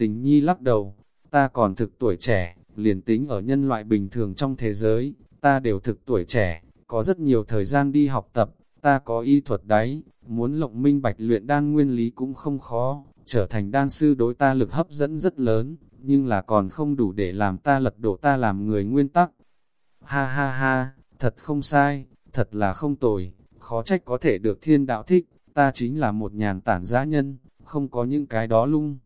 Tình nhi lắc đầu, ta còn thực tuổi trẻ, liền tính ở nhân loại bình thường trong thế giới, ta đều thực tuổi trẻ, có rất nhiều thời gian đi học tập, ta có y thuật đấy, muốn lộng minh bạch luyện đan nguyên lý cũng không khó, trở thành đan sư đối ta lực hấp dẫn rất lớn, nhưng là còn không đủ để làm ta lật đổ ta làm người nguyên tắc. Ha ha ha, thật không sai, thật là không tồi, khó trách có thể được thiên đạo thích, ta chính là một nhàn tản giã nhân, không có những cái đó lung.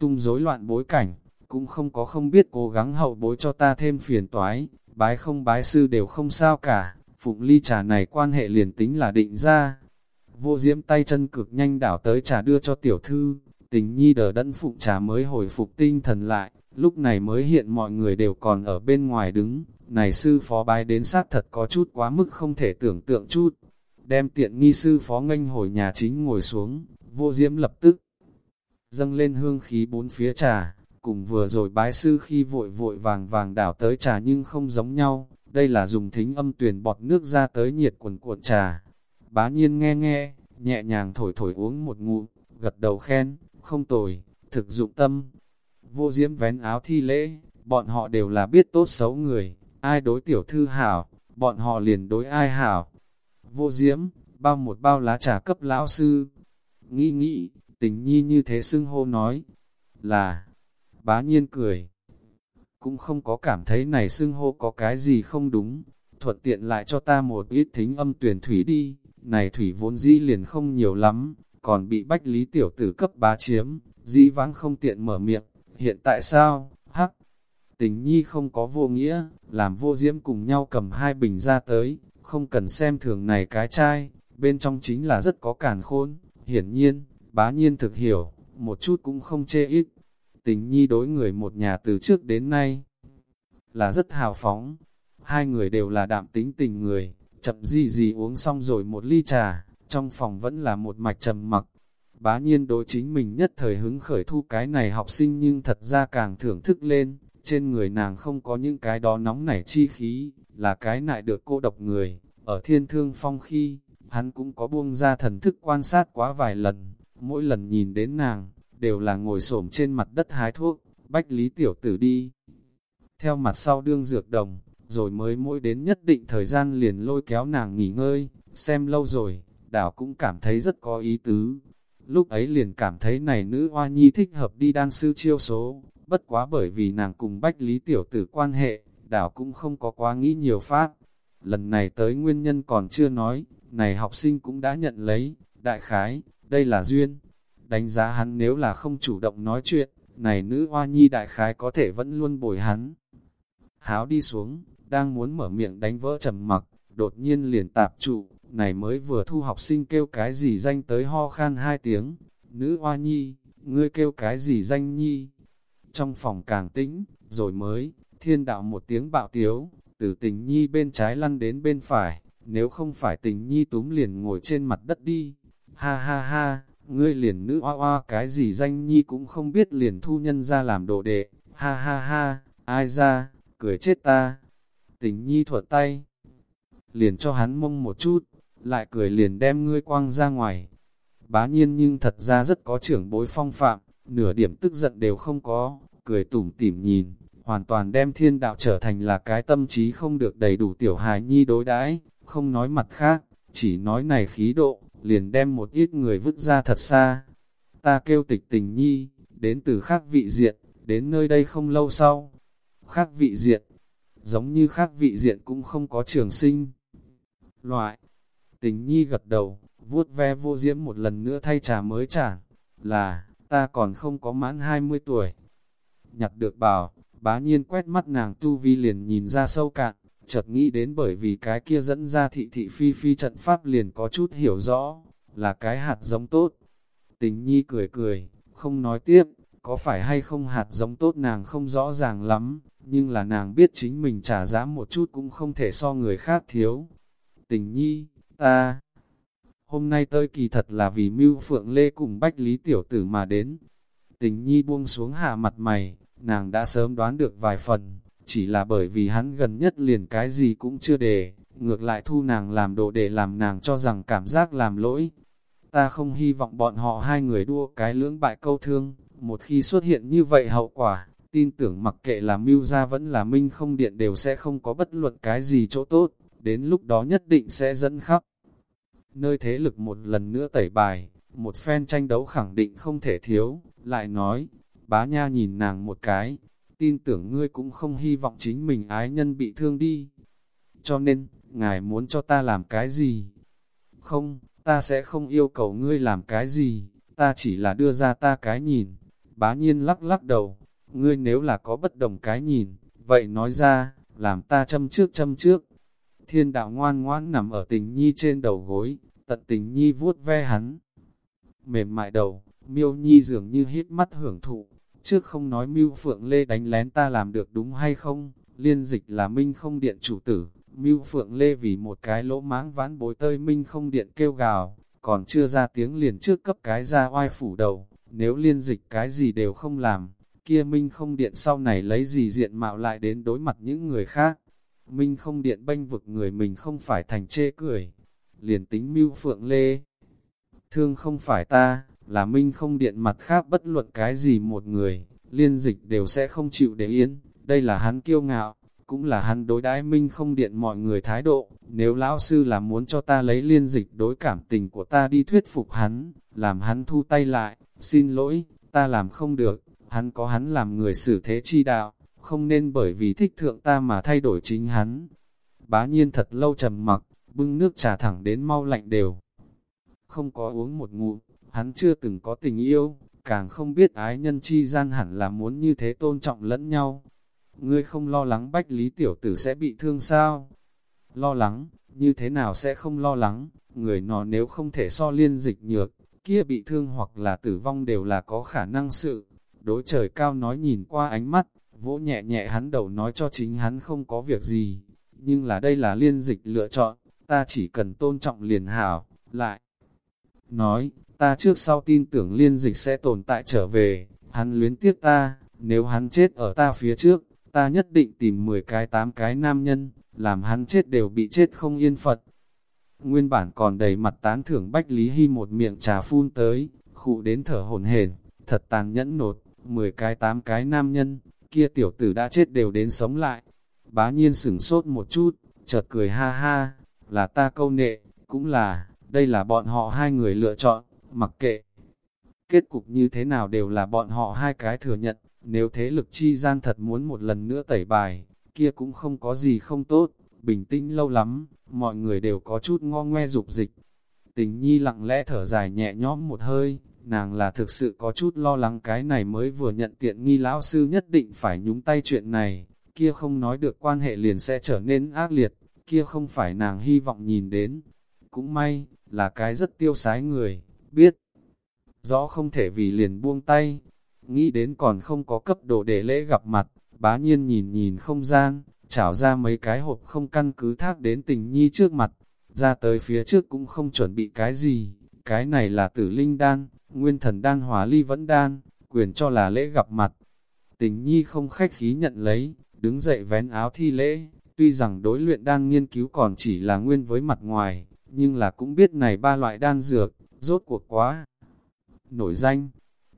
Tung rối loạn bối cảnh, cũng không có không biết cố gắng hậu bối cho ta thêm phiền toái, bái không bái sư đều không sao cả, phụng ly trà này quan hệ liền tính là định ra. Vô diễm tay chân cực nhanh đảo tới trà đưa cho tiểu thư, tình nhi đờ đẫn phụng trà mới hồi phục tinh thần lại, lúc này mới hiện mọi người đều còn ở bên ngoài đứng, này sư phó bái đến sát thật có chút quá mức không thể tưởng tượng chút. Đem tiện nghi sư phó nghênh hồi nhà chính ngồi xuống, vô diễm lập tức dâng lên hương khí bốn phía trà, cùng vừa rồi bái sư khi vội vội vàng vàng đảo tới trà nhưng không giống nhau, đây là dùng thính âm tuyển bọt nước ra tới nhiệt quần cuộn trà. Bá nhiên nghe nghe, nhẹ nhàng thổi thổi uống một ngụm, gật đầu khen, không tồi, thực dụng tâm. Vô diễm vén áo thi lễ, bọn họ đều là biết tốt xấu người, ai đối tiểu thư hảo, bọn họ liền đối ai hảo. Vô diễm, bao một bao lá trà cấp lão sư. Nghĩ nghĩ, tình nhi như thế xưng hô nói, là, bá nhiên cười. Cũng không có cảm thấy này xưng hô có cái gì không đúng, thuận tiện lại cho ta một ít thính âm tuyển thủy đi, này thủy vốn dĩ liền không nhiều lắm, còn bị bách lý tiểu tử cấp bá chiếm, dĩ vãng không tiện mở miệng, hiện tại sao, hắc, tình nhi không có vô nghĩa, làm vô diễm cùng nhau cầm hai bình ra tới, không cần xem thường này cái chai, bên trong chính là rất có càn khôn, hiển nhiên, bá nhiên thực hiểu, một chút cũng không chê ít, tình nhi đối người một nhà từ trước đến nay, là rất hào phóng, hai người đều là đạm tính tình người, chậm gì gì uống xong rồi một ly trà, trong phòng vẫn là một mạch trầm mặc. Bá nhiên đối chính mình nhất thời hứng khởi thu cái này học sinh nhưng thật ra càng thưởng thức lên, trên người nàng không có những cái đó nóng nảy chi khí, là cái nại được cô độc người, ở thiên thương phong khi, hắn cũng có buông ra thần thức quan sát quá vài lần, mỗi lần nhìn đến nàng, đều là ngồi xổm trên mặt đất hái thuốc, bách lý tiểu tử đi. Theo mặt sau đương dược đồng, rồi mới mỗi đến nhất định thời gian liền lôi kéo nàng nghỉ ngơi, xem lâu rồi, đảo cũng cảm thấy rất có ý tứ. Lúc ấy liền cảm thấy này nữ hoa nhi thích hợp đi đan sư chiêu số, bất quá bởi vì nàng cùng bách lý tiểu tử quan hệ, đảo cũng không có quá nghĩ nhiều phát. Lần này tới nguyên nhân còn chưa nói, này học sinh cũng đã nhận lấy, đại khái, đây là duyên. Đánh giá hắn nếu là không chủ động nói chuyện, này nữ hoa nhi đại khái có thể vẫn luôn bồi hắn. Háo đi xuống, đang muốn mở miệng đánh vỡ trầm mặc, đột nhiên liền tạp trụ, này mới vừa thu học sinh kêu cái gì danh tới ho khan hai tiếng. Nữ hoa nhi, ngươi kêu cái gì danh nhi? Trong phòng càng tĩnh, rồi mới, thiên đạo một tiếng bạo tiếu, từ tình nhi bên trái lăn đến bên phải, nếu không phải tình nhi túm liền ngồi trên mặt đất đi. Ha ha ha, ngươi liền nữ oa oa cái gì danh nhi cũng không biết liền thu nhân ra làm đồ đệ. Ha ha ha, ai ra, cười chết ta. Tình nhi thuật tay, liền cho hắn mông một chút, lại cười liền đem ngươi quang ra ngoài. Bá nhiên nhưng thật ra rất có trưởng bối phong phạm, nửa điểm tức giận đều không có, cười tủm tỉm nhìn, hoàn toàn đem thiên đạo trở thành là cái tâm trí không được đầy đủ tiểu hài nhi đối đãi không nói mặt khác, chỉ nói này khí độ, liền đem một ít người vứt ra thật xa. Ta kêu tịch tình nhi, đến từ khác vị diện, đến nơi đây không lâu sau. Khác vị diện, giống như khác vị diện cũng không có trường sinh. Loại, tình nhi gật đầu, vuốt ve vô diễm một lần nữa thay trà mới trả, là, ta còn không có mãn 20 tuổi. Nhặt được bảo, bá nhiên quét mắt nàng tu vi liền nhìn ra sâu cạn, chợt nghĩ đến bởi vì cái kia dẫn ra thị thị phi phi trận pháp liền có chút hiểu rõ, là cái hạt giống tốt. Tình nhi cười cười, không nói tiếp, có phải hay không hạt giống tốt nàng không rõ ràng lắm, nhưng là nàng biết chính mình trả giá một chút cũng không thể so người khác thiếu. Tình nhi, ta, hôm nay tới kỳ thật là vì mưu phượng lê cùng bách lý tiểu tử mà đến. Tình nhi buông xuống hạ mặt mày, nàng đã sớm đoán được vài phần, chỉ là bởi vì hắn gần nhất liền cái gì cũng chưa để, ngược lại thu nàng làm đồ để làm nàng cho rằng cảm giác làm lỗi. Ta không hy vọng bọn họ hai người đua cái lưỡng bại câu thương, Một khi xuất hiện như vậy hậu quả, tin tưởng mặc kệ là mưu gia vẫn là minh không điện đều sẽ không có bất luận cái gì chỗ tốt, đến lúc đó nhất định sẽ dẫn khắp. Nơi thế lực một lần nữa tẩy bài, một phen tranh đấu khẳng định không thể thiếu, lại nói, bá nha nhìn nàng một cái, tin tưởng ngươi cũng không hy vọng chính mình ái nhân bị thương đi. Cho nên, ngài muốn cho ta làm cái gì? Không, ta sẽ không yêu cầu ngươi làm cái gì, ta chỉ là đưa ra ta cái nhìn. Bá nhiên lắc lắc đầu, ngươi nếu là có bất đồng cái nhìn, vậy nói ra, làm ta châm trước châm trước. Thiên đạo ngoan ngoan nằm ở tình nhi trên đầu gối, tận tình nhi vuốt ve hắn. Mềm mại đầu, miêu nhi dường như hít mắt hưởng thụ, trước không nói mưu phượng lê đánh lén ta làm được đúng hay không, liên dịch là minh không điện chủ tử, mưu phượng lê vì một cái lỗ máng ván bối tơi minh không điện kêu gào, còn chưa ra tiếng liền trước cấp cái ra oai phủ đầu, nếu liên dịch cái gì đều không làm, kia minh không điện sau này lấy gì diện mạo lại đến đối mặt những người khác. Minh không điện bênh vực người mình không phải thành chê cười, liền tính mưu phượng lê. Thương không phải ta, là Minh không điện mặt khác bất luận cái gì một người, liên dịch đều sẽ không chịu để yên, đây là hắn kiêu ngạo, cũng là hắn đối đãi Minh không điện mọi người thái độ, nếu lão sư là muốn cho ta lấy liên dịch đối cảm tình của ta đi thuyết phục hắn, làm hắn thu tay lại, xin lỗi, ta làm không được, hắn có hắn làm người xử thế chi đạo, không nên bởi vì thích thượng ta mà thay đổi chính hắn. Bá nhiên thật lâu trầm mặc, bưng nước trà thẳng đến mau lạnh đều. Không có uống một ngụm, hắn chưa từng có tình yêu, càng không biết ái nhân chi gian hẳn là muốn như thế tôn trọng lẫn nhau. Ngươi không lo lắng bách lý tiểu tử sẽ bị thương sao? Lo lắng, như thế nào sẽ không lo lắng, người nọ nếu không thể so liên dịch nhược, kia bị thương hoặc là tử vong đều là có khả năng sự. Đối trời cao nói nhìn qua ánh mắt, vỗ nhẹ nhẹ hắn đầu nói cho chính hắn không có việc gì, nhưng là đây là liên dịch lựa chọn, ta chỉ cần tôn trọng liền hảo, lại. Nói, ta trước sau tin tưởng liên dịch sẽ tồn tại trở về, hắn luyến tiếc ta, nếu hắn chết ở ta phía trước, ta nhất định tìm 10 cái 8 cái nam nhân, làm hắn chết đều bị chết không yên phật. Nguyên bản còn đầy mặt tán thưởng Bách Lý Hy một miệng trà phun tới, khụ đến thở hồn hển, thật tàn nhẫn nột, 10 cái 8 cái nam nhân, kia tiểu tử đã chết đều đến sống lại. Bá nhiên sửng sốt một chút, chợt cười ha ha, là ta câu nệ, cũng là, đây là bọn họ hai người lựa chọn, mặc kệ. Kết cục như thế nào đều là bọn họ hai cái thừa nhận, nếu thế lực chi gian thật muốn một lần nữa tẩy bài, kia cũng không có gì không tốt, bình tĩnh lâu lắm, mọi người đều có chút ngo ngoe dục dịch. Tình nhi lặng lẽ thở dài nhẹ nhõm một hơi, nàng là thực sự có chút lo lắng cái này mới vừa nhận tiện nghi lão sư nhất định phải nhúng tay chuyện này, kia không nói được quan hệ liền sẽ trở nên ác liệt, kia không phải nàng hy vọng nhìn đến. Cũng may, là cái rất tiêu sái người, biết. Rõ không thể vì liền buông tay, nghĩ đến còn không có cấp độ để lễ gặp mặt, bá nhiên nhìn nhìn không gian, chảo ra mấy cái hộp không căn cứ thác đến tình nhi trước mặt, ra tới phía trước cũng không chuẩn bị cái gì, cái này là tử linh đan, nguyên thần đan hòa ly vẫn đan, quyền cho là lễ gặp mặt. Tình nhi không khách khí nhận lấy, đứng dậy vén áo thi lễ, tuy rằng đối luyện đan nghiên cứu còn chỉ là nguyên với mặt ngoài, nhưng là cũng biết này ba loại đan dược, rốt cuộc quá. Nổi danh,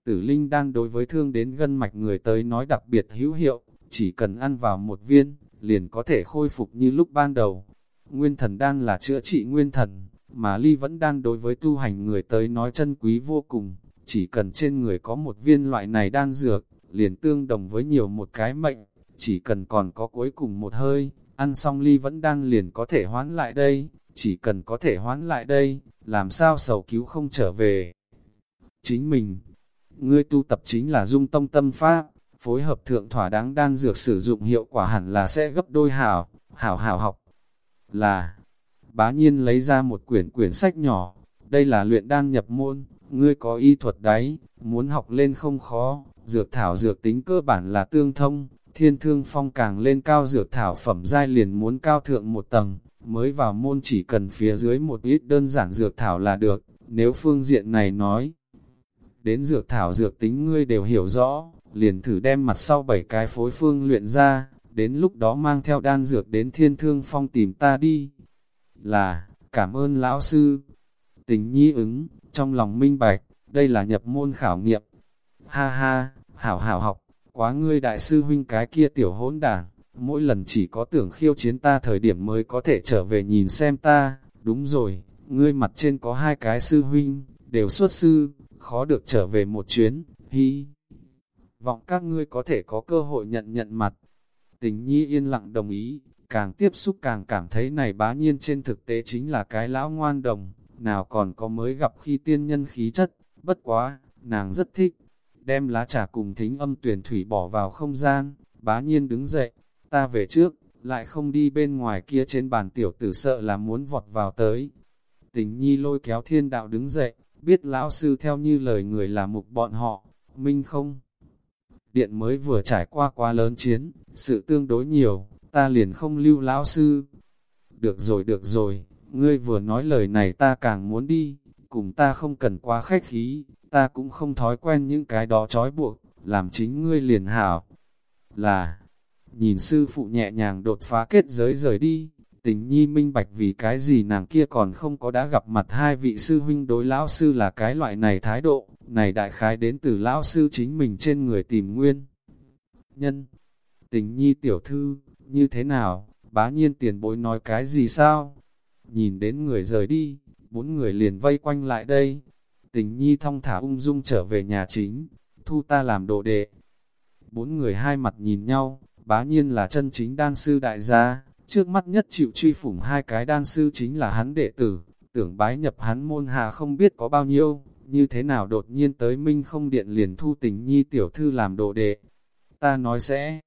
tử linh đan đối với thương đến gân mạch người tới nói đặc biệt hữu hiệu, chỉ cần ăn vào một viên, liền có thể khôi phục như lúc ban đầu. Nguyên thần đan là chữa trị nguyên thần, mà ly vẫn đan đối với tu hành người tới nói chân quý vô cùng, chỉ cần trên người có một viên loại này đan dược, liền tương đồng với nhiều một cái mệnh, chỉ cần còn có cuối cùng một hơi, ăn xong ly vẫn đan liền có thể hoán lại đây, chỉ cần có thể hoán lại đây, làm sao sầu cứu không trở về. Chính mình, ngươi tu tập chính là dung tông tâm pháp, phối hợp thượng thỏa đáng đan dược sử dụng hiệu quả hẳn là sẽ gấp đôi hảo, hảo hảo học. Là, bá nhiên lấy ra một quyển quyển sách nhỏ, đây là luyện đan nhập môn, ngươi có y thuật đấy, muốn học lên không khó, dược thảo dược tính cơ bản là tương thông, thiên thương phong càng lên cao dược thảo phẩm giai liền muốn cao thượng một tầng, mới vào môn chỉ cần phía dưới một ít đơn giản dược thảo là được, nếu phương diện này nói. Đến dược thảo dược tính ngươi đều hiểu rõ, liền thử đem mặt sau bảy cái phối phương luyện ra, đến lúc đó mang theo đan dược đến thiên thương phong tìm ta đi. Là, cảm ơn lão sư. Tình nhi ứng, trong lòng minh bạch, đây là nhập môn khảo nghiệm. ha ha, hảo hảo học, quá ngươi đại sư huynh cái kia tiểu hỗn đản, mỗi lần chỉ có tưởng khiêu chiến ta thời điểm mới có thể trở về nhìn xem ta, đúng rồi, ngươi mặt trên có hai cái sư huynh, đều xuất sư, khó được trở về một chuyến, hi. Vọng các ngươi có thể có cơ hội nhận nhận mặt. Tình nhi yên lặng đồng ý, càng tiếp xúc càng cảm thấy này bá nhiên trên thực tế chính là cái lão ngoan đồng, nào còn có mới gặp khi tiên nhân khí chất, bất quá, nàng rất thích. Đem lá trà cùng thính âm tuyển thủy bỏ vào không gian, bá nhiên đứng dậy, ta về trước, lại không đi bên ngoài kia trên bàn tiểu tử sợ là muốn vọt vào tới. Tình nhi lôi kéo thiên đạo đứng dậy, biết lão sư theo như lời người là mục bọn họ, minh không? Điện mới vừa trải qua quá lớn chiến, sự tương đối nhiều, ta liền không lưu lão sư. Được rồi được rồi, ngươi vừa nói lời này ta càng muốn đi, cùng ta không cần quá khách khí, ta cũng không thói quen những cái đó trói buộc, làm chính ngươi liền hảo. Là, nhìn sư phụ nhẹ nhàng đột phá kết giới rời đi, tình nhi minh bạch vì cái gì nàng kia còn không có đã gặp mặt hai vị sư huynh đối lão sư là cái loại này thái độ, này đại khái đến từ lão sư chính mình trên người tìm nguyên. Nhân, tình nhi tiểu thư, như thế nào, bá nhiên tiền bối nói cái gì sao? Nhìn đến người rời đi, bốn người liền vây quanh lại đây. Tình nhi thong thả ung dung trở về nhà chính, thu ta làm đồ đệ. Bốn người hai mặt nhìn nhau, bá nhiên là chân chính đan sư đại gia, trước mắt nhất chịu truy phủng hai cái đan sư chính là hắn đệ tử, tưởng bái nhập hắn môn hà không biết có bao nhiêu, như thế nào đột nhiên tới minh không điện liền thu tình nhi tiểu thư làm đồ đệ. Ta nói sẽ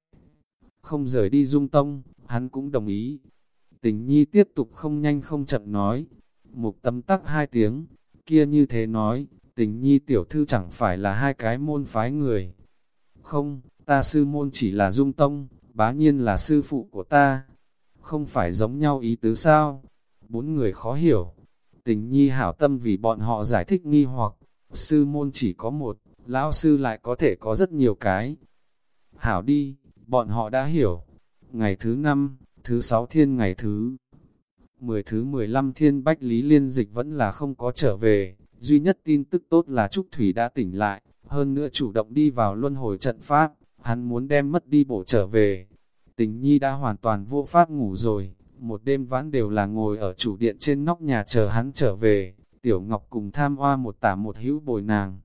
không rời đi dung tông, hắn cũng đồng ý. Tình nhi tiếp tục không nhanh không chậm nói, mục tâm tắc hai tiếng, kia như thế nói, tình nhi tiểu thư chẳng phải là hai cái môn phái người. Không, ta sư môn chỉ là dung tông, bá nhiên là sư phụ của ta. Không phải giống nhau ý tứ sao? Bốn người khó hiểu. Tình nhi hảo tâm vì bọn họ giải thích nghi hoặc, sư môn chỉ có một, lão sư lại có thể có rất nhiều cái. Hảo đi, bọn họ đã hiểu. Ngày thứ năm, thứ sáu thiên ngày thứ 10 thứ 15 thiên Bách Lý Liên Dịch vẫn là không có trở về, duy nhất tin tức tốt là Trúc Thủy đã tỉnh lại, hơn nữa chủ động đi vào luân hồi trận pháp, hắn muốn đem mất đi bổ trở về. Tình nhi đã hoàn toàn vô pháp ngủ rồi, một đêm vãn đều là ngồi ở chủ điện trên nóc nhà chờ hắn trở về, Tiểu Ngọc cùng tham hoa một tả một hữu bồi nàng.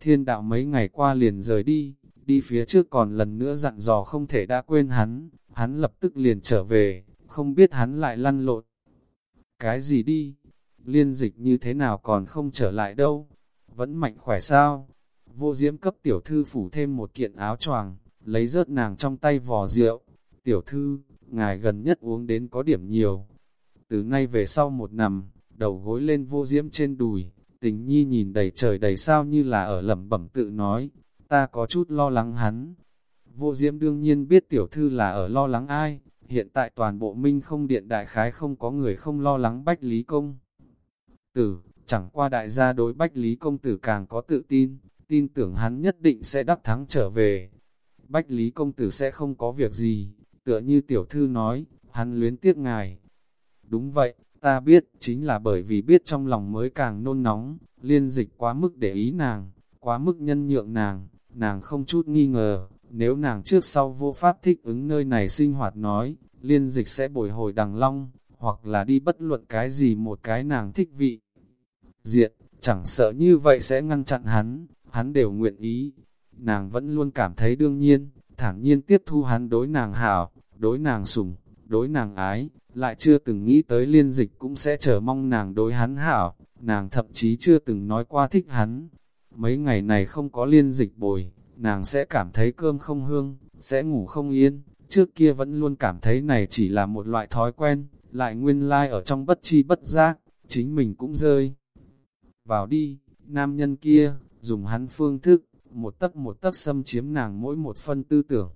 Thiên đạo mấy ngày qua liền rời đi, đi phía trước còn lần nữa dặn dò không thể đã quên hắn, hắn lập tức liền trở về, không biết hắn lại lăn lộn. Cái gì đi? Liên dịch như thế nào còn không trở lại đâu? Vẫn mạnh khỏe sao? Vô diễm cấp tiểu thư phủ thêm một kiện áo choàng, lấy rớt nàng trong tay vò rượu. Tiểu thư, ngài gần nhất uống đến có điểm nhiều. Từ nay về sau một nằm, đầu gối lên vô diễm trên đùi, tình nhi nhìn đầy trời đầy sao như là ở lẩm bẩm tự nói, ta có chút lo lắng hắn. Vô diễm đương nhiên biết tiểu thư là ở lo lắng ai, hiện tại toàn bộ minh không điện đại khái không có người không lo lắng Bách Lý Công. Tử, chẳng qua đại gia đối Bách Lý Công Tử càng có tự tin, tin tưởng hắn nhất định sẽ đắc thắng trở về. Bách Lý Công Tử sẽ không có việc gì, tựa như tiểu thư nói, hắn luyến tiếc ngài. Đúng vậy, ta biết, chính là bởi vì biết trong lòng mới càng nôn nóng, liên dịch quá mức để ý nàng, quá mức nhân nhượng nàng, nàng không chút nghi ngờ, nếu nàng trước sau vô pháp thích ứng nơi này sinh hoạt nói, liên dịch sẽ bồi hồi đằng long, hoặc là đi bất luận cái gì một cái nàng thích vị. Diện, chẳng sợ như vậy sẽ ngăn chặn hắn, hắn đều nguyện ý. Nàng vẫn luôn cảm thấy đương nhiên, thản nhiên tiếp thu hắn đối nàng hảo, đối nàng sủng, đối nàng ái, lại chưa từng nghĩ tới liên dịch cũng sẽ chờ mong nàng đối hắn hảo, nàng thậm chí chưa từng nói qua thích hắn. Mấy ngày này không có liên dịch bồi, nàng sẽ cảm thấy cơm không hương, sẽ ngủ không yên, trước kia vẫn luôn cảm thấy này chỉ là một loại thói quen, lại nguyên lai like ở trong bất chi bất giác, chính mình cũng rơi. Vào đi, nam nhân kia, dùng hắn phương thức, một tấc một tấc xâm chiếm nàng mỗi một phân tư tưởng.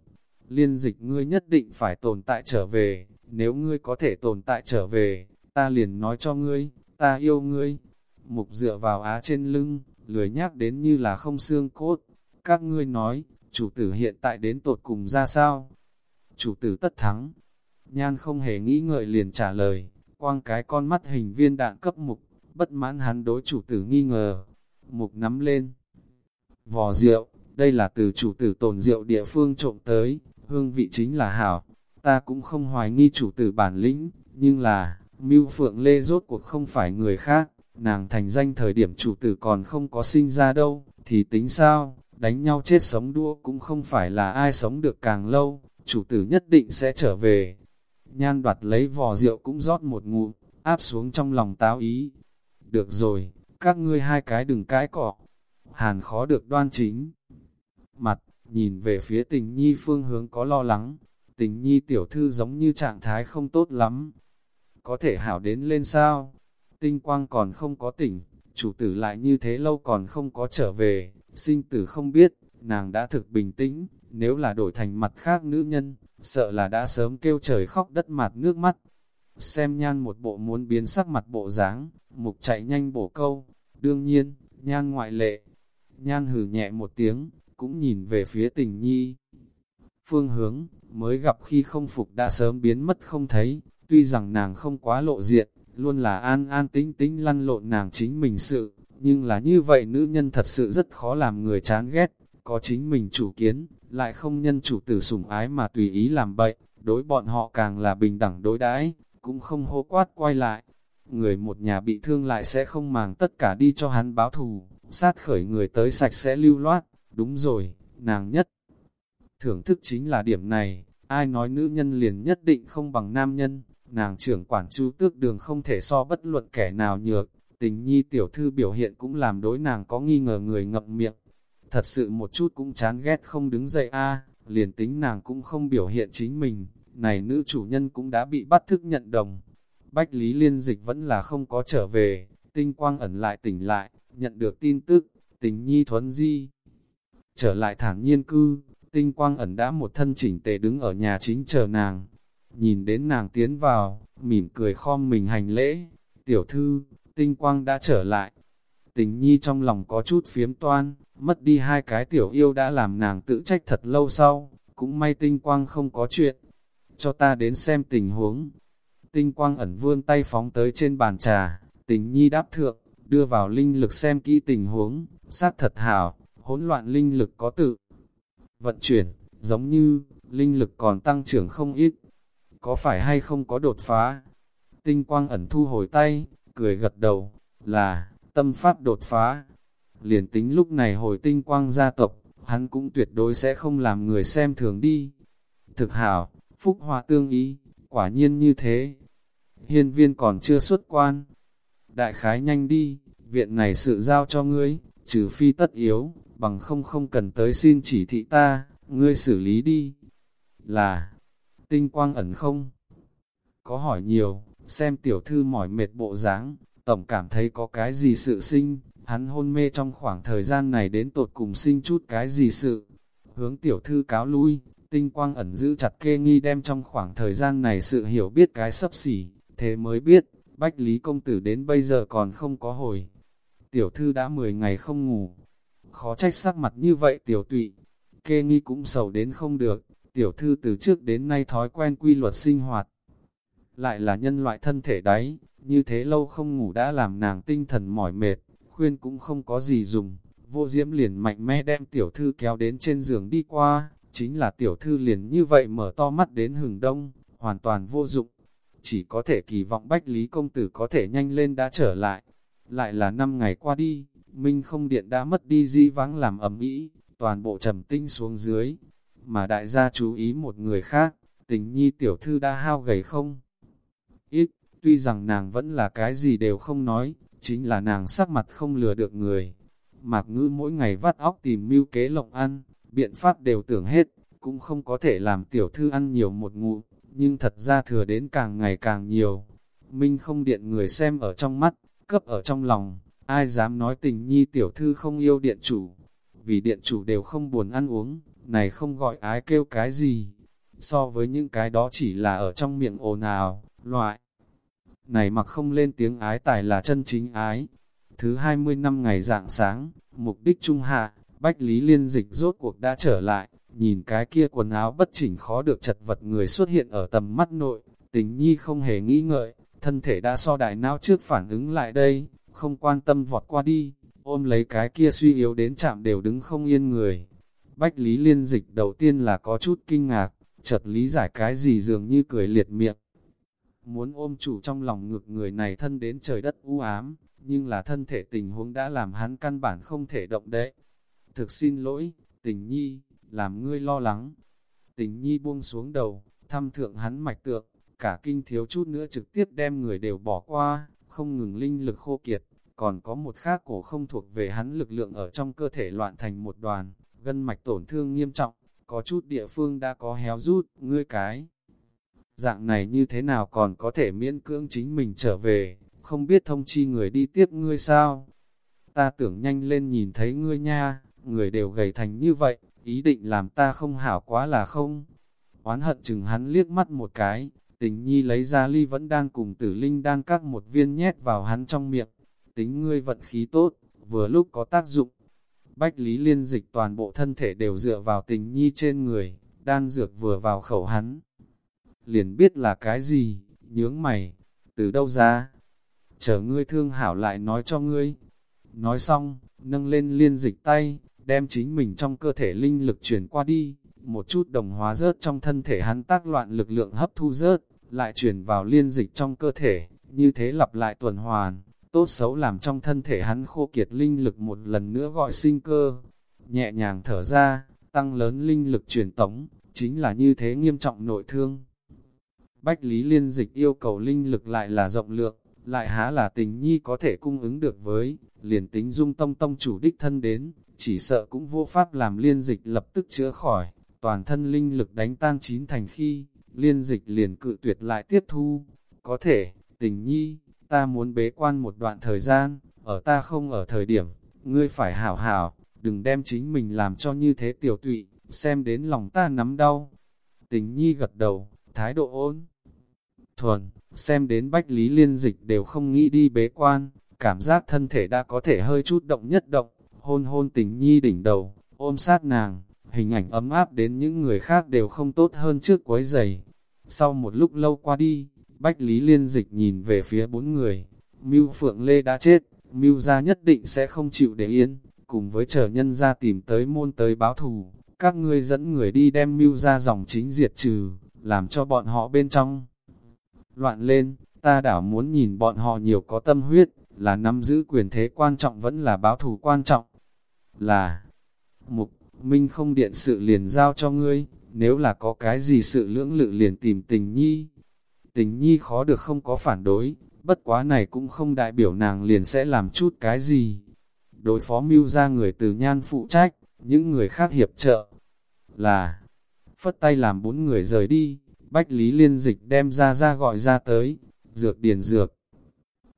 Liên dịch ngươi nhất định phải tồn tại trở về, nếu ngươi có thể tồn tại trở về, ta liền nói cho ngươi, ta yêu ngươi. Mục dựa vào á trên lưng, lười nhắc đến như là không xương cốt, các ngươi nói, chủ tử hiện tại đến tột cùng ra sao? Chủ tử tất thắng. Nhan không hề nghĩ ngợi liền trả lời, quang cái con mắt hình viên đạn cấp mục, bất mãn hắn đối chủ tử nghi ngờ. Mục nắm lên. Vò rượu, đây là từ chủ tử tồn rượu địa phương trộm tới, hương vị chính là hảo. Ta cũng không hoài nghi chủ tử bản lĩnh, nhưng là, mưu phượng lê rốt cuộc không phải người khác, nàng thành danh thời điểm chủ tử còn không có sinh ra đâu, thì tính sao, đánh nhau chết sống đua cũng không phải là ai sống được càng lâu, chủ tử nhất định sẽ trở về. Nhan đoạt lấy vò rượu cũng rót một ngụm, áp xuống trong lòng táo ý. Được rồi, các ngươi hai cái đừng cãi cọ. Hàn khó được đoan chính. Mặt, nhìn về phía tình nhi phương hướng có lo lắng. Tình nhi tiểu thư giống như trạng thái không tốt lắm. Có thể hảo đến lên sao? Tinh quang còn không có tỉnh, chủ tử lại như thế lâu còn không có trở về, sinh tử không biết, nàng đã thực bình tĩnh, nếu là đổi thành mặt khác nữ nhân, sợ là đã sớm kêu trời khóc đất mặt nước mắt. Xem nhan một bộ muốn biến sắc mặt bộ dáng, mục chạy nhanh bổ câu, đương nhiên, nhan ngoại lệ. Nhan hử nhẹ một tiếng, cũng nhìn về phía tình nhi. Phương hướng, mới gặp khi không phục đã sớm biến mất không thấy, tuy rằng nàng không quá lộ diện, luôn là an an tính tính lăn lộn nàng chính mình sự, nhưng là như vậy nữ nhân thật sự rất khó làm người chán ghét, có chính mình chủ kiến, lại không nhân chủ tử sủng ái mà tùy ý làm bậy, đối bọn họ càng là bình đẳng đối đãi cũng không hô quát quay lại. Người một nhà bị thương lại sẽ không màng tất cả đi cho hắn báo thù, sát khởi người tới sạch sẽ lưu loát, đúng rồi, nàng nhất. Thưởng thức chính là điểm này, ai nói nữ nhân liền nhất định không bằng nam nhân, nàng trưởng quản chu tước đường không thể so bất luận kẻ nào nhược, tình nhi tiểu thư biểu hiện cũng làm đối nàng có nghi ngờ người ngậm miệng. Thật sự một chút cũng chán ghét không đứng dậy a liền tính nàng cũng không biểu hiện chính mình, này nữ chủ nhân cũng đã bị bắt thức nhận đồng. Bách Lý Liên Dịch vẫn là không có trở về, tinh quang ẩn lại tỉnh lại, nhận được tin tức, tình nhi thuấn di. Trở lại thản nhiên cư, tinh quang ẩn đã một thân chỉnh tề đứng ở nhà chính chờ nàng. Nhìn đến nàng tiến vào, mỉm cười khom mình hành lễ. Tiểu thư, tinh quang đã trở lại. Tình nhi trong lòng có chút phiếm toan, mất đi hai cái tiểu yêu đã làm nàng tự trách thật lâu sau, cũng may tinh quang không có chuyện. Cho ta đến xem tình huống. Tinh quang ẩn vươn tay phóng tới trên bàn trà, tình nhi đáp thượng, đưa vào linh lực xem kỹ tình huống, sát thật hảo, hỗn loạn linh lực có tự. Vận chuyển, giống như, linh lực còn tăng trưởng không ít. Có phải hay không có đột phá? Tinh quang ẩn thu hồi tay, cười gật đầu, là, tâm pháp đột phá. Liền tính lúc này hồi tinh quang gia tộc, hắn cũng tuyệt đối sẽ không làm người xem thường đi. Thực hảo, phúc hòa tương ý, quả nhiên như thế. Hiên viên còn chưa xuất quan. Đại khái nhanh đi, viện này sự giao cho ngươi, trừ phi tất yếu, bằng không không cần tới xin chỉ thị ta, ngươi xử lý đi. Là, tinh quang ẩn không? Có hỏi nhiều, xem tiểu thư mỏi mệt bộ dáng, tổng cảm thấy có cái gì sự sinh, hắn hôn mê trong khoảng thời gian này đến tột cùng sinh chút cái gì sự. Hướng tiểu thư cáo lui, tinh quang ẩn giữ chặt kê nghi đem trong khoảng thời gian này sự hiểu biết cái sấp xỉ, thế mới biết, Bách Lý Công Tử đến bây giờ còn không có hồi. Tiểu thư đã 10 ngày không ngủ, khó trách sắc mặt như vậy tiểu tụy. Kê nghi cũng sầu đến không được, tiểu thư từ trước đến nay thói quen quy luật sinh hoạt. Lại là nhân loại thân thể đấy, như thế lâu không ngủ đã làm nàng tinh thần mỏi mệt, khuyên cũng không có gì dùng. Vô diễm liền mạnh mẽ đem tiểu thư kéo đến trên giường đi qua, chính là tiểu thư liền như vậy mở to mắt đến hừng đông, hoàn toàn vô dụng. Chỉ có thể kỳ vọng Bách Lý Công Tử có thể nhanh lên đã trở lại. Lại là năm ngày qua đi, Minh không điện đã mất đi dĩ vắng làm ẩm ý, toàn bộ trầm tinh xuống dưới. Mà đại gia chú ý một người khác, tình nhi tiểu thư đã hao gầy không? Ít, tuy rằng nàng vẫn là cái gì đều không nói, chính là nàng sắc mặt không lừa được người. Mạc ngư mỗi ngày vắt óc tìm mưu kế lộng ăn, biện pháp đều tưởng hết, cũng không có thể làm tiểu thư ăn nhiều một ngụ, nhưng thật ra thừa đến càng ngày càng nhiều. Minh không điện người xem ở trong mắt, cấp ở trong lòng, ai dám nói tình nhi tiểu thư không yêu điện chủ, vì điện chủ đều không buồn ăn uống, này không gọi ái kêu cái gì, so với những cái đó chỉ là ở trong miệng ồn ào, loại. Này mặc không lên tiếng ái tài là chân chính ái. Thứ 20 năm ngày dạng sáng, mục đích trung hạ, Bách Lý Liên Dịch rốt cuộc đã trở lại, nhìn cái kia quần áo bất chỉnh khó được chật vật người xuất hiện ở tầm mắt nội, tình nhi không hề nghĩ ngợi, thân thể đã so đại não trước phản ứng lại đây, không quan tâm vọt qua đi, ôm lấy cái kia suy yếu đến chạm đều đứng không yên người. Bách Lý Liên Dịch đầu tiên là có chút kinh ngạc, chợt lý giải cái gì dường như cười liệt miệng. Muốn ôm chủ trong lòng ngực người này thân đến trời đất u ám, nhưng là thân thể tình huống đã làm hắn căn bản không thể động đậy. Thực xin lỗi, tình nhi, làm ngươi lo lắng. Tình nhi buông xuống đầu, thăm thượng hắn mạch tượng, cả kinh thiếu chút nữa trực tiếp đem người đều bỏ qua, không ngừng linh lực khô kiệt, còn có một khác cổ không thuộc về hắn lực lượng ở trong cơ thể loạn thành một đoàn, gân mạch tổn thương nghiêm trọng, có chút địa phương đã có héo rút, ngươi cái. Dạng này như thế nào còn có thể miễn cưỡng chính mình trở về, không biết thông chi người đi tiếp ngươi sao? Ta tưởng nhanh lên nhìn thấy ngươi nha, người đều gầy thành như vậy, ý định làm ta không hảo quá là không? Oán hận chừng hắn liếc mắt một cái, tình nhi lấy ra ly vẫn đang cùng tử linh đang cắt một viên nhét vào hắn trong miệng. Tính ngươi vận khí tốt, vừa lúc có tác dụng. Bách lý liên dịch toàn bộ thân thể đều dựa vào tình nhi trên người, đan dược vừa vào khẩu hắn. Liền biết là cái gì, nhướng mày, từ đâu ra? Chờ ngươi thương hảo lại nói cho ngươi. Nói xong, nâng lên liên dịch tay, đem chính mình trong cơ thể linh lực chuyển qua đi, một chút đồng hóa rớt trong thân thể hắn tác loạn lực lượng hấp thu rớt, lại chuyển vào liên dịch trong cơ thể, như thế lặp lại tuần hoàn, tốt xấu làm trong thân thể hắn khô kiệt linh lực một lần nữa gọi sinh cơ. Nhẹ nhàng thở ra, tăng lớn linh lực truyền tống, chính là như thế nghiêm trọng nội thương. Bách Lý Liên Dịch yêu cầu linh lực lại là rộng lượng, lại há là tình nhi có thể cung ứng được với, liền tính dung tông tông chủ đích thân đến, chỉ sợ cũng vô pháp làm liên dịch lập tức chữa khỏi, toàn thân linh lực đánh tan chín thành khi, liên dịch liền cự tuyệt lại tiếp thu. Có thể, tình nhi, ta muốn bế quan một đoạn thời gian, ở ta không ở thời điểm, ngươi phải hảo hảo, đừng đem chính mình làm cho như thế tiểu tụy, xem đến lòng ta nắm đau. Tình nhi gật đầu, thái độ ôn. Thuần, xem đến bách lý liên dịch đều không nghĩ đi bế quan, cảm giác thân thể đã có thể hơi chút động nhất động, hôn hôn tình nhi đỉnh đầu, ôm sát nàng, hình ảnh ấm áp đến những người khác đều không tốt hơn trước quấy giày. Sau một lúc lâu qua đi, Bách Lý Liên Dịch nhìn về phía bốn người, Mưu Phượng Lê đã chết, Mưu gia nhất định sẽ không chịu để yên, cùng với chờ nhân ra tìm tới môn tới báo thù, các ngươi dẫn người đi đem Mưu gia dòng chính diệt trừ, làm cho bọn họ bên trong. Loạn lên, ta đảo muốn nhìn bọn họ nhiều có tâm huyết, là nắm giữ quyền thế quan trọng vẫn là báo thù quan trọng. Là, mục, minh không điện sự liền giao cho ngươi, nếu là có cái gì sự lưỡng lự liền tìm tình nhi. Tình nhi khó được không có phản đối, bất quá này cũng không đại biểu nàng liền sẽ làm chút cái gì. Đối phó mưu ra người từ nhan phụ trách, những người khác hiệp trợ. Là, phất tay làm bốn người rời đi, Bách Lý Liên Dịch đem ra ra gọi ra tới, dược điền dược.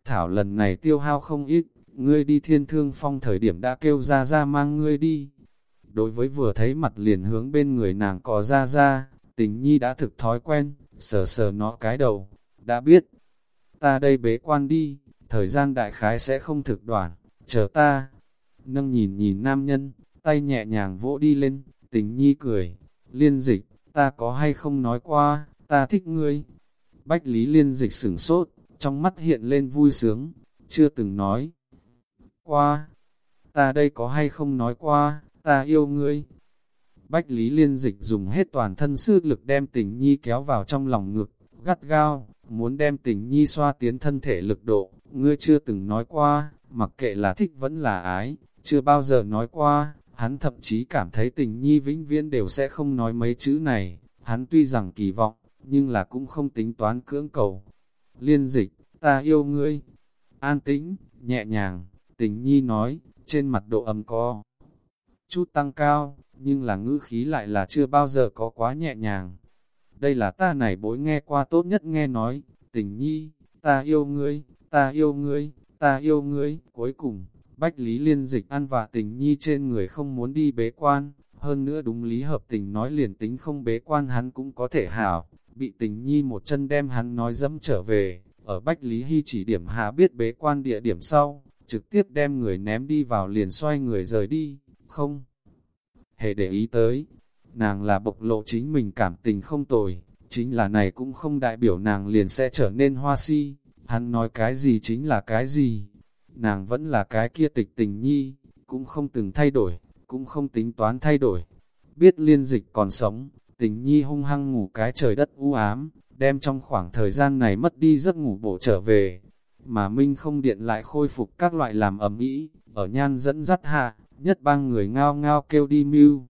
Thảo lần này tiêu hao không ít, ngươi đi thiên thương phong thời điểm đã kêu ra ra mang ngươi đi. Đối với vừa thấy mặt liền hướng bên người nàng có ra ra, tình nhi đã thực thói quen, sờ sờ nó cái đầu, đã biết. Ta đây bế quan đi, thời gian đại khái sẽ không thực đoạn, chờ ta. Nâng nhìn nhìn nam nhân, tay nhẹ nhàng vỗ đi lên, tình nhi cười, liên dịch, ta có hay không nói qua, ta thích ngươi. Bách Lý liên dịch sửng sốt, trong mắt hiện lên vui sướng, chưa từng nói. Qua, ta đây có hay không nói qua, ta yêu ngươi. Bách Lý Liên Dịch dùng hết toàn thân sức lực đem tình nhi kéo vào trong lòng ngực, gắt gao, muốn đem tình nhi xoa tiến thân thể lực độ, ngươi chưa từng nói qua, mặc kệ là thích vẫn là ái, chưa bao giờ nói qua, hắn thậm chí cảm thấy tình nhi vĩnh viễn đều sẽ không nói mấy chữ này, hắn tuy rằng kỳ vọng, nhưng là cũng không tính toán cưỡng cầu. Liên dịch, ta yêu ngươi. An tĩnh, nhẹ nhàng, tình nhi nói, trên mặt độ ấm co chút tăng cao, nhưng là ngữ khí lại là chưa bao giờ có quá nhẹ nhàng. Đây là ta này bối nghe qua tốt nhất nghe nói, tình nhi, ta yêu ngươi, ta yêu ngươi, ta yêu ngươi, cuối cùng, Bách Lý Liên Dịch ăn và tình nhi trên người không muốn đi bế quan, hơn nữa đúng lý hợp tình nói liền tính không bế quan hắn cũng có thể hảo, bị tình nhi một chân đem hắn nói dẫm trở về, ở Bách Lý Hy chỉ điểm hạ biết bế quan địa điểm sau, trực tiếp đem người ném đi vào liền xoay người rời đi, không hề để ý tới. Nàng là bộc lộ chính mình cảm tình không tồi, chính là này cũng không đại biểu nàng liền sẽ trở nên hoa si, hắn nói cái gì chính là cái gì. Nàng vẫn là cái kia tịch tình nhi, cũng không từng thay đổi, cũng không tính toán thay đổi. biết liên dịch còn sống, tình nhi hung hăng ngủ cái trời đất u ám, đem trong khoảng thời gian này mất đi giấc ngủ bổ trở về. Mà Minh không điện lại khôi phục các loại làm ẩm ý, ở nhan dẫn dắt hạ, nhất bang người ngao ngao kêu đi mưu.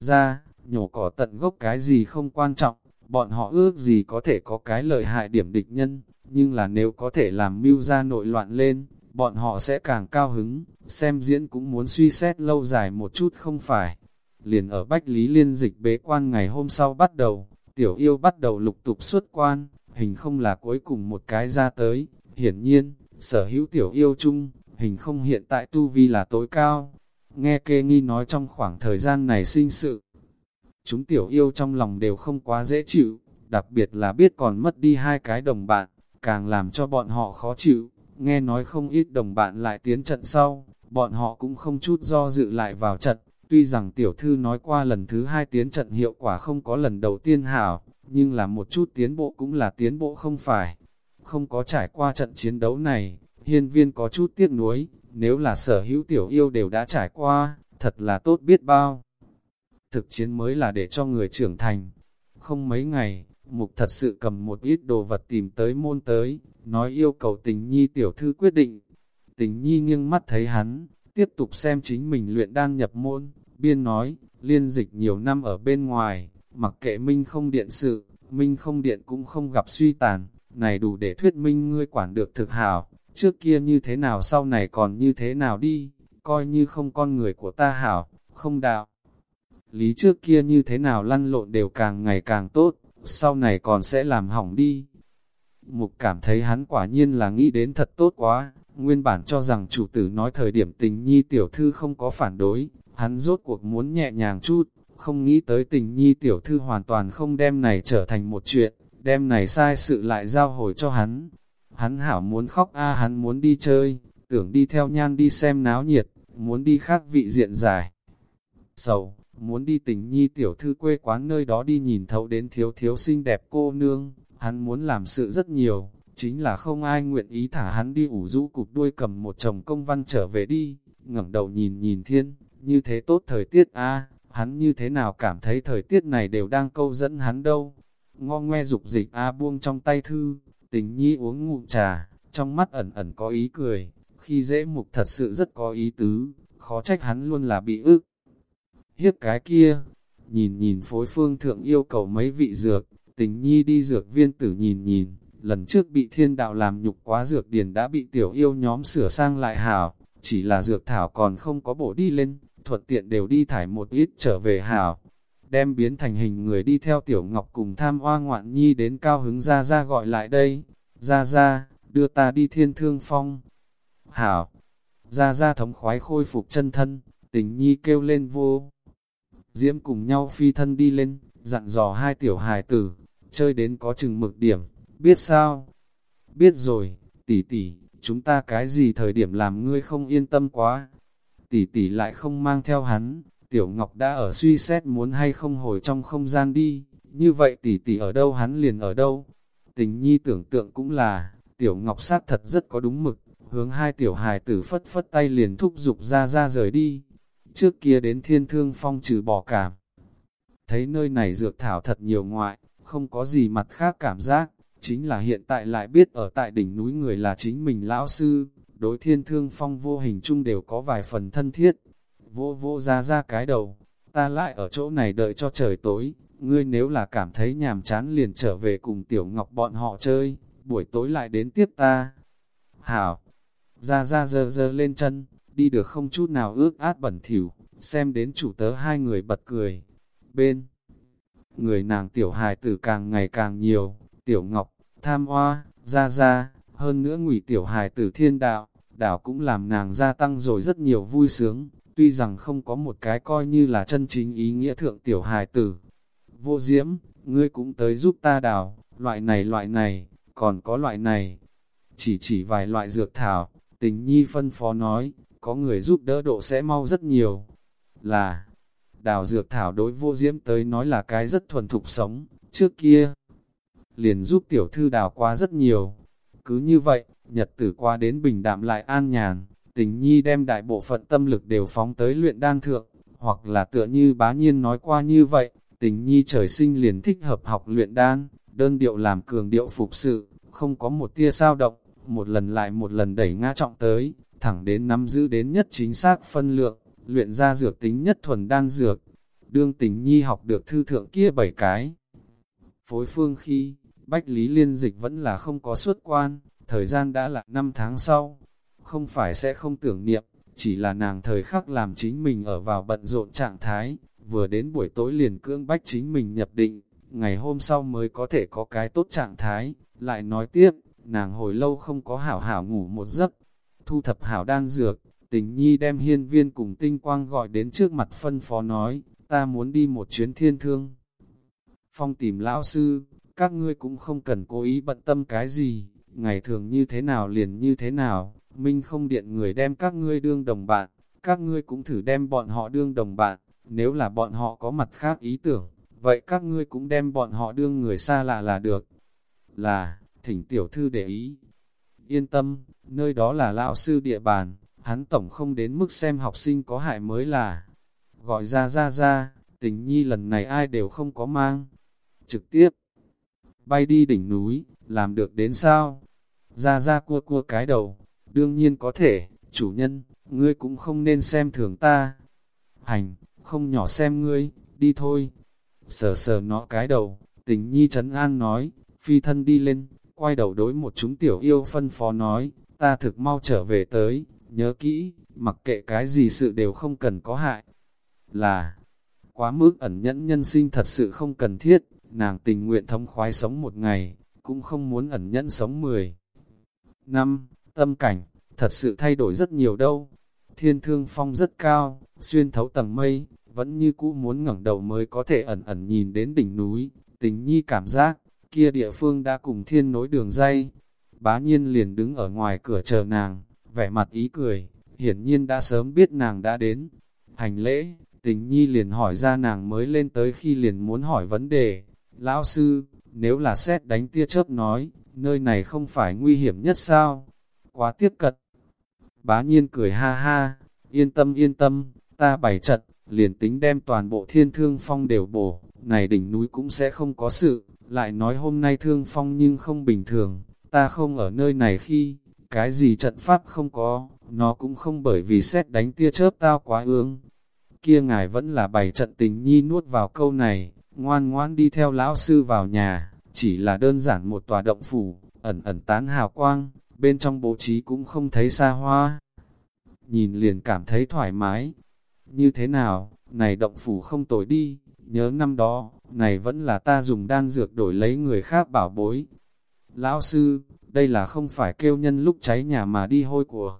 Ra, nhổ cỏ tận gốc cái gì không quan trọng, bọn họ ước gì có thể có cái lợi hại điểm địch nhân, nhưng là nếu có thể làm mưu ra nội loạn lên, bọn họ sẽ càng cao hứng, xem diễn cũng muốn suy xét lâu dài một chút không phải. Liền ở Bách Lý Liên dịch bế quan ngày hôm sau bắt đầu, tiểu yêu bắt đầu lục tục xuất quan, hình không là cuối cùng một cái ra tới, hiển nhiên, sở hữu tiểu yêu chung, hình không hiện tại tu vi là tối cao. Nghe kê nghi nói trong khoảng thời gian này sinh sự, chúng tiểu yêu trong lòng đều không quá dễ chịu, đặc biệt là biết còn mất đi hai cái đồng bạn, càng làm cho bọn họ khó chịu. Nghe nói không ít đồng bạn lại tiến trận sau, bọn họ cũng không chút do dự lại vào trận. Tuy rằng tiểu thư nói qua lần thứ hai tiến trận hiệu quả không có lần đầu tiên hảo, nhưng là một chút tiến bộ cũng là tiến bộ không phải. Không có trải qua trận chiến đấu này, hiên viên có chút tiếc nuối, nếu là sở hữu tiểu yêu đều đã trải qua, thật là tốt biết bao. Thực chiến mới là để cho người trưởng thành. Không mấy ngày, mục thật sự cầm một ít đồ vật tìm tới môn tới, nói yêu cầu tình nhi tiểu thư quyết định. Tình nhi nghiêng mắt thấy hắn, tiếp tục xem chính mình luyện đan nhập môn, biên nói, liên dịch nhiều năm ở bên ngoài, mặc kệ minh không điện sự, minh không điện cũng không gặp suy tàn, này đủ để thuyết minh ngươi quản được thực hảo, trước kia như thế nào sau này còn như thế nào đi, coi như không con người của ta hảo, không đạo. Lý trước kia như thế nào lăn lộn đều càng ngày càng tốt, sau này còn sẽ làm hỏng đi. Mục cảm thấy hắn quả nhiên là nghĩ đến thật tốt quá, nguyên bản cho rằng chủ tử nói thời điểm tình nhi tiểu thư không có phản đối, hắn rốt cuộc muốn nhẹ nhàng chút, không nghĩ tới tình nhi tiểu thư hoàn toàn không đem này trở thành một chuyện, đem này sai sự lại giao hồi cho hắn. Hắn hảo muốn khóc a hắn muốn đi chơi, tưởng đi theo nhan đi xem náo nhiệt, muốn đi khác vị diện dài. Sầu, muốn đi tình nhi tiểu thư quê quán nơi đó đi nhìn thấu đến thiếu thiếu xinh đẹp cô nương, hắn muốn làm sự rất nhiều, chính là không ai nguyện ý thả hắn đi ủ rũ cục đuôi cầm một chồng công văn trở về đi, ngẩng đầu nhìn nhìn thiên, như thế tốt thời tiết a hắn như thế nào cảm thấy thời tiết này đều đang câu dẫn hắn đâu. Ngo ngoe dục dịch A buông trong tay thư, tình nhi uống ngụm trà, trong mắt ẩn ẩn có ý cười, khi dễ mục thật sự rất có ý tứ, khó trách hắn luôn là bị ức. Hiếp cái kia, nhìn nhìn phối phương thượng yêu cầu mấy vị dược, tình nhi đi dược viên tử nhìn nhìn, lần trước bị thiên đạo làm nhục quá dược điền đã bị tiểu yêu nhóm sửa sang lại hảo, chỉ là dược thảo còn không có bổ đi lên, thuận tiện đều đi thải một ít trở về hảo. Đem biến thành hình người đi theo tiểu ngọc cùng tham hoa ngoạn nhi đến cao hứng ra ra gọi lại đây. Ra ra, đưa ta đi thiên thương phong. Hảo, ra ra thống khoái khôi phục chân thân, tình nhi kêu lên vô. Diễm cùng nhau phi thân đi lên, dặn dò hai tiểu hài tử, chơi đến có chừng mực điểm, biết sao? Biết rồi, tỷ tỷ, chúng ta cái gì thời điểm làm ngươi không yên tâm quá, tỷ tỷ lại không mang theo hắn, tiểu ngọc đã ở suy xét muốn hay không hồi trong không gian đi, như vậy tỷ tỷ ở đâu hắn liền ở đâu. Tình nhi tưởng tượng cũng là, tiểu ngọc sát thật rất có đúng mực, hướng hai tiểu hài tử phất phất tay liền thúc giục ra ra rời đi. Trước kia đến thiên thương phong trừ bỏ cảm. Thấy nơi này dược thảo thật nhiều ngoại, không có gì mặt khác cảm giác, chính là hiện tại lại biết ở tại đỉnh núi người là chính mình lão sư, đối thiên thương phong vô hình chung đều có vài phần thân thiết. Vô vô ra ra cái đầu, ta lại ở chỗ này đợi cho trời tối, ngươi nếu là cảm thấy nhàm chán liền trở về cùng tiểu ngọc bọn họ chơi, buổi tối lại đến tiếp ta. Hảo, ra ra dơ dơ lên chân, đi được không chút nào ước át bẩn thỉu, xem đến chủ tớ hai người bật cười. Bên, người nàng tiểu hài tử càng ngày càng nhiều, tiểu ngọc, tham hoa, ra ra, hơn nữa ngụy tiểu hài tử thiên đạo, đảo cũng làm nàng gia tăng rồi rất nhiều vui sướng, tuy rằng không có một cái coi như là chân chính ý nghĩa thượng tiểu hài tử. Vô diễm, ngươi cũng tới giúp ta đào, loại này loại này, còn có loại này. Chỉ chỉ vài loại dược thảo, tình nhi phân phó nói, có người giúp đỡ độ sẽ mau rất nhiều. Là, đào dược thảo đối vô diễm tới nói là cái rất thuần thục sống, trước kia, liền giúp tiểu thư đào qua rất nhiều. Cứ như vậy, nhật tử qua đến bình đạm lại an nhàn, tình nhi đem đại bộ phận tâm lực đều phóng tới luyện đan thượng, hoặc là tựa như bá nhiên nói qua như vậy, tình nhi trời sinh liền thích hợp học luyện đan, đơn điệu làm cường điệu phục sự, không có một tia sao động, một lần lại một lần đẩy ngã trọng tới, thẳng đến nắm giữ đến nhất chính xác phân lượng, luyện ra dược tính nhất thuần đan dược. Đương tình nhi học được thư thượng kia bảy cái. Phối phương khi, Bách Lý Liên Dịch vẫn là không có xuất quan, thời gian đã là năm tháng sau. Không phải sẽ không tưởng niệm, chỉ là nàng thời khắc làm chính mình ở vào bận rộn trạng thái, vừa đến buổi tối liền cưỡng bách chính mình nhập định, ngày hôm sau mới có thể có cái tốt trạng thái, lại nói tiếp, nàng hồi lâu không có hảo hảo ngủ một giấc, thu thập hảo đan dược, tình nhi đem hiên viên cùng tinh quang gọi đến trước mặt phân phó nói, ta muốn đi một chuyến thiên thương. Phong tìm lão sư, các ngươi cũng không cần cố ý bận tâm cái gì, ngày thường như thế nào liền như thế nào, minh không điện người đem các ngươi đương đồng bạn, các ngươi cũng thử đem bọn họ đương đồng bạn, nếu là bọn họ có mặt khác ý tưởng, vậy các ngươi cũng đem bọn họ đương người xa lạ là được. Là, thỉnh tiểu thư để ý. Yên tâm, nơi đó là lão sư địa bàn, hắn tổng không đến mức xem học sinh có hại mới là. Gọi ra ra ra, tình nhi lần này ai đều không có mang. Trực tiếp, bay đi đỉnh núi, làm được đến sao? Ra ra cua cua cái đầu, đương nhiên có thể, chủ nhân, ngươi cũng không nên xem thường ta. Hành, không nhỏ xem ngươi, đi thôi. Sờ sờ nó cái đầu, tình nhi trấn an nói, phi thân đi lên, quay đầu đối một chúng tiểu yêu phân phó nói, ta thực mau trở về tới, nhớ kỹ, mặc kệ cái gì sự đều không cần có hại. Là, quá mức ẩn nhẫn nhân sinh thật sự không cần thiết, nàng tình nguyện thống khoái sống một ngày, cũng không muốn ẩn nhẫn sống mười. Năm, tâm cảnh, thật sự thay đổi rất nhiều đâu. Thiên thương phong rất cao, xuyên thấu tầng mây, vẫn như cũ muốn ngẩng đầu mới có thể ẩn ẩn nhìn đến đỉnh núi, tình nhi cảm giác, kia địa phương đã cùng thiên nối đường dây. Bá nhiên liền đứng ở ngoài cửa chờ nàng, vẻ mặt ý cười, hiển nhiên đã sớm biết nàng đã đến. Hành lễ, tình nhi liền hỏi ra nàng mới lên tới khi liền muốn hỏi vấn đề. Lão sư, nếu là xét đánh tia chớp nói, nơi này không phải nguy hiểm nhất sao? Quá tiếp cận. Bá nhiên cười ha ha, yên tâm yên tâm, ta bày trận, liền tính đem toàn bộ thiên thương phong đều bổ, này đỉnh núi cũng sẽ không có sự, lại nói hôm nay thương phong nhưng không bình thường, ta không ở nơi này khi, cái gì trận pháp không có, nó cũng không bởi vì xét đánh tia chớp tao quá ương. Kia ngài vẫn là bày trận tình nhi nuốt vào câu này, ngoan ngoan đi theo lão sư vào nhà, chỉ là đơn giản một tòa động phủ, ẩn ẩn tán hào quang, bên trong bố trí cũng không thấy xa hoa. Nhìn liền cảm thấy thoải mái. Như thế nào, này động phủ không tồi đi, nhớ năm đó, này vẫn là ta dùng đan dược đổi lấy người khác bảo bối. Lão sư, đây là không phải kêu nhân lúc cháy nhà mà đi hôi của.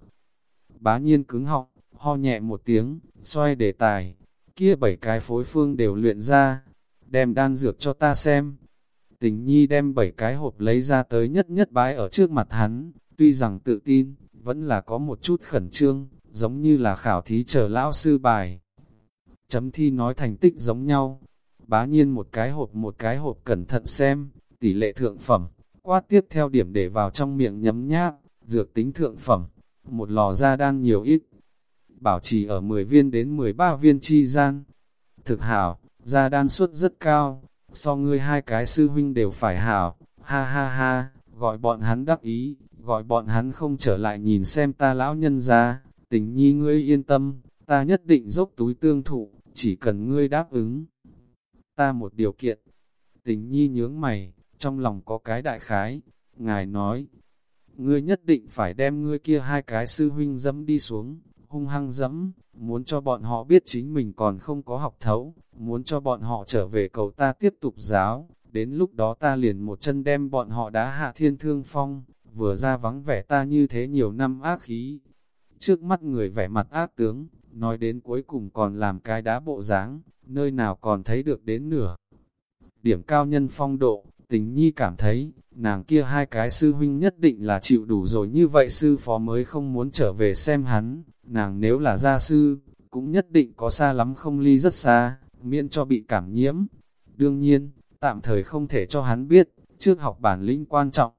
Bá nhiên cứng họng, ho nhẹ một tiếng, xoay đề tài, kia bảy cái phối phương đều luyện ra, đem đan dược cho ta xem. Tình nhi đem bảy cái hộp lấy ra tới nhất nhất bái ở trước mặt hắn, tuy rằng tự tin, vẫn là có một chút khẩn trương, giống như là khảo thí chờ lão sư bài. Chấm thi nói thành tích giống nhau, bá nhiên một cái hộp một cái hộp cẩn thận xem, tỷ lệ thượng phẩm, quát tiếp theo điểm để vào trong miệng nhấm nháp, dược tính thượng phẩm, một lò ra đan nhiều ít, bảo trì ở 10 viên đến 13 viên chi gian. Thực hảo, ra đan suất rất cao, so ngươi hai cái sư huynh đều phải hảo, ha ha ha, gọi bọn hắn đắc ý, gọi bọn hắn không trở lại nhìn xem ta lão nhân ra, tình nhi ngươi yên tâm, ta nhất định dốc túi tương thụ, chỉ cần ngươi đáp ứng. Ta một điều kiện, tình nhi nhướng mày, trong lòng có cái đại khái, ngài nói, ngươi nhất định phải đem ngươi kia hai cái sư huynh dẫm đi xuống, hung hăng dẫm, muốn cho bọn họ biết chính mình còn không có học thấu, muốn cho bọn họ trở về cầu ta tiếp tục giáo, đến lúc đó ta liền một chân đem bọn họ đá hạ thiên thương phong, vừa ra vắng vẻ ta như thế nhiều năm ác khí. Trước mắt người vẻ mặt ác tướng, nói đến cuối cùng còn làm cái đá bộ dáng, nơi nào còn thấy được đến nửa. Điểm cao nhân phong độ, tình nhi cảm thấy, nàng kia hai cái sư huynh nhất định là chịu đủ rồi như vậy sư phó mới không muốn trở về xem hắn, nàng nếu là gia sư, cũng nhất định có xa lắm không ly rất xa, miễn cho bị cảm nhiễm. Đương nhiên, tạm thời không thể cho hắn biết, trước học bản lĩnh quan trọng.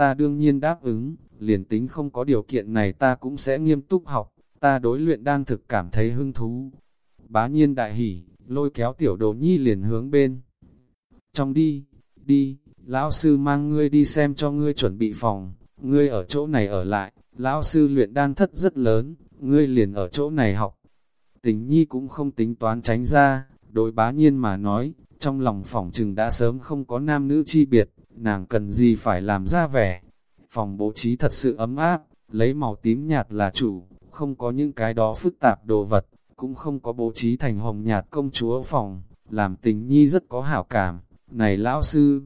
Ta đương nhiên đáp ứng, liền tính không có điều kiện này ta cũng sẽ nghiêm túc học, ta đối luyện đan thực cảm thấy hứng thú. Bá nhiên đại hỉ, lôi kéo tiểu đồ nhi liền hướng bên. Trong đi, đi, lão sư mang ngươi đi xem cho ngươi chuẩn bị phòng, ngươi ở chỗ này ở lại, lão sư luyện đan thất rất lớn, ngươi liền ở chỗ này học. Tình nhi cũng không tính toán tránh ra, đối bá nhiên mà nói, trong lòng phỏng trừng đã sớm không có nam nữ chi biệt, nàng cần gì phải làm ra vẻ. Phòng bố trí thật sự ấm áp, lấy màu tím nhạt là chủ, không có những cái đó phức tạp đồ vật, cũng không có bố trí thành hồng nhạt công chúa phòng, làm tình nhi rất có hảo cảm. Này lão sư,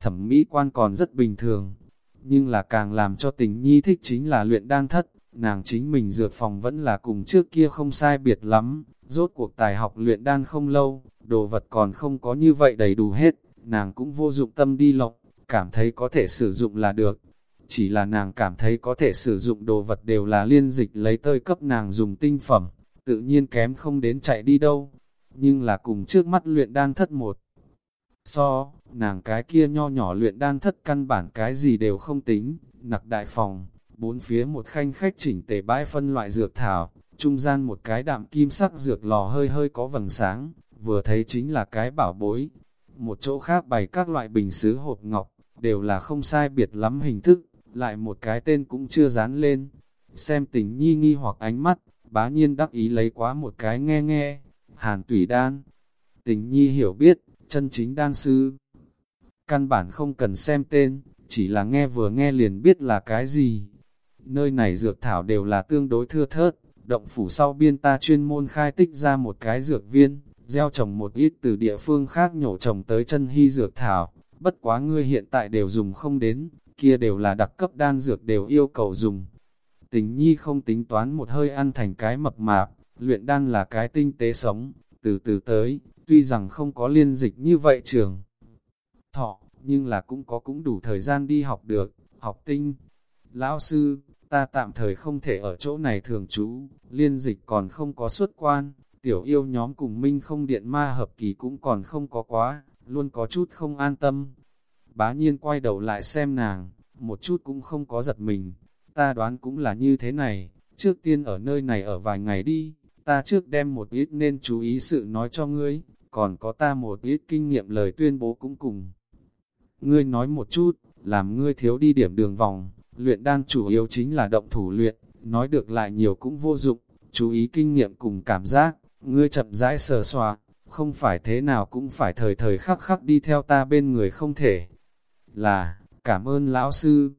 thẩm mỹ quan còn rất bình thường, nhưng là càng làm cho tình nhi thích chính là luyện đan thất, nàng chính mình dược phòng vẫn là cùng trước kia không sai biệt lắm, rốt cuộc tài học luyện đan không lâu, đồ vật còn không có như vậy đầy đủ hết, nàng cũng vô dụng tâm đi lọc, cảm thấy có thể sử dụng là được. Chỉ là nàng cảm thấy có thể sử dụng đồ vật đều là liên dịch lấy tơi cấp nàng dùng tinh phẩm, tự nhiên kém không đến chạy đi đâu. Nhưng là cùng trước mắt luyện đan thất một. So, nàng cái kia nho nhỏ luyện đan thất căn bản cái gì đều không tính, nặc đại phòng, bốn phía một khanh khách chỉnh tề bãi phân loại dược thảo, trung gian một cái đạm kim sắc dược lò hơi hơi có vầng sáng, vừa thấy chính là cái bảo bối. Một chỗ khác bày các loại bình sứ hộp ngọc, đều là không sai biệt lắm hình thức, lại một cái tên cũng chưa dán lên. Xem tình nhi nghi hoặc ánh mắt, bá nhiên đắc ý lấy quá một cái nghe nghe, hàn tủy đan. Tình nhi hiểu biết, chân chính đan sư. Căn bản không cần xem tên, chỉ là nghe vừa nghe liền biết là cái gì. Nơi này dược thảo đều là tương đối thưa thớt, động phủ sau biên ta chuyên môn khai tích ra một cái dược viên, gieo trồng một ít từ địa phương khác nhổ trồng tới chân hy dược thảo, bất quá ngươi hiện tại đều dùng không đến, kia đều là đặc cấp đan dược đều yêu cầu dùng. Tình nhi không tính toán một hơi ăn thành cái mập mạp, luyện đan là cái tinh tế sống, từ từ tới, tuy rằng không có liên dịch như vậy trường. Thọ, nhưng là cũng có cũng đủ thời gian đi học được, học tinh. Lão sư, ta tạm thời không thể ở chỗ này thường trú, liên dịch còn không có xuất quan, tiểu yêu nhóm cùng minh không điện ma hợp kỳ cũng còn không có quá, luôn có chút không an tâm. Bá nhiên quay đầu lại xem nàng, một chút cũng không có giật mình, ta đoán cũng là như thế này, trước tiên ở nơi này ở vài ngày đi, ta trước đem một ít nên chú ý sự nói cho ngươi, còn có ta một ít kinh nghiệm lời tuyên bố cũng cùng. Ngươi nói một chút, làm ngươi thiếu đi điểm đường vòng, luyện đan chủ yếu chính là động thủ luyện, nói được lại nhiều cũng vô dụng, chú ý kinh nghiệm cùng cảm giác, ngươi chậm rãi sờ xoa, không phải thế nào cũng phải thời thời khắc khắc đi theo ta bên người không thể. Là, cảm ơn lão sư.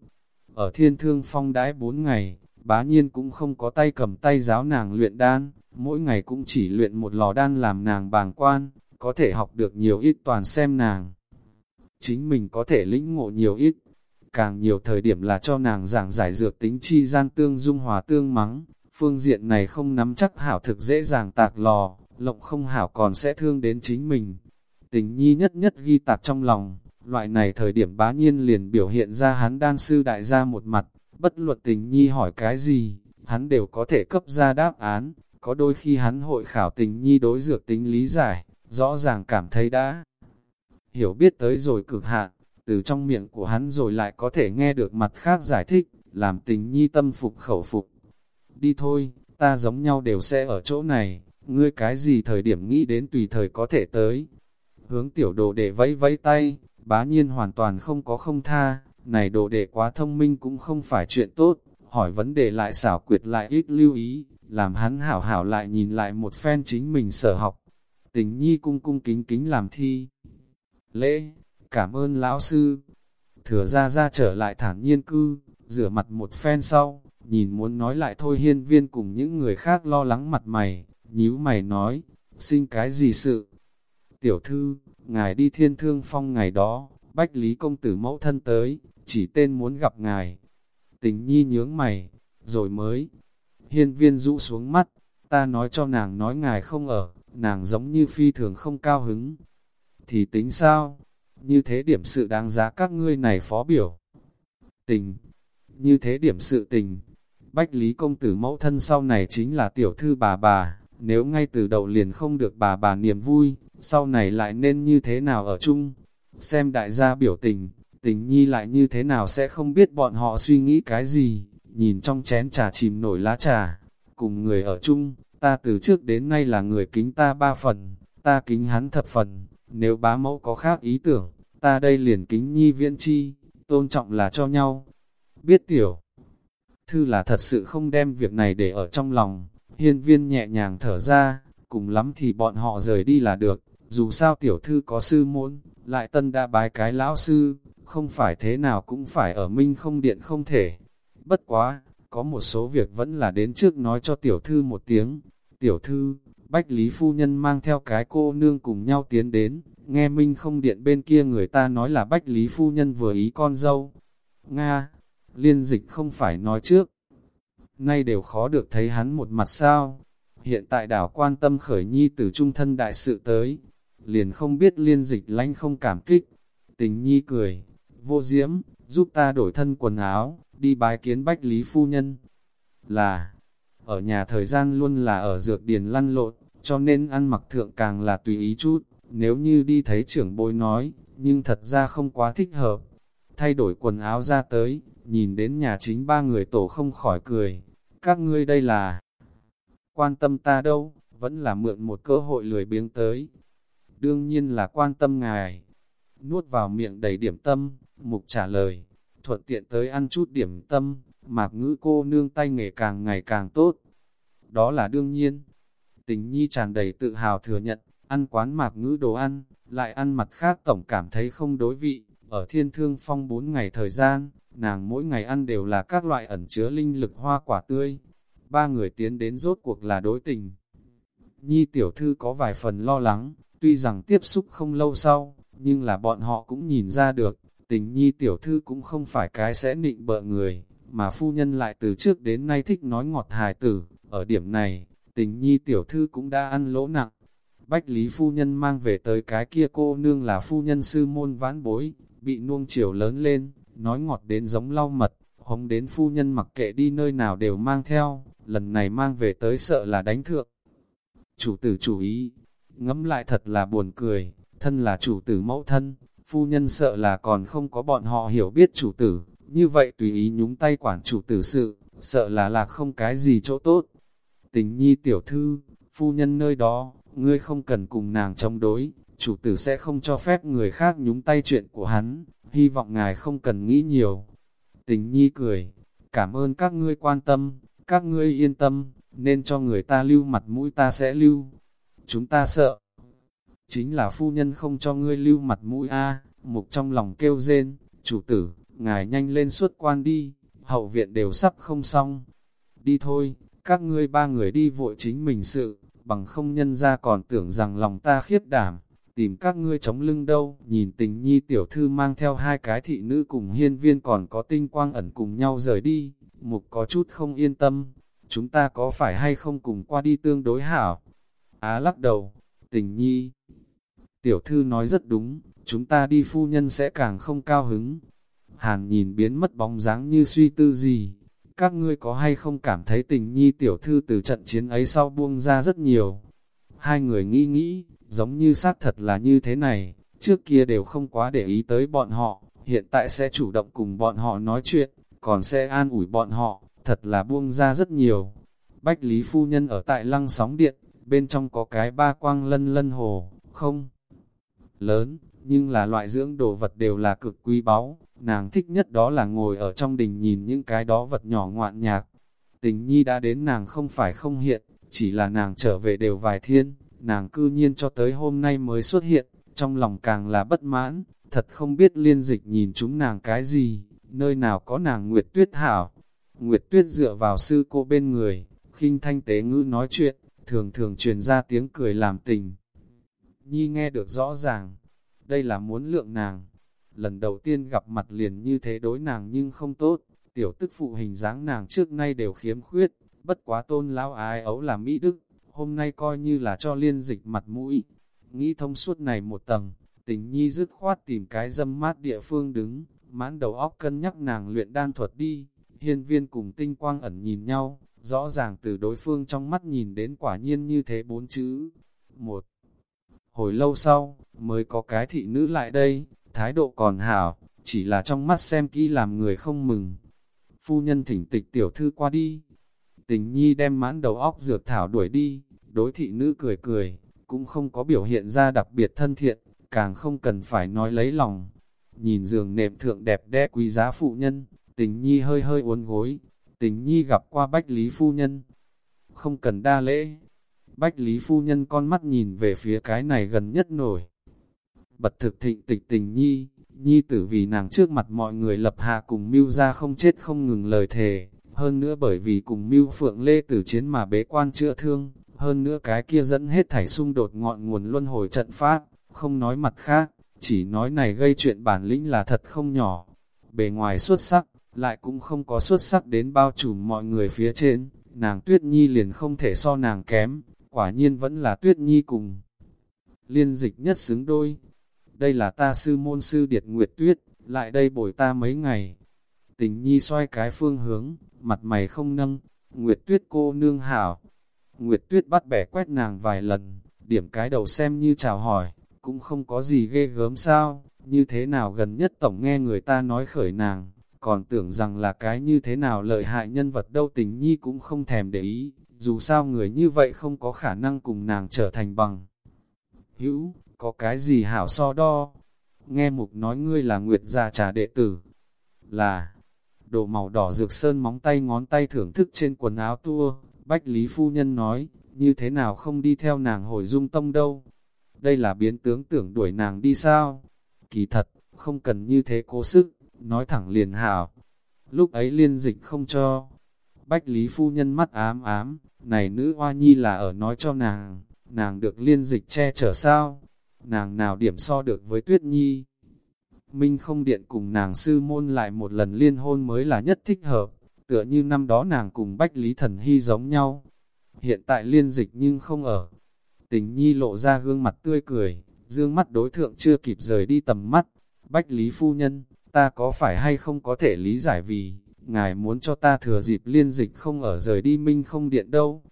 Ở thiên thương phong đãi bốn ngày, bá nhiên cũng không có tay cầm tay giáo nàng luyện đan, mỗi ngày cũng chỉ luyện một lò đan làm nàng bàng quan, có thể học được nhiều ít toàn xem nàng. Chính mình có thể lĩnh ngộ nhiều ít, càng nhiều thời điểm là cho nàng giảng giải dược tính chi gian tương dung hòa tương mắng, phương diện này không nắm chắc hảo thực dễ dàng tạc lò, lộng không hảo còn sẽ thương đến chính mình. Tình nhi nhất nhất ghi tạc trong lòng, loại này thời điểm bá nhiên liền biểu hiện ra hắn đan sư đại gia một mặt, bất luật tình nhi hỏi cái gì, hắn đều có thể cấp ra đáp án, có đôi khi hắn hội khảo tình nhi đối dược tính lý giải, rõ ràng cảm thấy đã hiểu biết tới rồi cực hạn, từ trong miệng của hắn rồi lại có thể nghe được mặt khác giải thích, làm tình nhi tâm phục khẩu phục. Đi thôi, ta giống nhau đều sẽ ở chỗ này, ngươi cái gì thời điểm nghĩ đến tùy thời có thể tới. Hướng tiểu đồ đệ vẫy vẫy tay, bá nhiên hoàn toàn không có không tha, này đồ đệ quá thông minh cũng không phải chuyện tốt, hỏi vấn đề lại xảo quyệt lại ít lưu ý, làm hắn hảo hảo lại nhìn lại một phen chính mình sở học. Tình nhi cung cung kính kính làm thi. Lễ, cảm ơn lão sư. Thừa ra ra trở lại thản nhiên cư, rửa mặt một phen sau, nhìn muốn nói lại thôi hiên viên cùng những người khác lo lắng mặt mày, nhíu mày nói, sinh cái gì sự? Tiểu thư, ngài đi thiên thương phong ngày đó, bách lý công tử mẫu thân tới, chỉ tên muốn gặp ngài. Tình nhi nhướng mày, rồi mới. Hiên viên rũ xuống mắt, ta nói cho nàng nói ngài không ở, nàng giống như phi thường không cao hứng. Thì tính sao? Như thế điểm sự đáng giá các ngươi này phó biểu. Tình, như thế điểm sự tình. Bách Lý Công Tử mẫu thân sau này chính là tiểu thư bà bà, nếu ngay từ đầu liền không được bà bà niềm vui, sau này lại nên như thế nào ở chung. Xem đại gia biểu tình, tình nhi lại như thế nào sẽ không biết bọn họ suy nghĩ cái gì, nhìn trong chén trà chìm nổi lá trà, cùng người ở chung, ta từ trước đến nay là người kính ta ba phần, ta kính hắn thập phần, nếu bá mẫu có khác ý tưởng, ta đây liền kính nhi viễn chi, tôn trọng là cho nhau. Biết tiểu, thư là thật sự không đem việc này để ở trong lòng, hiên viên nhẹ nhàng thở ra, cùng lắm thì bọn họ rời đi là được, dù sao tiểu thư có sư môn, lại tân đã bái cái lão sư, không phải thế nào cũng phải ở minh không điện không thể. Bất quá, có một số việc vẫn là đến trước nói cho tiểu thư một tiếng. Tiểu thư, Bách Lý Phu Nhân mang theo cái cô nương cùng nhau tiến đến, nghe minh không điện bên kia người ta nói là Bách Lý Phu Nhân vừa ý con dâu. Nga, liên dịch không phải nói trước. Nay đều khó được thấy hắn một mặt sao. Hiện tại đảo quan tâm khởi nhi từ trung thân đại sự tới, liền không biết liên dịch lanh không cảm kích. Tình nhi cười, vô diễm, giúp ta đổi thân quần áo, đi bái kiến Bách Lý Phu Nhân. Là, ở nhà thời gian luôn là ở dược điền lăn lộn, cho nên ăn mặc thượng càng là tùy ý chút, nếu như đi thấy trưởng bối nói, nhưng thật ra không quá thích hợp. Thay đổi quần áo ra tới, nhìn đến nhà chính ba người tổ không khỏi cười, các ngươi đây là quan tâm ta đâu, vẫn là mượn một cơ hội lười biếng tới. Đương nhiên là quan tâm ngài. Nuốt vào miệng đầy điểm tâm, mục trả lời, thuận tiện tới ăn chút điểm tâm, mạc ngữ cô nương tay nghề càng ngày càng tốt. Đó là đương nhiên. Tình nhi tràn đầy tự hào thừa nhận, ăn quán mạc ngữ đồ ăn, lại ăn mặt khác tổng cảm thấy không đối vị. Ở thiên thương phong 4 ngày thời gian, nàng mỗi ngày ăn đều là các loại ẩn chứa linh lực hoa quả tươi. Ba người tiến đến rốt cuộc là đối tình. Nhi tiểu thư có vài phần lo lắng, tuy rằng tiếp xúc không lâu sau, nhưng là bọn họ cũng nhìn ra được, tình nhi tiểu thư cũng không phải cái sẽ nịnh bợ người, mà phu nhân lại từ trước đến nay thích nói ngọt hài tử, ở điểm này, tình nhi tiểu thư cũng đã ăn lỗ nặng. Bách Lý phu nhân mang về tới cái kia cô nương là phu nhân sư môn vãn bối, bị nuông chiều lớn lên, nói ngọt đến giống lau mật, hống đến phu nhân mặc kệ đi nơi nào đều mang theo, lần này mang về tới sợ là đánh thượng. Chủ tử chủ ý, ngẫm lại thật là buồn cười, thân là chủ tử mẫu thân, phu nhân sợ là còn không có bọn họ hiểu biết chủ tử, như vậy tùy ý nhúng tay quản chủ tử sự, sợ là là không cái gì chỗ tốt. Tình nhi tiểu thư, phu nhân nơi đó, ngươi không cần cùng nàng chống đối, chủ tử sẽ không cho phép người khác nhúng tay chuyện của hắn, hy vọng ngài không cần nghĩ nhiều. Tình nhi cười, cảm ơn các ngươi quan tâm, các ngươi yên tâm, nên cho người ta lưu mặt mũi ta sẽ lưu. Chúng ta sợ, chính là phu nhân không cho ngươi lưu mặt mũi a mục trong lòng kêu rên, chủ tử, ngài nhanh lên suốt quan đi, hậu viện đều sắp không xong. Đi thôi, các ngươi ba người đi vội chính mình sự, bằng không nhân ra còn tưởng rằng lòng ta khiết đảm, tìm các ngươi chống lưng đâu. Nhìn tình nhi tiểu thư mang theo hai cái thị nữ cùng hiên viên còn có tinh quang ẩn cùng nhau rời đi, mục có chút không yên tâm, chúng ta có phải hay không cùng qua đi tương đối hảo? Á lắc đầu, tình nhi. Tiểu thư nói rất đúng, chúng ta đi phu nhân sẽ càng không cao hứng. Hàn nhìn biến mất bóng dáng như suy tư gì. Các ngươi có hay không cảm thấy tình nhi tiểu thư từ trận chiến ấy sau buông ra rất nhiều. Hai người nghĩ nghĩ, giống như xác thật là như thế này, trước kia đều không quá để ý tới bọn họ, hiện tại sẽ chủ động cùng bọn họ nói chuyện, còn sẽ an ủi bọn họ, thật là buông ra rất nhiều. Bách Lý Phu Nhân ở tại lăng sóng điện, bên trong có cái ba quang lân lân hồ, không lớn, nhưng là loại dưỡng đồ vật đều là cực quý báu, nàng thích nhất đó là ngồi ở trong đình nhìn những cái đó vật nhỏ ngoạn nhạc. Tình nhi đã đến nàng không phải không hiện, chỉ là nàng trở về đều vài thiên, nàng cư nhiên cho tới hôm nay mới xuất hiện, trong lòng càng là bất mãn, thật không biết liên dịch nhìn chúng nàng cái gì, nơi nào có nàng Nguyệt Tuyết hảo. Nguyệt Tuyết dựa vào sư cô bên người, khinh thanh tế ngữ nói chuyện, thường thường truyền ra tiếng cười làm tình. Nhi nghe được rõ ràng, đây là muốn lượng nàng. Lần đầu tiên gặp mặt liền như thế đối nàng nhưng không tốt, tiểu tức phụ hình dáng nàng trước nay đều khiếm khuyết, bất quá tôn lão ái ấu là Mỹ Đức, hôm nay coi như là cho liên dịch mặt mũi. Nghĩ thông suốt này một tầng, tình nhi dứt khoát tìm cái dâm mát địa phương đứng, mãn đầu óc cân nhắc nàng luyện đan thuật đi, hiên viên cùng tinh quang ẩn nhìn nhau, rõ ràng từ đối phương trong mắt nhìn đến quả nhiên như thế bốn chữ. Một, Hồi lâu sau, mới có cái thị nữ lại đây, thái độ còn hảo, chỉ là trong mắt xem kỹ làm người không mừng. Phu nhân thỉnh tịch tiểu thư qua đi. Tình nhi đem mãn đầu óc dược thảo đuổi đi, đối thị nữ cười cười, cũng không có biểu hiện ra đặc biệt thân thiện, càng không cần phải nói lấy lòng. Nhìn giường nệm thượng đẹp đẽ quý giá phụ nhân, tình nhi hơi hơi uốn gối, tình nhi gặp qua bách lý phu nhân. Không cần đa lễ, bách lý phu nhân con mắt nhìn về phía cái này gần nhất nổi. Bật thực thịnh tịch tình nhi, nhi tử vì nàng trước mặt mọi người lập hạ cùng mưu ra không chết không ngừng lời thề, hơn nữa bởi vì cùng mưu phượng lê tử chiến mà bế quan chữa thương, hơn nữa cái kia dẫn hết thảy xung đột ngọn nguồn luân hồi trận pháp, không nói mặt khác, chỉ nói này gây chuyện bản lĩnh là thật không nhỏ. Bề ngoài xuất sắc, lại cũng không có xuất sắc đến bao trùm mọi người phía trên, nàng tuyết nhi liền không thể so nàng kém, quả nhiên vẫn là tuyết nhi cùng. Liên dịch nhất xứng đôi, đây là ta sư môn sư Điệt Nguyệt Tuyết, lại đây bồi ta mấy ngày. Tình nhi xoay cái phương hướng, mặt mày không nâng, Nguyệt Tuyết cô nương hảo. Nguyệt Tuyết bắt bẻ quét nàng vài lần, điểm cái đầu xem như chào hỏi, cũng không có gì ghê gớm sao, như thế nào gần nhất tổng nghe người ta nói khởi nàng, còn tưởng rằng là cái như thế nào lợi hại nhân vật đâu tình nhi cũng không thèm để ý, dù sao người như vậy không có khả năng cùng nàng trở thành bằng. Hữu, có cái gì hảo so đo? Nghe mục nói ngươi là Nguyệt gia trà đệ tử, là đồ màu đỏ dược sơn móng tay ngón tay thưởng thức trên quần áo tua, Bách Lý Phu Nhân nói, như thế nào không đi theo nàng hồi dung tông đâu? Đây là biến tướng tưởng đuổi nàng đi sao? Kỳ thật, không cần như thế cố sức, nói thẳng liền hảo. Lúc ấy liên dịch không cho. Bách Lý Phu Nhân mắt ám ám, này nữ hoa nhi là ở nói cho nàng, nàng được liên dịch che chở sao? Nàng nào điểm so được với Tuyết Nhi? Minh không điện cùng nàng sư môn lại một lần liên hôn mới là nhất thích hợp, tựa như năm đó nàng cùng Bách Lý Thần Hy giống nhau. Hiện tại liên dịch nhưng không ở. Tình Nhi lộ ra gương mặt tươi cười, dương mắt đối thượng chưa kịp rời đi tầm mắt. Bách Lý Phu Nhân, ta có phải hay không có thể lý giải vì, ngài muốn cho ta thừa dịp liên dịch không ở rời đi Minh không điện đâu.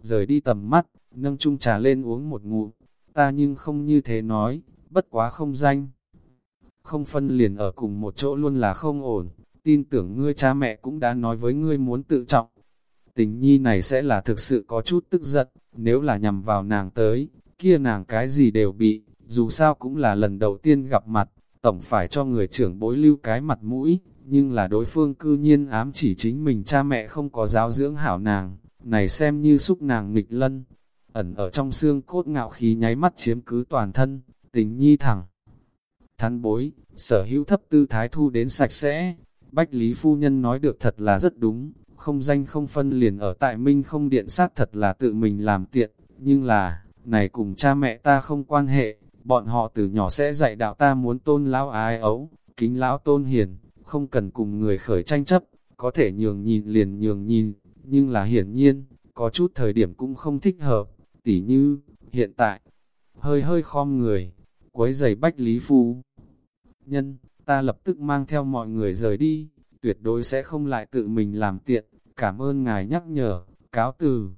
Rời đi tầm mắt, nâng chung trà lên uống một ngụm, ta nhưng không như thế nói, bất quá không danh không phân liền ở cùng một chỗ luôn là không ổn, tin tưởng ngươi cha mẹ cũng đã nói với ngươi muốn tự trọng. Tình nhi này sẽ là thực sự có chút tức giận, nếu là nhằm vào nàng tới, kia nàng cái gì đều bị, dù sao cũng là lần đầu tiên gặp mặt, tổng phải cho người trưởng bối lưu cái mặt mũi, nhưng là đối phương cư nhiên ám chỉ chính mình cha mẹ không có giáo dưỡng hảo nàng, này xem như xúc nàng nghịch lân, ẩn ở trong xương cốt ngạo khí nháy mắt chiếm cứ toàn thân, tình nhi thẳng thắn bối, sở hữu thấp tư thái thu đến sạch sẽ. Bách Lý Phu Nhân nói được thật là rất đúng, không danh không phân liền ở tại Minh không điện sát thật là tự mình làm tiện, nhưng là, này cùng cha mẹ ta không quan hệ, bọn họ từ nhỏ sẽ dạy đạo ta muốn tôn lão ái ấu, kính lão tôn hiền, không cần cùng người khởi tranh chấp, có thể nhường nhìn liền nhường nhìn, nhưng là hiển nhiên, có chút thời điểm cũng không thích hợp, tỉ như, hiện tại, hơi hơi khom người, quấy giày bách lý phu nhân, ta lập tức mang theo mọi người rời đi, tuyệt đối sẽ không lại tự mình làm tiện, cảm ơn ngài nhắc nhở, cáo từ.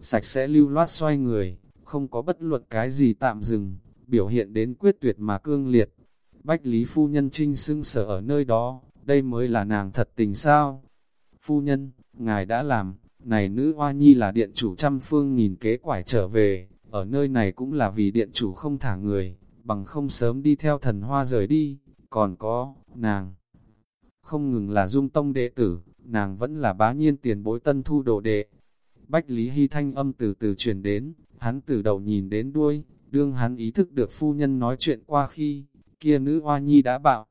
Sạch sẽ lưu loát xoay người, không có bất luận cái gì tạm dừng, biểu hiện đến quyết tuyệt mà cương liệt. Bách Lý Phu Nhân trinh sưng sở ở nơi đó, đây mới là nàng thật tình sao. Phu Nhân, ngài đã làm, này nữ hoa nhi là điện chủ trăm phương nghìn kế quải trở về, ở nơi này cũng là vì điện chủ không thả người, bằng không sớm đi theo thần hoa rời đi, còn có, nàng. Không ngừng là dung tông đệ tử, nàng vẫn là bá nhiên tiền bối tân thu đồ đệ. Bách Lý Hy thanh âm từ từ truyền đến, hắn từ đầu nhìn đến đuôi, đương hắn ý thức được phu nhân nói chuyện qua khi, kia nữ hoa nhi đã bạo.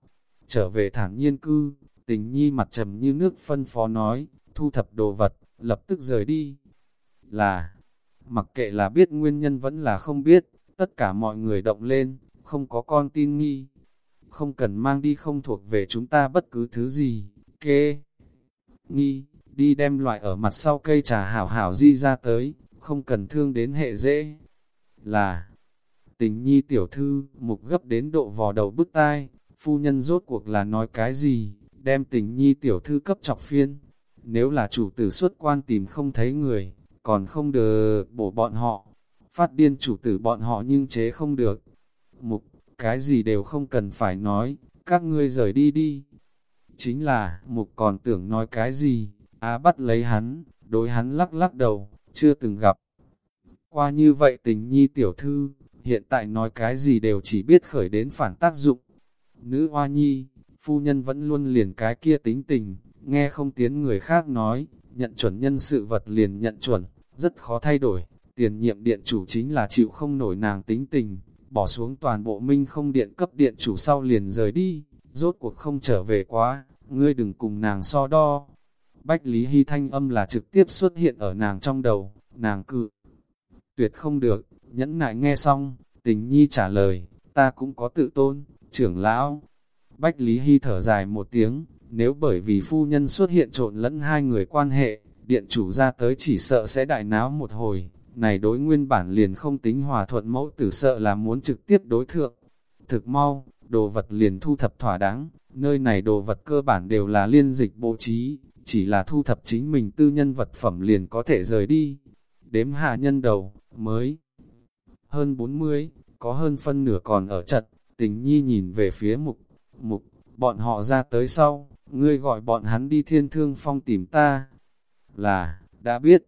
Trở về thản nhiên cư, tình nhi mặt trầm như nước phân phó nói, thu thập đồ vật, lập tức rời đi. Là, mặc kệ là biết nguyên nhân vẫn là không biết, tất cả mọi người động lên, không có con tin nghi. Không cần mang đi không thuộc về chúng ta bất cứ thứ gì, kê. Nghi, đi đem loại ở mặt sau cây trà hảo hảo di ra tới, không cần thương đến hệ dễ. Là, tình nhi tiểu thư, mục gấp đến độ vò đầu bức tai, phu nhân rốt cuộc là nói cái gì, đem tình nhi tiểu thư cấp chọc phiên. Nếu là chủ tử xuất quan tìm không thấy người, còn không đờ bổ bọn họ, phát điên chủ tử bọn họ nhưng chế không được. Mục, cái gì đều không cần phải nói, các ngươi rời đi đi. Chính là, mục còn tưởng nói cái gì, á bắt lấy hắn, đối hắn lắc lắc đầu, chưa từng gặp. Qua như vậy tình nhi tiểu thư, hiện tại nói cái gì đều chỉ biết khởi đến phản tác dụng. Nữ hoa nhi, phu nhân vẫn luôn liền cái kia tính tình, nghe không tiếng người khác nói, nhận chuẩn nhân sự vật liền nhận chuẩn, rất khó thay đổi. Tiền nhiệm điện chủ chính là chịu không nổi nàng tính tình, bỏ xuống toàn bộ minh không điện cấp điện chủ sau liền rời đi, rốt cuộc không trở về quá, ngươi đừng cùng nàng so đo. Bách Lý Hy thanh âm là trực tiếp xuất hiện ở nàng trong đầu, nàng cự. Tuyệt không được, nhẫn nại nghe xong, tình nhi trả lời, ta cũng có tự tôn, trưởng lão. Bách Lý Hy thở dài một tiếng, nếu bởi vì phu nhân xuất hiện trộn lẫn hai người quan hệ, điện chủ ra tới chỉ sợ sẽ đại náo một hồi, này đối nguyên bản liền không tính hòa thuận mẫu tử sợ là muốn trực tiếp đối thượng. Thực mau, đồ vật liền thu thập thỏa đáng, nơi này đồ vật cơ bản đều là liên dịch bố trí, chỉ là thu thập chính mình tư nhân vật phẩm liền có thể rời đi. Đếm hạ nhân đầu, mới hơn 40, có hơn phân nửa còn ở trận, tình nhi nhìn về phía mục, mục, bọn họ ra tới sau, ngươi gọi bọn hắn đi thiên thương phong tìm ta. Là, đã biết,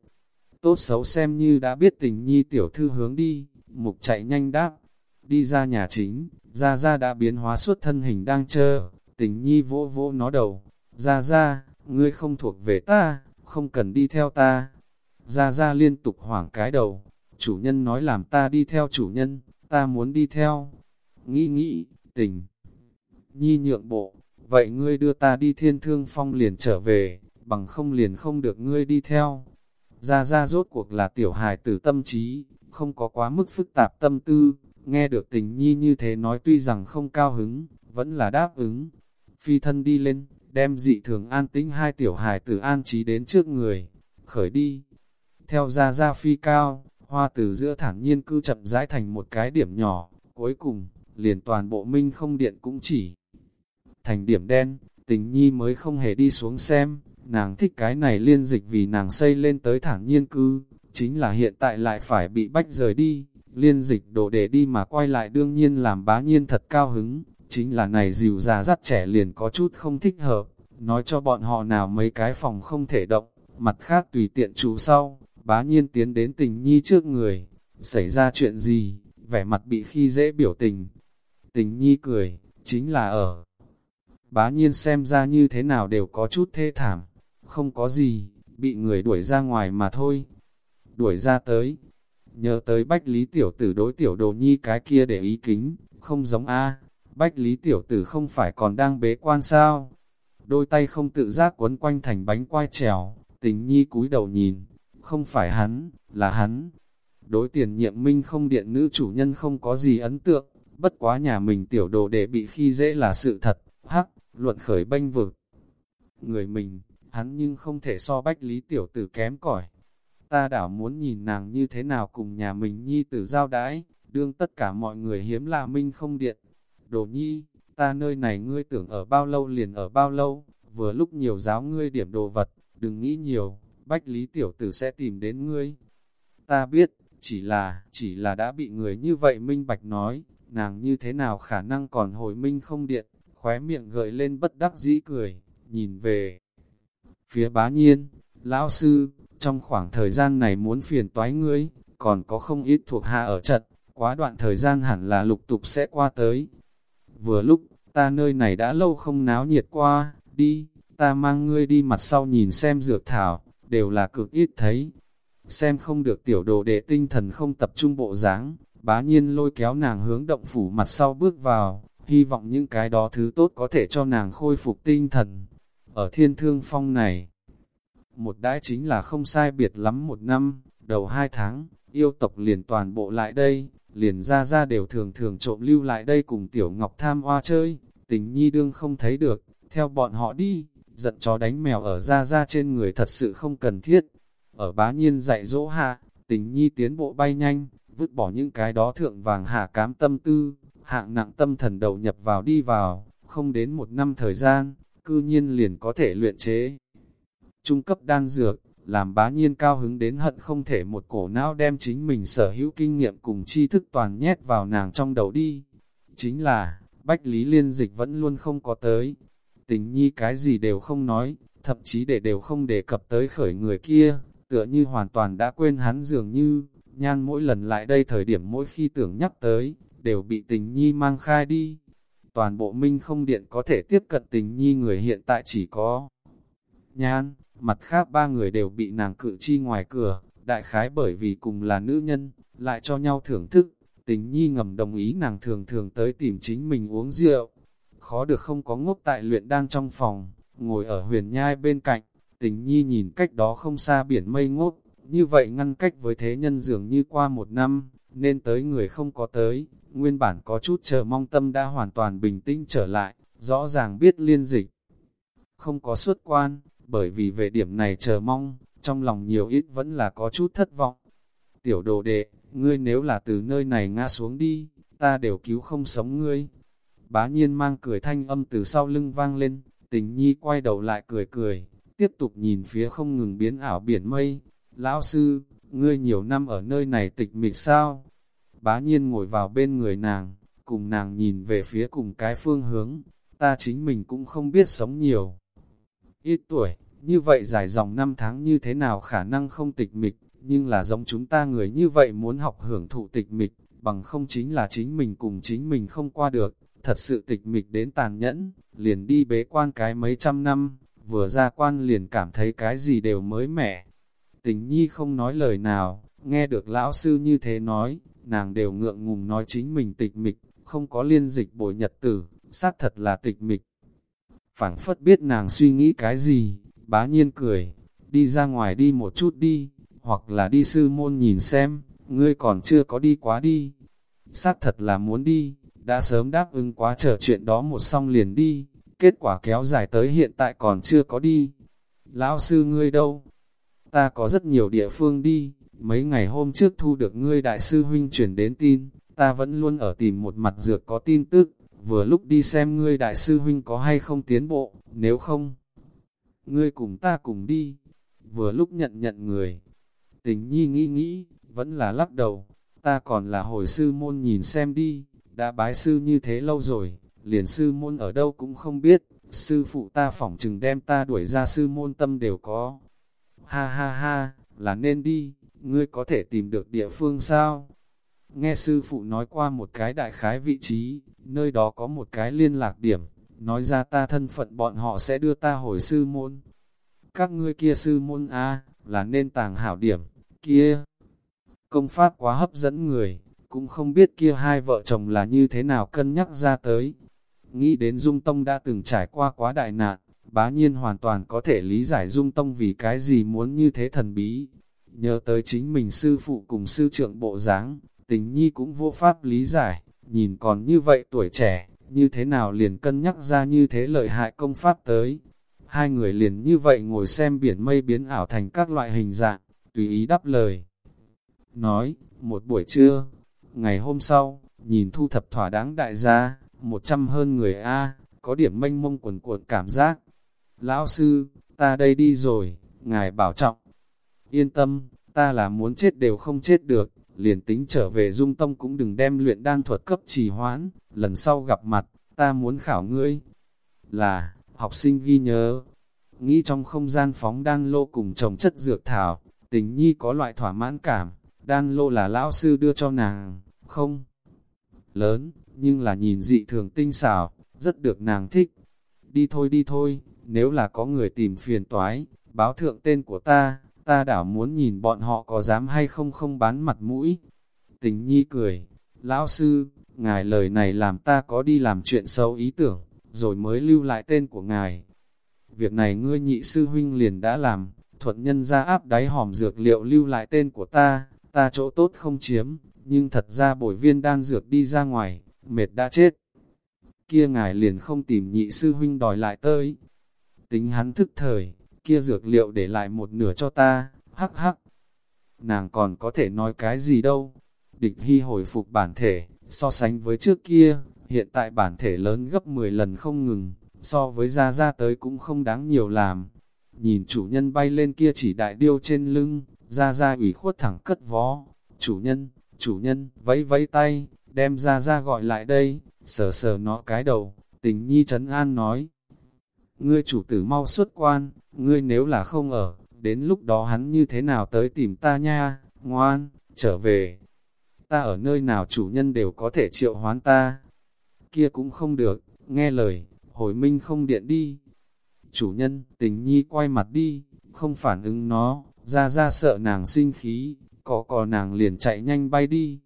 tốt xấu xem như đã biết tình nhi tiểu thư hướng đi, mục chạy nhanh đáp, đi ra nhà chính, ra ra đã biến hóa suốt thân hình đang chờ, tình nhi vỗ vỗ nó đầu, ra ra, ngươi không thuộc về ta, không cần đi theo ta. Ra ra liên tục hoảng cái đầu, chủ nhân nói làm ta đi theo chủ nhân, ta muốn đi theo. Nghĩ nghĩ, tình, nhi nhượng bộ, vậy ngươi đưa ta đi thiên thương phong liền trở về, bằng không liền không được ngươi đi theo. Ra ra rốt cuộc là tiểu hài tử tâm trí, không có quá mức phức tạp tâm tư, nghe được tình nhi như thế nói tuy rằng không cao hứng, vẫn là đáp ứng. Phi thân đi lên, đem dị thường an tĩnh hai tiểu hài tử an trí đến trước người, khởi đi. Theo ra ra phi cao, hoa từ giữa thản nhiên cư chậm rãi thành một cái điểm nhỏ, cuối cùng, liền toàn bộ minh không điện cũng chỉ thành điểm đen, tình nhi mới không hề đi xuống xem, nàng thích cái này liên dịch vì nàng xây lên tới thản nhiên cư, chính là hiện tại lại phải bị bách rời đi, liên dịch đổ để đi mà quay lại đương nhiên làm bá nhiên thật cao hứng, chính là này dìu già dắt trẻ liền có chút không thích hợp, nói cho bọn họ nào mấy cái phòng không thể động, mặt khác tùy tiện chủ sau, bá nhiên tiến đến tình nhi trước người, xảy ra chuyện gì, vẻ mặt bị khi dễ biểu tình. Tình nhi cười, chính là ở. Bá nhiên xem ra như thế nào đều có chút thê thảm, không có gì, bị người đuổi ra ngoài mà thôi. Đuổi ra tới, nhớ tới bách lý tiểu tử đối tiểu đồ nhi cái kia để ý kính, không giống A, bách lý tiểu tử không phải còn đang bế quan sao. Đôi tay không tự giác quấn quanh thành bánh quai trèo, tình nhi cúi đầu nhìn, không phải hắn, là hắn. Đối tiền nhiệm minh không điện nữ chủ nhân không có gì ấn tượng, bất quá nhà mình tiểu đồ để bị khi dễ là sự thật, hắc, luận khởi bênh vực. Người mình, hắn nhưng không thể so bách lý tiểu tử kém cỏi. Ta đảo muốn nhìn nàng như thế nào cùng nhà mình nhi tử giao đãi, đương tất cả mọi người hiếm là minh không điện. Đồ nhi, ta nơi này ngươi tưởng ở bao lâu liền ở bao lâu, vừa lúc nhiều giáo ngươi điểm đồ vật, đừng nghĩ nhiều, bách lý tiểu tử sẽ tìm đến ngươi. Ta biết, chỉ là, chỉ là đã bị người như vậy minh bạch nói, nàng như thế nào khả năng còn hồi minh không điện, khóe miệng gợi lên bất đắc dĩ cười, nhìn về. Phía bá nhiên, lão sư, trong khoảng thời gian này muốn phiền toái ngươi, còn có không ít thuộc hạ ở trận, quá đoạn thời gian hẳn là lục tục sẽ qua tới. Vừa lúc, ta nơi này đã lâu không náo nhiệt qua, đi, ta mang ngươi đi mặt sau nhìn xem dược thảo, đều là cực ít thấy. Xem không được tiểu đồ để tinh thần không tập trung bộ dáng, bá nhiên lôi kéo nàng hướng động phủ mặt sau bước vào, hy vọng những cái đó thứ tốt có thể cho nàng khôi phục tinh thần. Ở thiên thương phong này, một đãi chính là không sai biệt lắm một năm, đầu hai tháng, yêu tộc liền toàn bộ lại đây, liền ra ra đều thường thường trộm lưu lại đây cùng tiểu ngọc tham hoa chơi, tình nhi đương không thấy được, theo bọn họ đi, giận chó đánh mèo ở ra ra trên người thật sự không cần thiết. Ở bá nhiên dạy dỗ hạ, tình nhi tiến bộ bay nhanh, vứt bỏ những cái đó thượng vàng hạ cám tâm tư, hạng nặng tâm thần đầu nhập vào đi vào, không đến một năm thời gian, cư nhiên liền có thể luyện chế. Trung cấp đan dược, làm bá nhiên cao hứng đến hận không thể một cổ não đem chính mình sở hữu kinh nghiệm cùng tri thức toàn nhét vào nàng trong đầu đi. Chính là, Bách Lý Liên Dịch vẫn luôn không có tới. Tình nhi cái gì đều không nói, thậm chí để đều không đề cập tới khởi người kia, tựa như hoàn toàn đã quên hắn dường như, nhan mỗi lần lại đây thời điểm mỗi khi tưởng nhắc tới, đều bị tình nhi mang khai đi. Toàn bộ minh không điện có thể tiếp cận tình nhi người hiện tại chỉ có nhan, mặt khác ba người đều bị nàng cự chi ngoài cửa, đại khái bởi vì cùng là nữ nhân, lại cho nhau thưởng thức, tình nhi ngầm đồng ý nàng thường thường tới tìm chính mình uống rượu. Khó được không có ngốc tại luyện đan trong phòng, ngồi ở huyền nhai bên cạnh, tình nhi nhìn cách đó không xa biển mây ngốc, như vậy ngăn cách với thế nhân dường như qua một năm, nên tới người không có tới, nguyên bản có chút chờ mong tâm đã hoàn toàn bình tĩnh trở lại, rõ ràng biết liên dịch. Không có xuất quan, bởi vì về điểm này chờ mong, trong lòng nhiều ít vẫn là có chút thất vọng. Tiểu đồ đệ, ngươi nếu là từ nơi này ngã xuống đi, ta đều cứu không sống ngươi. Bá nhiên mang cười thanh âm từ sau lưng vang lên, tình nhi quay đầu lại cười cười, tiếp tục nhìn phía không ngừng biến ảo biển mây. Lão sư, ngươi nhiều năm ở nơi này tịch mịch sao? Bá nhiên ngồi vào bên người nàng, cùng nàng nhìn về phía cùng cái phương hướng, ta chính mình cũng không biết sống nhiều. Ít tuổi, như vậy dài dòng năm tháng như thế nào khả năng không tịch mịch, nhưng là giống chúng ta người như vậy muốn học hưởng thụ tịch mịch, bằng không chính là chính mình cùng chính mình không qua được, thật sự tịch mịch đến tàn nhẫn, liền đi bế quan cái mấy trăm năm, vừa ra quan liền cảm thấy cái gì đều mới mẻ. Tình nhi không nói lời nào, nghe được lão sư như thế nói, nàng đều ngượng ngùng nói chính mình tịch mịch, không có liên dịch bồi nhật tử, xác thật là tịch mịch. phảng phất biết nàng suy nghĩ cái gì, bá nhiên cười, đi ra ngoài đi một chút đi, hoặc là đi sư môn nhìn xem, ngươi còn chưa có đi quá đi. Xác thật là muốn đi, đã sớm đáp ứng quá chờ chuyện đó một xong liền đi, kết quả kéo dài tới hiện tại còn chưa có đi. Lão sư ngươi đâu? Ta có rất nhiều địa phương đi, mấy ngày hôm trước thu được ngươi đại sư huynh chuyển đến tin, ta vẫn luôn ở tìm một mặt dược có tin tức, vừa lúc đi xem ngươi đại sư huynh có hay không tiến bộ, nếu không, ngươi cùng ta cùng đi, vừa lúc nhận nhận người. Tình nhi nghĩ nghĩ, vẫn là lắc đầu, ta còn là hồi sư môn nhìn xem đi, đã bái sư như thế lâu rồi, liền sư môn ở đâu cũng không biết, sư phụ ta phỏng chừng đem ta đuổi ra sư môn tâm đều có. Ha ha ha, là nên đi, ngươi có thể tìm được địa phương sao? Nghe sư phụ nói qua một cái đại khái vị trí, nơi đó có một cái liên lạc điểm, nói ra ta thân phận bọn họ sẽ đưa ta hồi sư môn. Các ngươi kia sư môn A, là nên tàng hảo điểm, kia. Công pháp quá hấp dẫn người, cũng không biết kia hai vợ chồng là như thế nào cân nhắc ra tới. Nghĩ đến Dung Tông đã từng trải qua quá đại nạn, bá nhiên hoàn toàn có thể lý giải Dung Tông vì cái gì muốn như thế thần bí. Nhớ tới chính mình sư phụ cùng sư trượng bộ dáng tình nhi cũng vô pháp lý giải, nhìn còn như vậy tuổi trẻ, như thế nào liền cân nhắc ra như thế lợi hại công pháp tới. Hai người liền như vậy ngồi xem biển mây biến ảo thành các loại hình dạng, tùy ý đáp lời. Nói, một buổi trưa, ngày hôm sau, nhìn thu thập thỏa đáng đại gia, một trăm hơn người A, có điểm mênh mông quần cuộn cảm giác. Lão sư, ta đây đi rồi, ngài bảo trọng. Yên tâm, ta là muốn chết đều không chết được, liền tính trở về dung tông cũng đừng đem luyện đan thuật cấp trì hoãn, lần sau gặp mặt, ta muốn khảo ngươi. Là, học sinh ghi nhớ, nghĩ trong không gian phóng đan lô cùng trồng chất dược thảo, tình nhi có loại thỏa mãn cảm, đan lô là lão sư đưa cho nàng, không lớn, nhưng là nhìn dị thường tinh xảo, rất được nàng thích. Đi thôi đi thôi, nếu là có người tìm phiền toái, báo thượng tên của ta, ta đảo muốn nhìn bọn họ có dám hay không không bán mặt mũi. Tình nhi cười, lão sư, ngài lời này làm ta có đi làm chuyện xấu ý tưởng, rồi mới lưu lại tên của ngài. Việc này ngươi nhị sư huynh liền đã làm, thuận nhân ra áp đáy hòm dược liệu lưu lại tên của ta, ta chỗ tốt không chiếm, nhưng thật ra bồi viên đan dược đi ra ngoài, mệt đã chết. Kia ngài liền không tìm nhị sư huynh đòi lại tới. Tính hắn thức thời, kia dược liệu để lại một nửa cho ta, hắc hắc. Nàng còn có thể nói cái gì đâu. Địch hy hồi phục bản thể, so sánh với trước kia, hiện tại bản thể lớn gấp 10 lần không ngừng, so với ra ra tới cũng không đáng nhiều làm. Nhìn chủ nhân bay lên kia chỉ đại điêu trên lưng, ra ra ủy khuất thẳng cất vó. Chủ nhân, chủ nhân, vẫy vẫy tay, đem ra ra gọi lại đây, sờ sờ nó cái đầu, tình nhi trấn an nói. Ngươi chủ tử mau xuất quan, ngươi nếu là không ở, đến lúc đó hắn như thế nào tới tìm ta nha, ngoan, trở về. Ta ở nơi nào chủ nhân đều có thể triệu hoán ta. Kia cũng không được, nghe lời, hồi minh không điện đi. Chủ nhân, tình nhi quay mặt đi, không phản ứng nó, ra ra sợ nàng sinh khí, có cò nàng liền chạy nhanh bay đi.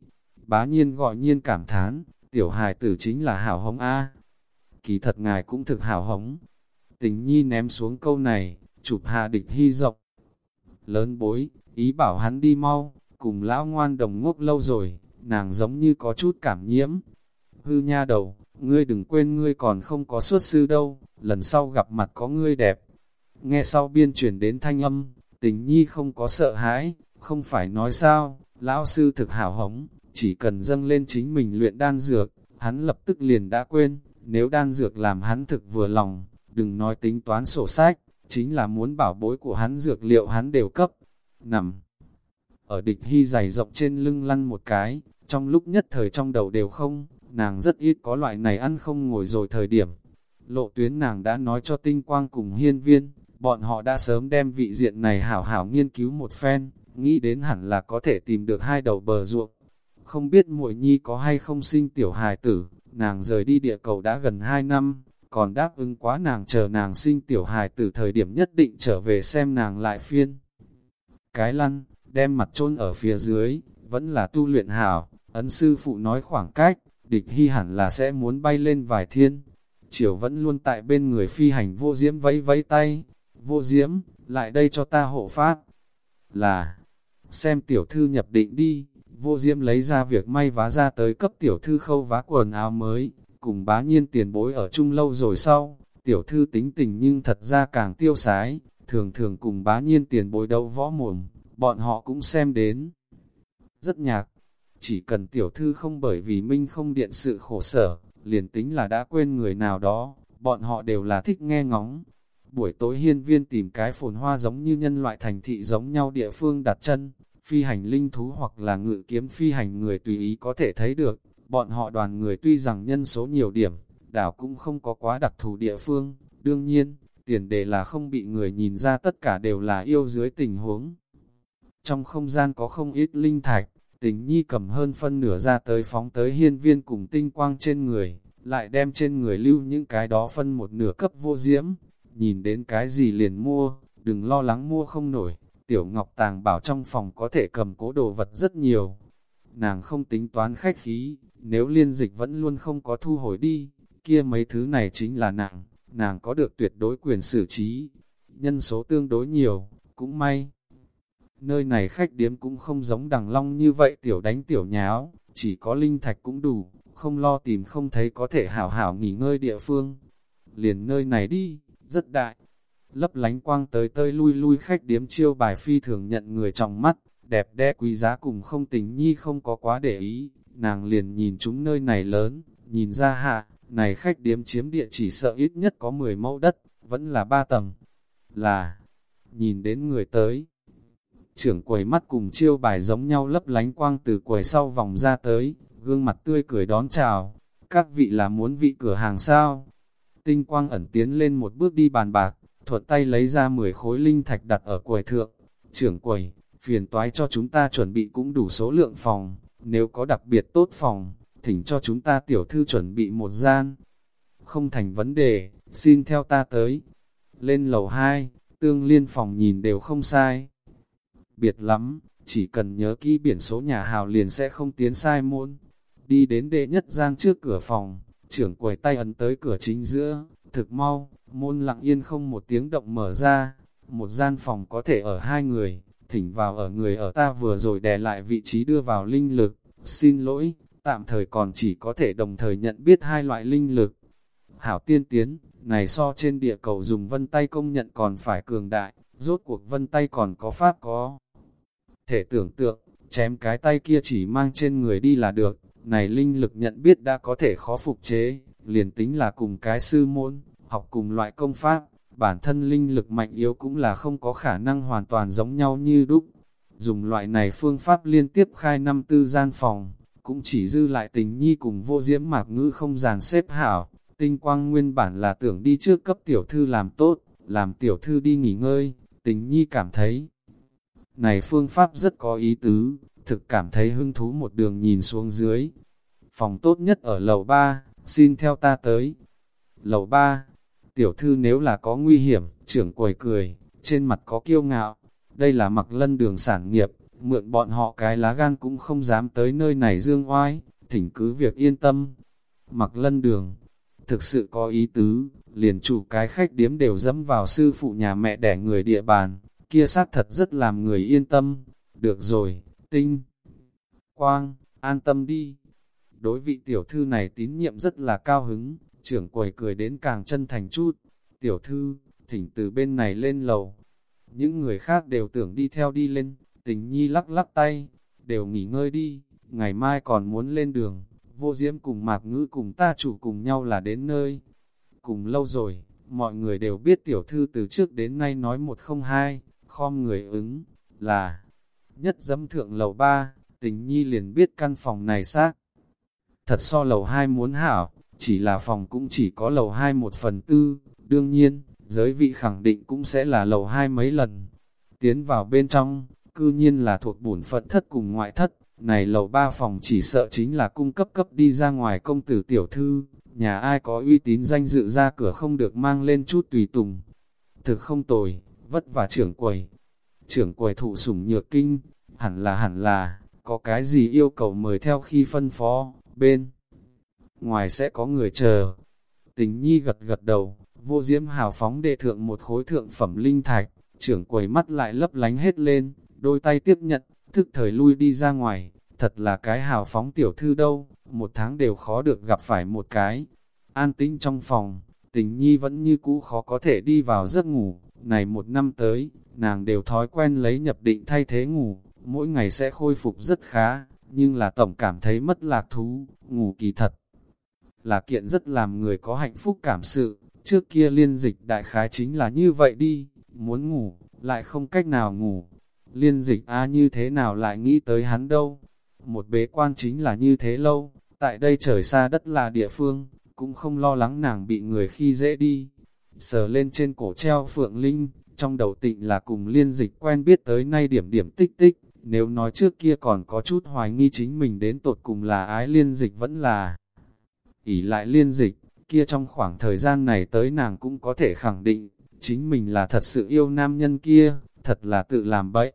Bá nhiên gọi nhiên cảm thán, tiểu hài tử chính là hảo hống A. Kỳ thật ngài cũng thực hảo hống. Tình nhi ném xuống câu này, chụp hạ địch hy rộng. Lớn bối, ý bảo hắn đi mau, cùng lão ngoan đồng ngốc lâu rồi, nàng giống như có chút cảm nhiễm. Hư nha đầu, ngươi đừng quên ngươi còn không có xuất sư đâu, lần sau gặp mặt có ngươi đẹp. Nghe sau biên chuyển đến thanh âm, tình nhi không có sợ hãi, không phải nói sao, lão sư thực hảo hống, chỉ cần dâng lên chính mình luyện đan dược, hắn lập tức liền đã quên, nếu đan dược làm hắn thực vừa lòng, đừng nói tính toán sổ sách, chính là muốn bảo bối của hắn dược liệu hắn đều cấp, nằm. Ở địch hy dày rộng trên lưng lăn một cái, trong lúc nhất thời trong đầu đều không, nàng rất ít có loại này ăn không ngồi rồi thời điểm. Lộ tuyến nàng đã nói cho tinh quang cùng hiên viên, bọn họ đã sớm đem vị diện này hảo hảo nghiên cứu một phen, nghĩ đến hẳn là có thể tìm được hai đầu bờ ruộng. Không biết muội nhi có hay không sinh tiểu hài tử, nàng rời đi địa cầu đã gần 2 năm, còn đáp ứng quá nàng chờ nàng sinh tiểu hài từ thời điểm nhất định trở về xem nàng lại phiên. Cái lăn, đem mặt chôn ở phía dưới, vẫn là tu luyện hảo, ấn sư phụ nói khoảng cách, địch hy hẳn là sẽ muốn bay lên vài thiên. Chiều vẫn luôn tại bên người phi hành vô diễm vẫy vẫy tay, vô diễm, lại đây cho ta hộ pháp. Là, xem tiểu thư nhập định đi, vô diễm lấy ra việc may vá ra tới cấp tiểu thư khâu vá quần áo mới, cùng bá nhiên tiền bối ở chung lâu rồi sau, tiểu thư tính tình nhưng thật ra càng tiêu sái, thường thường cùng bá nhiên tiền bối đấu võ mồm, bọn họ cũng xem đến. Rất nhạc, chỉ cần tiểu thư không bởi vì minh không điện sự khổ sở, liền tính là đã quên người nào đó, bọn họ đều là thích nghe ngóng. Buổi tối hiên viên tìm cái phồn hoa giống như nhân loại thành thị giống nhau địa phương đặt chân, phi hành linh thú hoặc là ngự kiếm phi hành người tùy ý có thể thấy được, bọn họ đoàn người tuy rằng nhân số nhiều điểm, đảo cũng không có quá đặc thù địa phương, đương nhiên, tiền đề là không bị người nhìn ra tất cả đều là yêu dưới tình huống. Trong không gian có không ít linh thạch, tình nhi cầm hơn phân nửa ra tới phóng tới hiên viên cùng tinh quang trên người, lại đem trên người lưu những cái đó phân một nửa cấp vô diễm, nhìn đến cái gì liền mua, đừng lo lắng mua không nổi, tiểu ngọc tàng bảo trong phòng có thể cầm cố đồ vật rất nhiều. Nàng không tính toán khách khí, nếu liên dịch vẫn luôn không có thu hồi đi, kia mấy thứ này chính là nàng, nàng có được tuyệt đối quyền xử trí. Nhân số tương đối nhiều, cũng may. Nơi này khách điếm cũng không giống đằng long như vậy tiểu đánh tiểu nháo, chỉ có linh thạch cũng đủ, không lo tìm không thấy có thể hảo hảo nghỉ ngơi địa phương. Liền nơi này đi, rất đại. Lấp lánh quang tới tơi lui lui khách điếm chiêu bài phi thường nhận người trong mắt, đẹp đẽ quý giá cùng không tình nhi không có quá để ý, nàng liền nhìn chúng nơi này lớn, nhìn ra hạ, này khách điếm chiếm địa chỉ sợ ít nhất có 10 mẫu đất, vẫn là 3 tầng. Là, nhìn đến người tới, trưởng quầy mắt cùng chiêu bài giống nhau lấp lánh quang từ quầy sau vòng ra tới, gương mặt tươi cười đón chào, các vị là muốn vị cửa hàng sao? Tinh quang ẩn tiến lên một bước đi bàn bạc, thuật tay lấy ra 10 khối linh thạch đặt ở quầy thượng, trưởng quầy, phiền toái cho chúng ta chuẩn bị cũng đủ số lượng phòng, nếu có đặc biệt tốt phòng, thỉnh cho chúng ta tiểu thư chuẩn bị một gian. Không thành vấn đề, xin theo ta tới. Lên lầu 2, tương liên phòng nhìn đều không sai. Biệt lắm, chỉ cần nhớ kỹ biển số nhà hào liền sẽ không tiến sai môn. Đi đến đệ nhất giang trước cửa phòng, trưởng quầy tay ấn tới cửa chính giữa, thực mau, môn lặng yên không một tiếng động mở ra. Một gian phòng có thể ở hai người, thỉnh vào ở người ở ta vừa rồi đè lại vị trí đưa vào linh lực. Xin lỗi, tạm thời còn chỉ có thể đồng thời nhận biết hai loại linh lực. Hảo tiên tiến, này so trên địa cầu dùng vân tay công nhận còn phải cường đại, rốt cuộc vân tay còn có pháp có. Thể tưởng tượng, chém cái tay kia chỉ mang trên người đi là được, này linh lực nhận biết đã có thể khó phục chế, liền tính là cùng cái sư môn, học cùng loại công pháp, bản thân linh lực mạnh yếu cũng là không có khả năng hoàn toàn giống nhau như đúc. Dùng loại này phương pháp liên tiếp khai năm tư gian phòng, cũng chỉ dư lại tình nhi cùng vô diễm mạc ngữ không dàn xếp hảo. Tinh quang nguyên bản là tưởng đi trước cấp tiểu thư làm tốt, làm tiểu thư đi nghỉ ngơi, Tình nhi cảm thấy, này phương pháp rất có ý tứ, thực cảm thấy hứng thú một đường nhìn xuống dưới. Phòng tốt nhất ở lầu 3, xin theo ta tới. Lầu 3, tiểu thư nếu là có nguy hiểm, trưởng quầy cười, trên mặt có kiêu ngạo. Đây là mặc lân đường sản nghiệp, mượn bọn họ cái lá gan cũng không dám tới nơi này dương oai, thỉnh cứ việc yên tâm. Mặc lân đường, thực sự có ý tứ, liền chủ cái khách điếm đều dẫm vào sư phụ nhà mẹ đẻ người địa bàn, kia sát thật rất làm người yên tâm. Được rồi, tinh, quang, an tâm đi. Đối vị tiểu thư này tín nhiệm rất là cao hứng, trưởng quầy cười đến càng chân thành chút. Tiểu thư, thỉnh từ bên này lên lầu. Những người khác đều tưởng đi theo đi lên, tình nhi lắc lắc tay, đều nghỉ ngơi đi, ngày mai còn muốn lên đường. Vô diễm cùng mạc ngữ cùng ta chủ cùng nhau là đến nơi. Cùng lâu rồi, mọi người đều biết tiểu thư từ trước đến nay nói một không hai, khom người ứng, là nhất dấm thượng lầu ba, tình nhi liền biết căn phòng này xác. Thật so lầu hai muốn hảo, chỉ là phòng cũng chỉ có lầu hai một phần tư, đương nhiên, giới vị khẳng định cũng sẽ là lầu hai mấy lần. Tiến vào bên trong, cư nhiên là thuộc bổn phận thất cùng ngoại thất, này lầu ba phòng chỉ sợ chính là cung cấp cấp đi ra ngoài công tử tiểu thư, nhà ai có uy tín danh dự ra cửa không được mang lên chút tùy tùng. Thực không tồi, vất vả trưởng quầy. Trưởng quầy thụ sủng nhược kinh, hẳn là hẳn là, có cái gì yêu cầu mời theo khi phân phó, bên. Ngoài sẽ có người chờ. Tình nhi gật gật đầu, vô diễm hào phóng đệ thượng một khối thượng phẩm linh thạch, trưởng quầy mắt lại lấp lánh hết lên, đôi tay tiếp nhận, thức thời lui đi ra ngoài, thật là cái hào phóng tiểu thư đâu, một tháng đều khó được gặp phải một cái. An tĩnh trong phòng, tình nhi vẫn như cũ khó có thể đi vào giấc ngủ, này một năm tới, nàng đều thói quen lấy nhập định thay thế ngủ, mỗi ngày sẽ khôi phục rất khá, nhưng là tổng cảm thấy mất lạc thú, ngủ kỳ thật. Là kiện rất làm người có hạnh phúc cảm sự, trước kia liên dịch đại khái chính là như vậy đi, muốn ngủ, lại không cách nào ngủ. Liên dịch a như thế nào lại nghĩ tới hắn đâu, một bế quan chính là như thế lâu, tại đây trời xa đất là địa phương, cũng không lo lắng nàng bị người khi dễ đi. Sờ lên trên cổ treo phượng linh, trong đầu tịnh là cùng liên dịch quen biết tới nay điểm điểm tích tích, nếu nói trước kia còn có chút hoài nghi chính mình đến tột cùng là ái liên dịch vẫn là ỉ lại liên dịch, kia trong khoảng thời gian này tới nàng cũng có thể khẳng định, chính mình là thật sự yêu nam nhân kia, thật là tự làm bậy.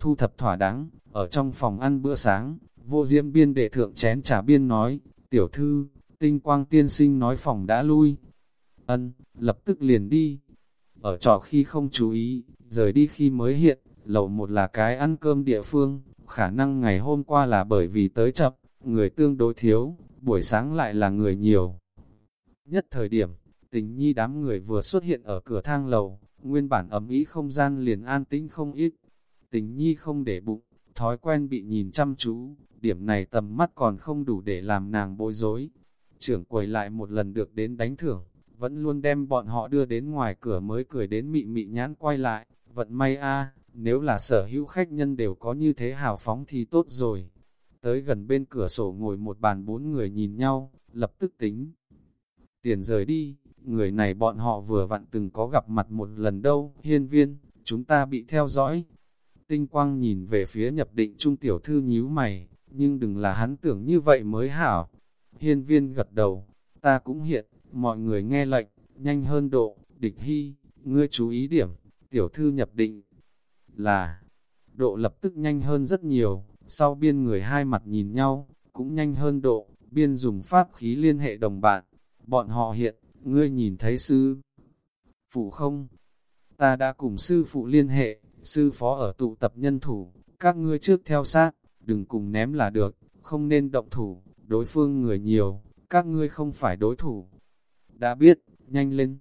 Thu thập thỏa đáng, ở trong phòng ăn bữa sáng, vô diễm biên đệ thượng chén trà biên nói, tiểu thư, tinh quang tiên sinh nói phòng đã lui. Ân, lập tức liền đi. Ở trò khi không chú ý, rời đi khi mới hiện, lầu một là cái ăn cơm địa phương, khả năng ngày hôm qua là bởi vì tới chậm, người tương đối thiếu, buổi sáng lại là người nhiều. Nhất thời điểm, tình nhi đám người vừa xuất hiện ở cửa thang lầu, nguyên bản ấm ý không gian liền an tĩnh không ít. Tình nhi không để bụng, thói quen bị nhìn chăm chú, điểm này tầm mắt còn không đủ để làm nàng bối rối. Trưởng quầy lại một lần được đến đánh thưởng, vẫn luôn đem bọn họ đưa đến ngoài cửa mới cười đến mị mị nhãn quay lại, vận may a nếu là sở hữu khách nhân đều có như thế hào phóng thì tốt rồi. Tới gần bên cửa sổ ngồi một bàn bốn người nhìn nhau, lập tức tính. Tiền rời đi, người này bọn họ vừa vặn từng có gặp mặt một lần đâu, hiên viên, chúng ta bị theo dõi. Tinh quang nhìn về phía nhập định trung tiểu thư nhíu mày, nhưng đừng là hắn tưởng như vậy mới hảo. Hiên viên gật đầu, ta cũng hiện, mọi người nghe lệnh, nhanh hơn độ, địch hy, ngươi chú ý điểm, tiểu thư nhập định, là độ lập tức nhanh hơn rất nhiều, sau biên người hai mặt nhìn nhau, cũng nhanh hơn độ, biên dùng pháp khí liên hệ đồng bạn, bọn họ hiện, ngươi nhìn thấy sư phụ không? Ta đã cùng sư phụ liên hệ, sư phó ở tụ tập nhân thủ, các ngươi trước theo sát, đừng cùng ném là được, không nên động thủ, đối phương người nhiều, các ngươi không phải đối thủ. Đã biết, nhanh lên.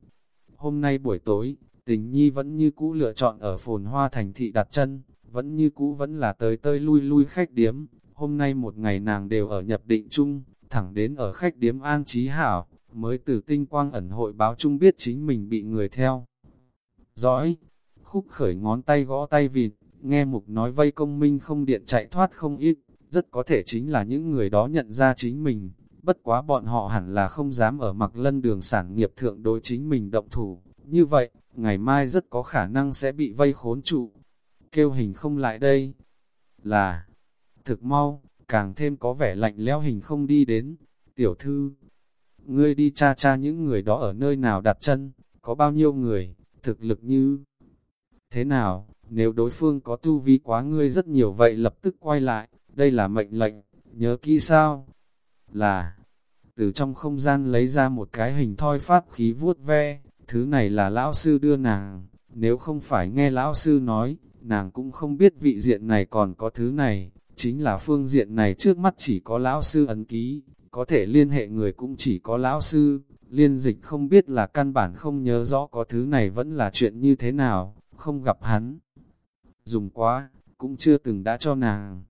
Hôm nay buổi tối, tình nhi vẫn như cũ lựa chọn ở phồn hoa thành thị đặt chân, vẫn như cũ vẫn là tới tơi lui lui khách điếm. Hôm nay một ngày nàng đều ở nhập định chung, thẳng đến ở khách điếm an trí hảo, mới từ tinh quang ẩn hội báo chung biết chính mình bị người theo. Dõi, khúc khởi ngón tay gõ tay vịt, nghe mục nói vây công minh không điện chạy thoát không ít, rất có thể chính là những người đó nhận ra chính mình, bất quá bọn họ hẳn là không dám ở mặc lân đường sản nghiệp thượng đối chính mình động thủ, như vậy, ngày mai rất có khả năng sẽ bị vây khốn trụ. Kêu hình không lại đây, là thực mau, càng thêm có vẻ lạnh lẽo hình không đi đến. Tiểu thư, ngươi đi cha cha những người đó ở nơi nào đặt chân, có bao nhiêu người, thực lực như thế nào, nếu đối phương có tu vi quá ngươi rất nhiều vậy lập tức quay lại, đây là mệnh lệnh, nhớ kỹ sao? Là, từ trong không gian lấy ra một cái hình thoi pháp khí vuốt ve, thứ này là lão sư đưa nàng, nếu không phải nghe lão sư nói, nàng cũng không biết vị diện này còn có thứ này, chính là phương diện này trước mắt chỉ có lão sư ấn ký, có thể liên hệ người cũng chỉ có lão sư, liên dịch không biết là căn bản không nhớ rõ có thứ này vẫn là chuyện như thế nào, không gặp hắn. Dùng quá, cũng chưa từng đã cho nàng,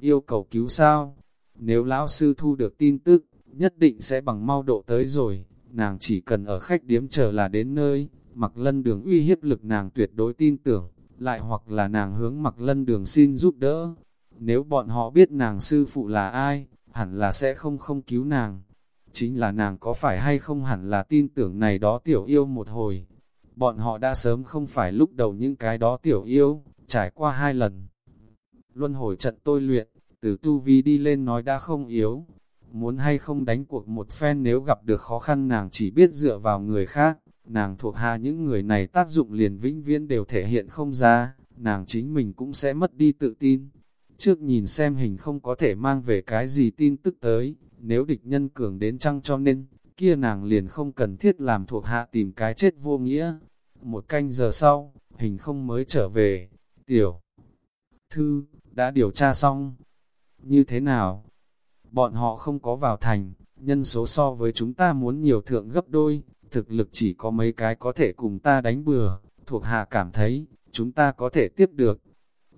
yêu cầu cứu sao, nếu lão sư thu được tin tức, nhất định sẽ bằng mau độ tới rồi, nàng chỉ cần ở khách điếm chờ là đến nơi, mặc lân đường uy hiếp lực nàng tuyệt đối tin tưởng, lại hoặc là nàng hướng mặc lân đường xin giúp đỡ. Nếu bọn họ biết nàng sư phụ là ai, hẳn là sẽ không không cứu nàng. Chính là nàng có phải hay không hẳn là tin tưởng này đó tiểu yêu một hồi. Bọn họ đã sớm không phải lúc đầu những cái đó tiểu yêu, trải qua hai lần. Luân hồi trận tôi luyện, từ tu vi đi lên nói đã không yếu. Muốn hay không đánh cuộc một phen nếu gặp được khó khăn nàng chỉ biết dựa vào người khác nàng thuộc hạ những người này tác dụng liền vĩnh viễn đều thể hiện không ra, nàng chính mình cũng sẽ mất đi tự tin. Trước nhìn xem hình không có thể mang về cái gì tin tức tới, nếu địch nhân cường đến chăng cho nên, kia nàng liền không cần thiết làm thuộc hạ tìm cái chết vô nghĩa. Một canh giờ sau, hình không mới trở về, tiểu. Thư, đã điều tra xong. Như thế nào? Bọn họ không có vào thành, nhân số so với chúng ta muốn nhiều thượng gấp đôi, thực lực chỉ có mấy cái có thể cùng ta đánh bừa, thuộc hạ cảm thấy, chúng ta có thể tiếp được.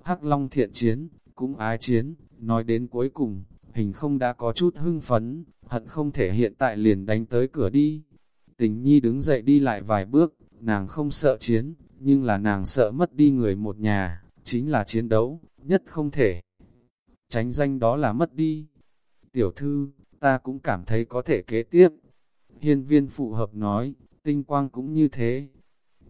Hắc Long thiện chiến, cũng ái chiến, nói đến cuối cùng, hình không đã có chút hưng phấn, hận không thể hiện tại liền đánh tới cửa đi. Tình nhi đứng dậy đi lại vài bước, nàng không sợ chiến, nhưng là nàng sợ mất đi người một nhà, chính là chiến đấu, nhất không thể. Tránh danh đó là mất đi. Tiểu thư, ta cũng cảm thấy có thể kế tiếp, Hiên viên phụ hợp nói, tinh quang cũng như thế.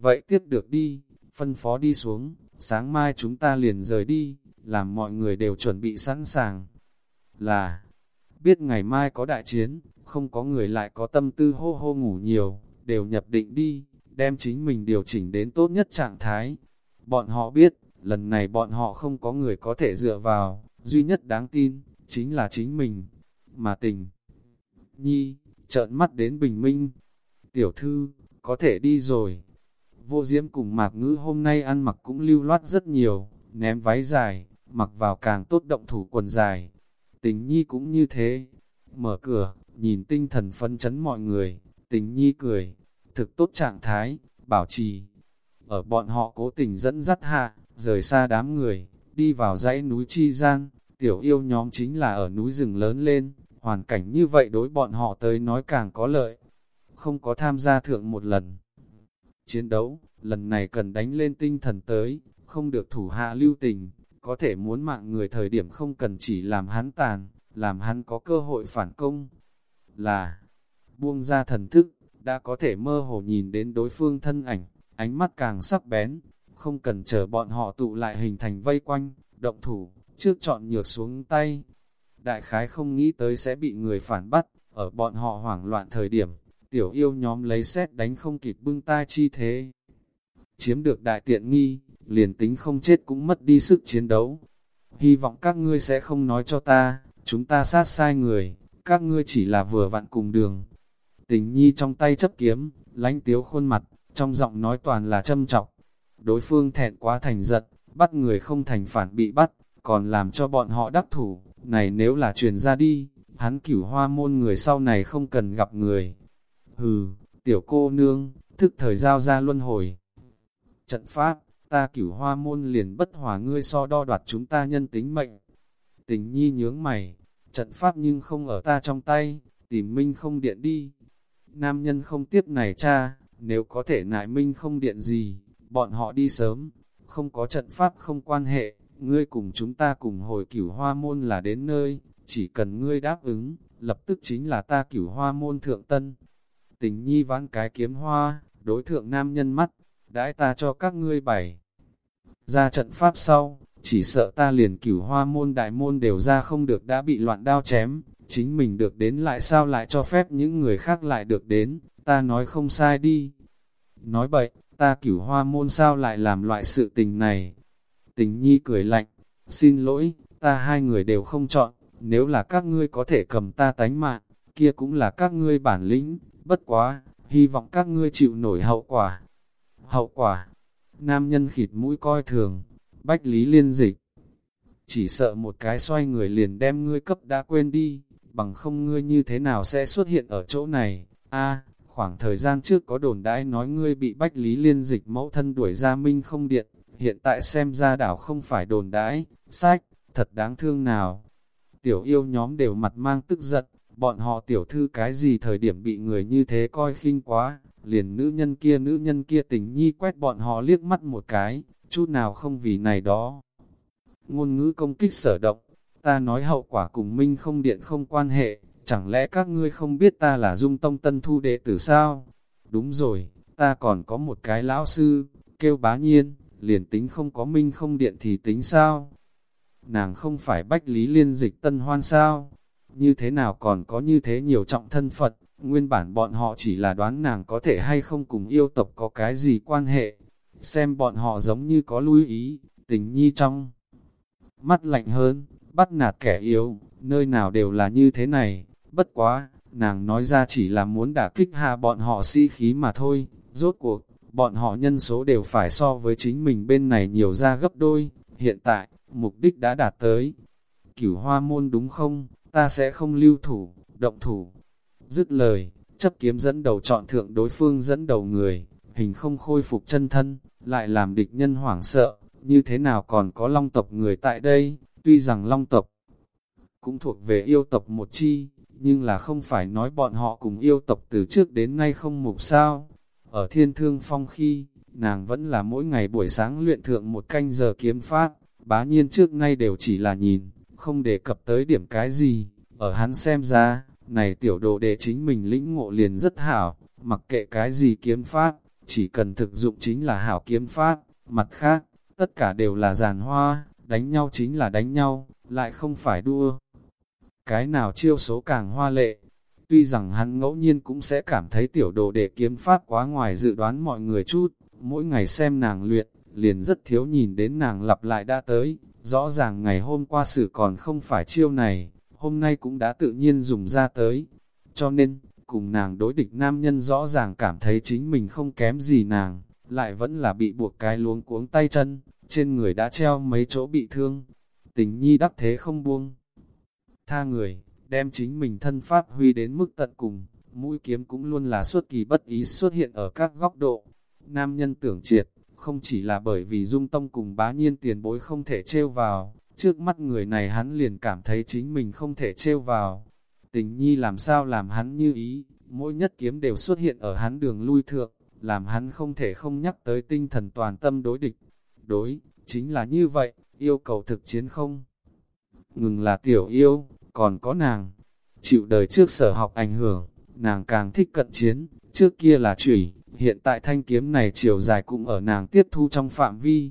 Vậy tiếp được đi, phân phó đi xuống, sáng mai chúng ta liền rời đi, làm mọi người đều chuẩn bị sẵn sàng. Là, biết ngày mai có đại chiến, không có người lại có tâm tư hô hô ngủ nhiều, đều nhập định đi, đem chính mình điều chỉnh đến tốt nhất trạng thái. Bọn họ biết, lần này bọn họ không có người có thể dựa vào, duy nhất đáng tin, chính là chính mình, mà tình. Nhi, trợn mắt đến bình minh. Tiểu thư, có thể đi rồi. Vô diễm cùng mạc ngữ hôm nay ăn mặc cũng lưu loát rất nhiều, ném váy dài, mặc vào càng tốt động thủ quần dài. Tình nhi cũng như thế. Mở cửa, nhìn tinh thần phân chấn mọi người, tình nhi cười, thực tốt trạng thái, bảo trì. Ở bọn họ cố tình dẫn dắt hạ, rời xa đám người, đi vào dãy núi Chi Gian, tiểu yêu nhóm chính là ở núi rừng lớn lên, hoàn cảnh như vậy đối bọn họ tới nói càng có lợi. Không có tham gia thượng một lần. Chiến đấu, lần này cần đánh lên tinh thần tới, không được thủ hạ lưu tình, có thể muốn mạng người thời điểm không cần chỉ làm hắn tàn, làm hắn có cơ hội phản công. Là, buông ra thần thức, đã có thể mơ hồ nhìn đến đối phương thân ảnh, ánh mắt càng sắc bén, không cần chờ bọn họ tụ lại hình thành vây quanh, động thủ, trước chọn nhược xuống tay, đại khái không nghĩ tới sẽ bị người phản bắt, ở bọn họ hoảng loạn thời điểm, tiểu yêu nhóm lấy xét đánh không kịp bưng tai chi thế. Chiếm được đại tiện nghi, liền tính không chết cũng mất đi sức chiến đấu. Hy vọng các ngươi sẽ không nói cho ta, chúng ta sát sai người, các ngươi chỉ là vừa vặn cùng đường. Tình nhi trong tay chấp kiếm, lánh tiếu khuôn mặt, trong giọng nói toàn là châm trọng. Đối phương thẹn quá thành giật, bắt người không thành phản bị bắt, còn làm cho bọn họ đắc thủ, này nếu là truyền ra đi, hắn cửu hoa môn người sau này không cần gặp người. Hừ, tiểu cô nương, thức thời giao ra luân hồi. Trận pháp, ta cửu hoa môn liền bất hòa ngươi so đo đoạt chúng ta nhân tính mệnh. Tình nhi nhướng mày, trận pháp nhưng không ở ta trong tay, tìm minh không điện đi. Nam nhân không tiếp này cha, nếu có thể nại minh không điện gì, bọn họ đi sớm, không có trận pháp không quan hệ ngươi cùng chúng ta cùng hồi cửu hoa môn là đến nơi, chỉ cần ngươi đáp ứng, lập tức chính là ta cửu hoa môn thượng tân. Tình nhi vãn cái kiếm hoa, đối thượng nam nhân mắt, đãi ta cho các ngươi bày. Ra trận pháp sau, chỉ sợ ta liền cửu hoa môn đại môn đều ra không được đã bị loạn đao chém, chính mình được đến lại sao lại cho phép những người khác lại được đến, ta nói không sai đi. Nói bậy, ta cửu hoa môn sao lại làm loại sự tình này. Tình nhi cười lạnh, xin lỗi, ta hai người đều không chọn, nếu là các ngươi có thể cầm ta tánh mạng, kia cũng là các ngươi bản lĩnh, bất quá, hy vọng các ngươi chịu nổi hậu quả. Hậu quả, nam nhân khịt mũi coi thường, bách lý liên dịch. Chỉ sợ một cái xoay người liền đem ngươi cấp đã quên đi, bằng không ngươi như thế nào sẽ xuất hiện ở chỗ này. a khoảng thời gian trước có đồn đãi nói ngươi bị bách lý liên dịch mẫu thân đuổi ra minh không điện, hiện tại xem ra đảo không phải đồn đãi, sách, thật đáng thương nào. Tiểu yêu nhóm đều mặt mang tức giận, bọn họ tiểu thư cái gì thời điểm bị người như thế coi khinh quá, liền nữ nhân kia nữ nhân kia tình nhi quét bọn họ liếc mắt một cái, chút nào không vì này đó. Ngôn ngữ công kích sở động, ta nói hậu quả cùng minh không điện không quan hệ, chẳng lẽ các ngươi không biết ta là dung tông tân thu đệ tử sao? Đúng rồi, ta còn có một cái lão sư, kêu bá nhiên, liền tính không có minh không điện thì tính sao? Nàng không phải bách lý liên dịch tân hoan sao? Như thế nào còn có như thế nhiều trọng thân Phật, nguyên bản bọn họ chỉ là đoán nàng có thể hay không cùng yêu tộc có cái gì quan hệ, xem bọn họ giống như có lưu ý, tình nhi trong. Mắt lạnh hơn, bắt nạt kẻ yếu, nơi nào đều là như thế này, bất quá, nàng nói ra chỉ là muốn đả kích hạ bọn họ sĩ khí mà thôi, rốt cuộc, bọn họ nhân số đều phải so với chính mình bên này nhiều ra gấp đôi, hiện tại, mục đích đã đạt tới. Cửu hoa môn đúng không, ta sẽ không lưu thủ, động thủ. Dứt lời, chấp kiếm dẫn đầu chọn thượng đối phương dẫn đầu người, hình không khôi phục chân thân, lại làm địch nhân hoảng sợ, như thế nào còn có long tộc người tại đây, tuy rằng long tộc cũng thuộc về yêu tộc một chi, nhưng là không phải nói bọn họ cùng yêu tộc từ trước đến nay không mục sao. Ở thiên thương phong khi, nàng vẫn là mỗi ngày buổi sáng luyện thượng một canh giờ kiếm pháp, bá nhiên trước nay đều chỉ là nhìn, không đề cập tới điểm cái gì, ở hắn xem ra, này tiểu đồ đệ chính mình lĩnh ngộ liền rất hảo, mặc kệ cái gì kiếm pháp, chỉ cần thực dụng chính là hảo kiếm pháp, mặt khác, tất cả đều là giàn hoa, đánh nhau chính là đánh nhau, lại không phải đua. Cái nào chiêu số càng hoa lệ, tuy rằng hắn ngẫu nhiên cũng sẽ cảm thấy tiểu đồ đệ kiếm pháp quá ngoài dự đoán mọi người chút, mỗi ngày xem nàng luyện, liền rất thiếu nhìn đến nàng lặp lại đã tới, rõ ràng ngày hôm qua sự còn không phải chiêu này, hôm nay cũng đã tự nhiên dùng ra tới, cho nên, cùng nàng đối địch nam nhân rõ ràng cảm thấy chính mình không kém gì nàng, lại vẫn là bị buộc cái luống cuống tay chân, trên người đã treo mấy chỗ bị thương. Tình nhi đắc thế không buông. Tha người, đem chính mình thân pháp huy đến mức tận cùng, mũi kiếm cũng luôn là xuất kỳ bất ý xuất hiện ở các góc độ. Nam nhân tưởng triệt, không chỉ là bởi vì dung tông cùng bá nhiên tiền bối không thể trêu vào, trước mắt người này hắn liền cảm thấy chính mình không thể trêu vào, Tình nhi làm sao làm hắn như ý, mỗi nhất kiếm đều xuất hiện ở hắn đường lui thượng, làm hắn không thể không nhắc tới tinh thần toàn tâm đối địch. Đối, chính là như vậy, yêu cầu thực chiến không? Ngừng là tiểu yêu, còn có nàng. Chịu đời trước sở học ảnh hưởng, nàng càng thích cận chiến, trước kia là chủy, hiện tại thanh kiếm này chiều dài cũng ở nàng tiếp thu trong phạm vi.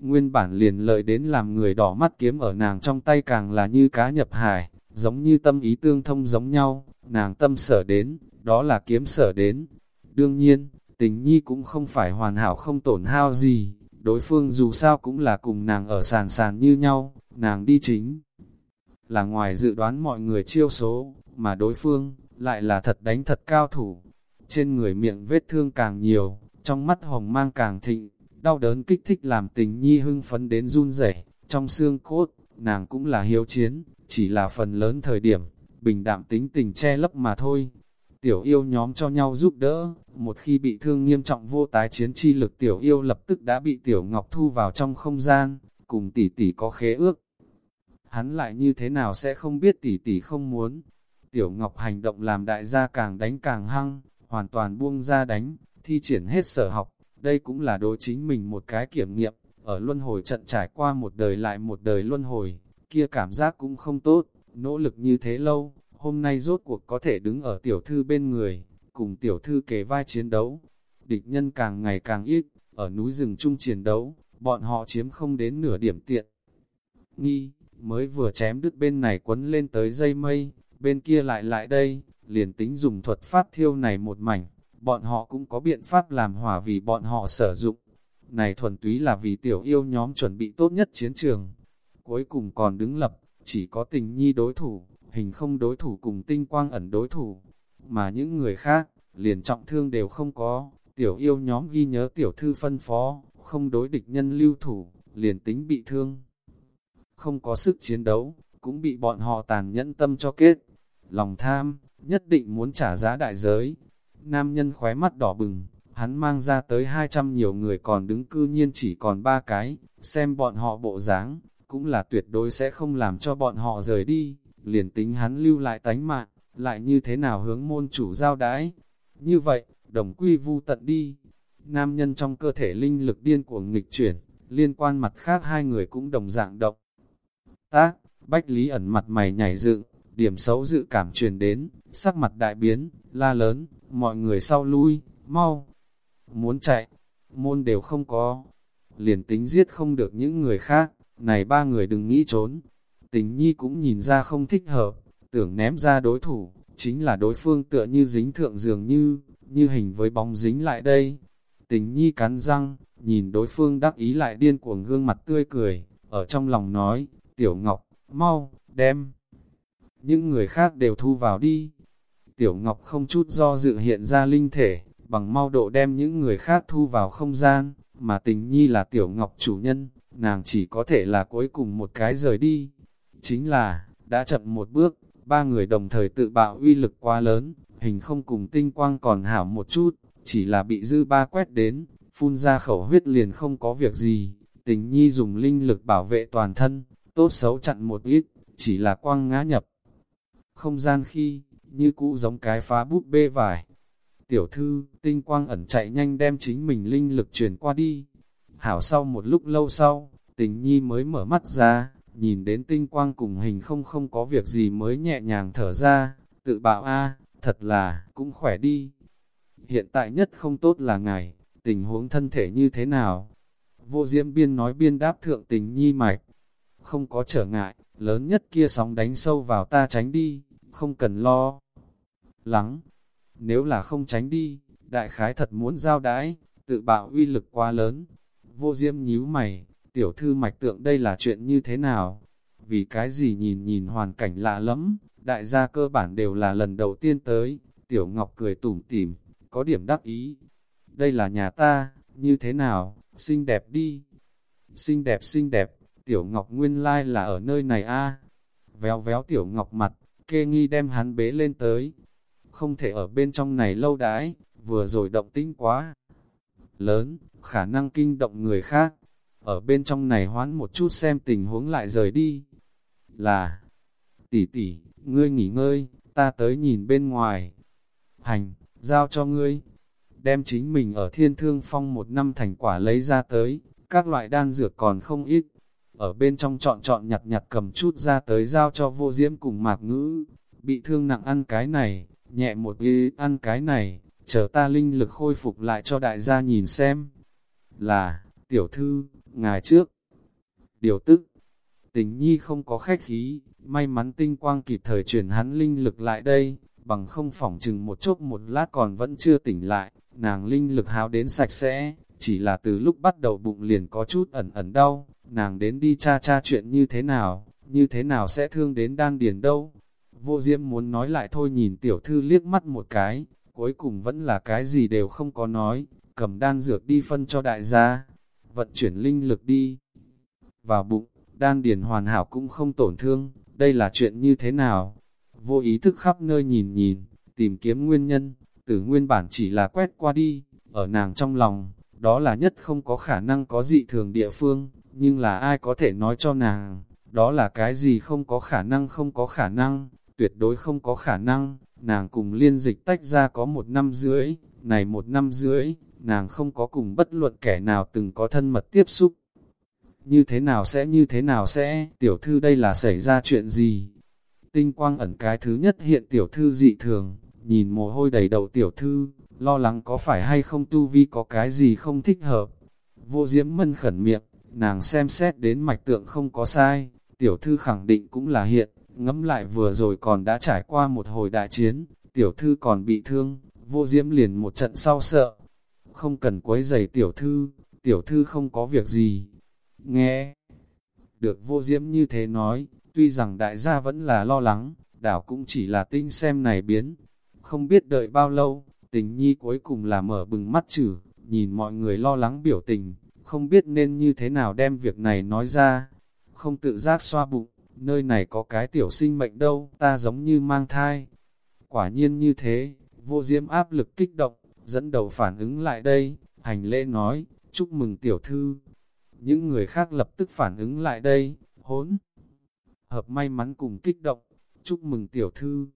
Nguyên bản liền lợi đến làm người đỏ mắt kiếm ở nàng trong tay càng là như cá nhập hải, giống như tâm ý tương thông giống nhau, nàng tâm sở đến, đó là kiếm sở đến. Đương nhiên, tình nhi cũng không phải hoàn hảo không tổn hao gì, đối phương dù sao cũng là cùng nàng ở sàn sàn như nhau, nàng đi chính. Là ngoài dự đoán mọi người chiêu số, mà đối phương, lại là thật đánh thật cao thủ. Trên người miệng vết thương càng nhiều, trong mắt hồng mang càng thịnh, đau đớn kích thích làm tình nhi hưng phấn đến run rẩy trong xương cốt, nàng cũng là hiếu chiến, chỉ là phần lớn thời điểm, bình đạm tính tình che lấp mà thôi. Tiểu yêu nhóm cho nhau giúp đỡ, một khi bị thương nghiêm trọng vô tái chiến chi lực tiểu yêu lập tức đã bị tiểu ngọc thu vào trong không gian, cùng tỷ tỷ có khế ước. Hắn lại như thế nào sẽ không biết tỷ tỷ không muốn. Tiểu ngọc hành động làm đại gia càng đánh càng hăng, hoàn toàn buông ra đánh, thi triển hết sở học. Đây cũng là đối chính mình một cái kiểm nghiệm, ở luân hồi trận trải qua một đời lại một đời luân hồi, kia cảm giác cũng không tốt, nỗ lực như thế lâu, hôm nay rốt cuộc có thể đứng ở tiểu thư bên người, cùng tiểu thư kề vai chiến đấu. địch nhân càng ngày càng ít, ở núi rừng chung chiến đấu, bọn họ chiếm không đến nửa điểm tiện. Nghi, mới vừa chém đứt bên này quấn lên tới dây mây, bên kia lại lại đây, liền tính dùng thuật pháp thiêu này một mảnh, bọn họ cũng có biện pháp làm hỏa vì bọn họ sử dụng. Này thuần túy là vì tiểu yêu nhóm chuẩn bị tốt nhất chiến trường. Cuối cùng còn đứng lập, chỉ có tình nhi đối thủ, hình không đối thủ cùng tinh quang ẩn đối thủ, mà những người khác, liền trọng thương đều không có. Tiểu yêu nhóm ghi nhớ tiểu thư phân phó, không đối địch nhân lưu thủ, liền tính bị thương. Không có sức chiến đấu, cũng bị bọn họ tàn nhẫn tâm cho kết. Lòng tham, nhất định muốn trả giá đại giới. Nam nhân khóe mắt đỏ bừng, hắn mang ra tới 200 nhiều người còn đứng cư nhiên chỉ còn ba cái, xem bọn họ bộ dáng, cũng là tuyệt đối sẽ không làm cho bọn họ rời đi, liền tính hắn lưu lại tánh mạng, lại như thế nào hướng môn chủ giao đái. Như vậy, đồng quy vu tận đi. Nam nhân trong cơ thể linh lực điên cuồng nghịch chuyển, liên quan mặt khác hai người cũng đồng dạng động. Tác, Bách Lý ẩn mặt mày nhảy dựng, điểm xấu dự cảm truyền đến, sắc mặt đại biến, la lớn, mọi người sau lui, mau, muốn chạy, môn đều không có, liền tính giết không được những người khác, này ba người đừng nghĩ trốn. Tình nhi cũng nhìn ra không thích hợp, tưởng ném ra đối thủ, chính là đối phương tựa như dính thượng dường như, như hình với bóng dính lại đây. Tình nhi cắn răng, nhìn đối phương đắc ý lại điên cuồng gương mặt tươi cười, ở trong lòng nói, tiểu ngọc, mau, đem. Những người khác đều thu vào đi. Tiểu ngọc không chút do dự hiện ra linh thể, bằng mau độ đem những người khác thu vào không gian, mà tình nhi là tiểu ngọc chủ nhân, nàng chỉ có thể là cuối cùng một cái rời đi. Chính là, đã chậm một bước, ba người đồng thời tự bạo uy lực quá lớn, hình không cùng tinh quang còn hảo một chút, chỉ là bị dư ba quét đến, phun ra khẩu huyết liền không có việc gì. Tình nhi dùng linh lực bảo vệ toàn thân, tốt xấu chặn một ít, chỉ là quang ngã nhập. Không gian khi, như cũ giống cái phá búp bê vải, Tiểu thư, tinh quang ẩn chạy nhanh đem chính mình linh lực truyền qua đi. Hảo sau một lúc lâu sau, tình nhi mới mở mắt ra, nhìn đến tinh quang cùng hình không không có việc gì mới nhẹ nhàng thở ra, tự bảo a thật là, cũng khỏe đi. Hiện tại nhất không tốt là ngài, tình huống thân thể như thế nào? Vô diễm biên nói biên đáp thượng tình nhi mạch, không có trở ngại, lớn nhất kia sóng đánh sâu vào ta tránh đi, không cần lo. Lắng, nếu là không tránh đi, đại khái thật muốn giao đãi, tự bạo uy lực quá lớn. Vô diêm nhíu mày, tiểu thư mạch tượng đây là chuyện như thế nào? Vì cái gì nhìn nhìn hoàn cảnh lạ lắm, đại gia cơ bản đều là lần đầu tiên tới, tiểu ngọc cười tủm tỉm, có điểm đắc ý. Đây là nhà ta, như thế nào, xinh đẹp đi. Xinh đẹp xinh đẹp, tiểu ngọc nguyên lai là ở nơi này a Véo véo tiểu ngọc mặt, kê nghi đem hắn bế lên tới, không thể ở bên trong này lâu đãi, vừa rồi động tĩnh quá lớn, khả năng kinh động người khác. Ở bên trong này hoán một chút xem tình huống lại rời đi. Là, tỷ tỷ, ngươi nghỉ ngơi, ta tới nhìn bên ngoài. Hành, giao cho ngươi. Đem chính mình ở thiên thương phong một năm thành quả lấy ra tới, các loại đan dược còn không ít. Ở bên trong chọn chọn nhặt nhặt cầm chút ra tới giao cho vô diễm cùng mạc ngữ. Bị thương nặng ăn cái này, nhẹ một y ăn cái này, chờ ta linh lực khôi phục lại cho đại gia nhìn xem. Là, tiểu thư, ngài trước. Điều tức, tình nhi không có khách khí, may mắn tinh quang kịp thời chuyển hắn linh lực lại đây, bằng không phỏng chừng một chốc một lát còn vẫn chưa tỉnh lại, nàng linh lực háo đến sạch sẽ, chỉ là từ lúc bắt đầu bụng liền có chút ẩn ẩn đau, nàng đến đi cha cha chuyện như thế nào, như thế nào sẽ thương đến đan điền đâu, Vô Diễm muốn nói lại thôi nhìn tiểu thư liếc mắt một cái, cuối cùng vẫn là cái gì đều không có nói, cầm đan dược đi phân cho đại gia, vận chuyển linh lực đi. Vào bụng, đan điền hoàn hảo cũng không tổn thương, đây là chuyện như thế nào? Vô ý thức khắp nơi nhìn nhìn, tìm kiếm nguyên nhân, từ nguyên bản chỉ là quét qua đi, ở nàng trong lòng, đó là nhất không có khả năng có dị thường địa phương, nhưng là ai có thể nói cho nàng, đó là cái gì không có khả năng không có khả năng, tuyệt đối không có khả năng, nàng cùng liên dịch tách ra có một năm rưỡi, này một năm rưỡi, nàng không có cùng bất luận kẻ nào từng có thân mật tiếp xúc. Như thế nào sẽ như thế nào sẽ, tiểu thư đây là xảy ra chuyện gì? Tinh quang ẩn cái thứ nhất hiện tiểu thư dị thường, nhìn mồ hôi đầy đầu tiểu thư, lo lắng có phải hay không tu vi có cái gì không thích hợp. Vô diễm mân khẩn miệng, nàng xem xét đến mạch tượng không có sai, tiểu thư khẳng định cũng là hiện, ngẫm lại vừa rồi còn đã trải qua một hồi đại chiến, tiểu thư còn bị thương, vô diễm liền một trận sau sợ. Không cần quấy giày tiểu thư, tiểu thư không có việc gì. Nghe, được vô diễm như thế nói, tuy rằng đại gia vẫn là lo lắng, đảo cũng chỉ là tinh xem này biến. Không biết đợi bao lâu, tình nhi cuối cùng là mở bừng mắt chử, nhìn mọi người lo lắng biểu tình, không biết nên như thế nào đem việc này nói ra. Không tự giác xoa bụng, nơi này có cái tiểu sinh mệnh đâu, ta giống như mang thai. Quả nhiên như thế, vô diễm áp lực kích động, dẫn đầu phản ứng lại đây, hành lễ nói, chúc mừng tiểu thư. Những người khác lập tức phản ứng lại đây, hốn. Hợp may mắn cùng kích động, chúc mừng tiểu thư.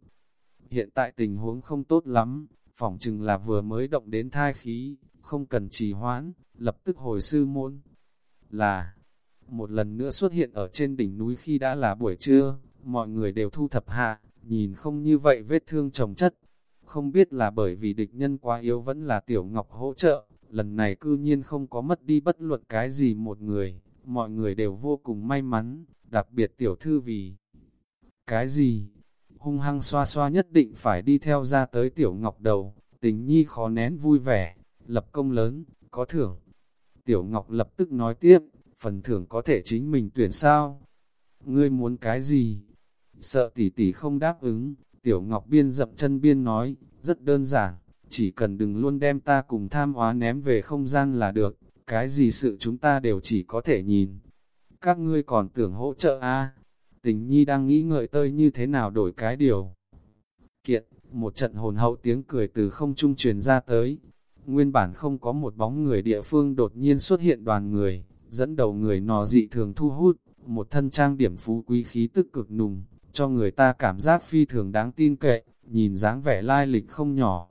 Hiện tại tình huống không tốt lắm, phỏng chừng là vừa mới động đến thai khí, không cần trì hoãn, lập tức hồi sư môn. Là, một lần nữa xuất hiện ở trên đỉnh núi khi đã là buổi trưa, mọi người đều thu thập hạ, nhìn không như vậy vết thương chồng chất. Không biết là bởi vì địch nhân quá yếu vẫn là tiểu ngọc hỗ trợ, lần này cư nhiên không có mất đi bất luận cái gì một người, mọi người đều vô cùng may mắn, đặc biệt tiểu thư vì cái gì? Hung hăng xoa xoa nhất định phải đi theo ra tới tiểu ngọc đầu, tình nhi khó nén vui vẻ, lập công lớn, có thưởng. Tiểu ngọc lập tức nói tiếp, phần thưởng có thể chính mình tuyển sao? Ngươi muốn cái gì? Sợ tỷ tỷ không đáp ứng, tiểu ngọc biên dậm chân biên nói, rất đơn giản, chỉ cần đừng luôn đem ta cùng tham hóa ném về không gian là được, cái gì sự chúng ta đều chỉ có thể nhìn. Các ngươi còn tưởng hỗ trợ a à? Tình nhi đang nghĩ ngợi tơi như thế nào đổi cái điều. Kiện, một trận hồn hậu tiếng cười từ không trung truyền ra tới. Nguyên bản không có một bóng người địa phương đột nhiên xuất hiện đoàn người, dẫn đầu người nò dị thường thu hút, một thân trang điểm phú quý khí tức cực nùng, cho người ta cảm giác phi thường đáng tin cậy, nhìn dáng vẻ lai lịch không nhỏ.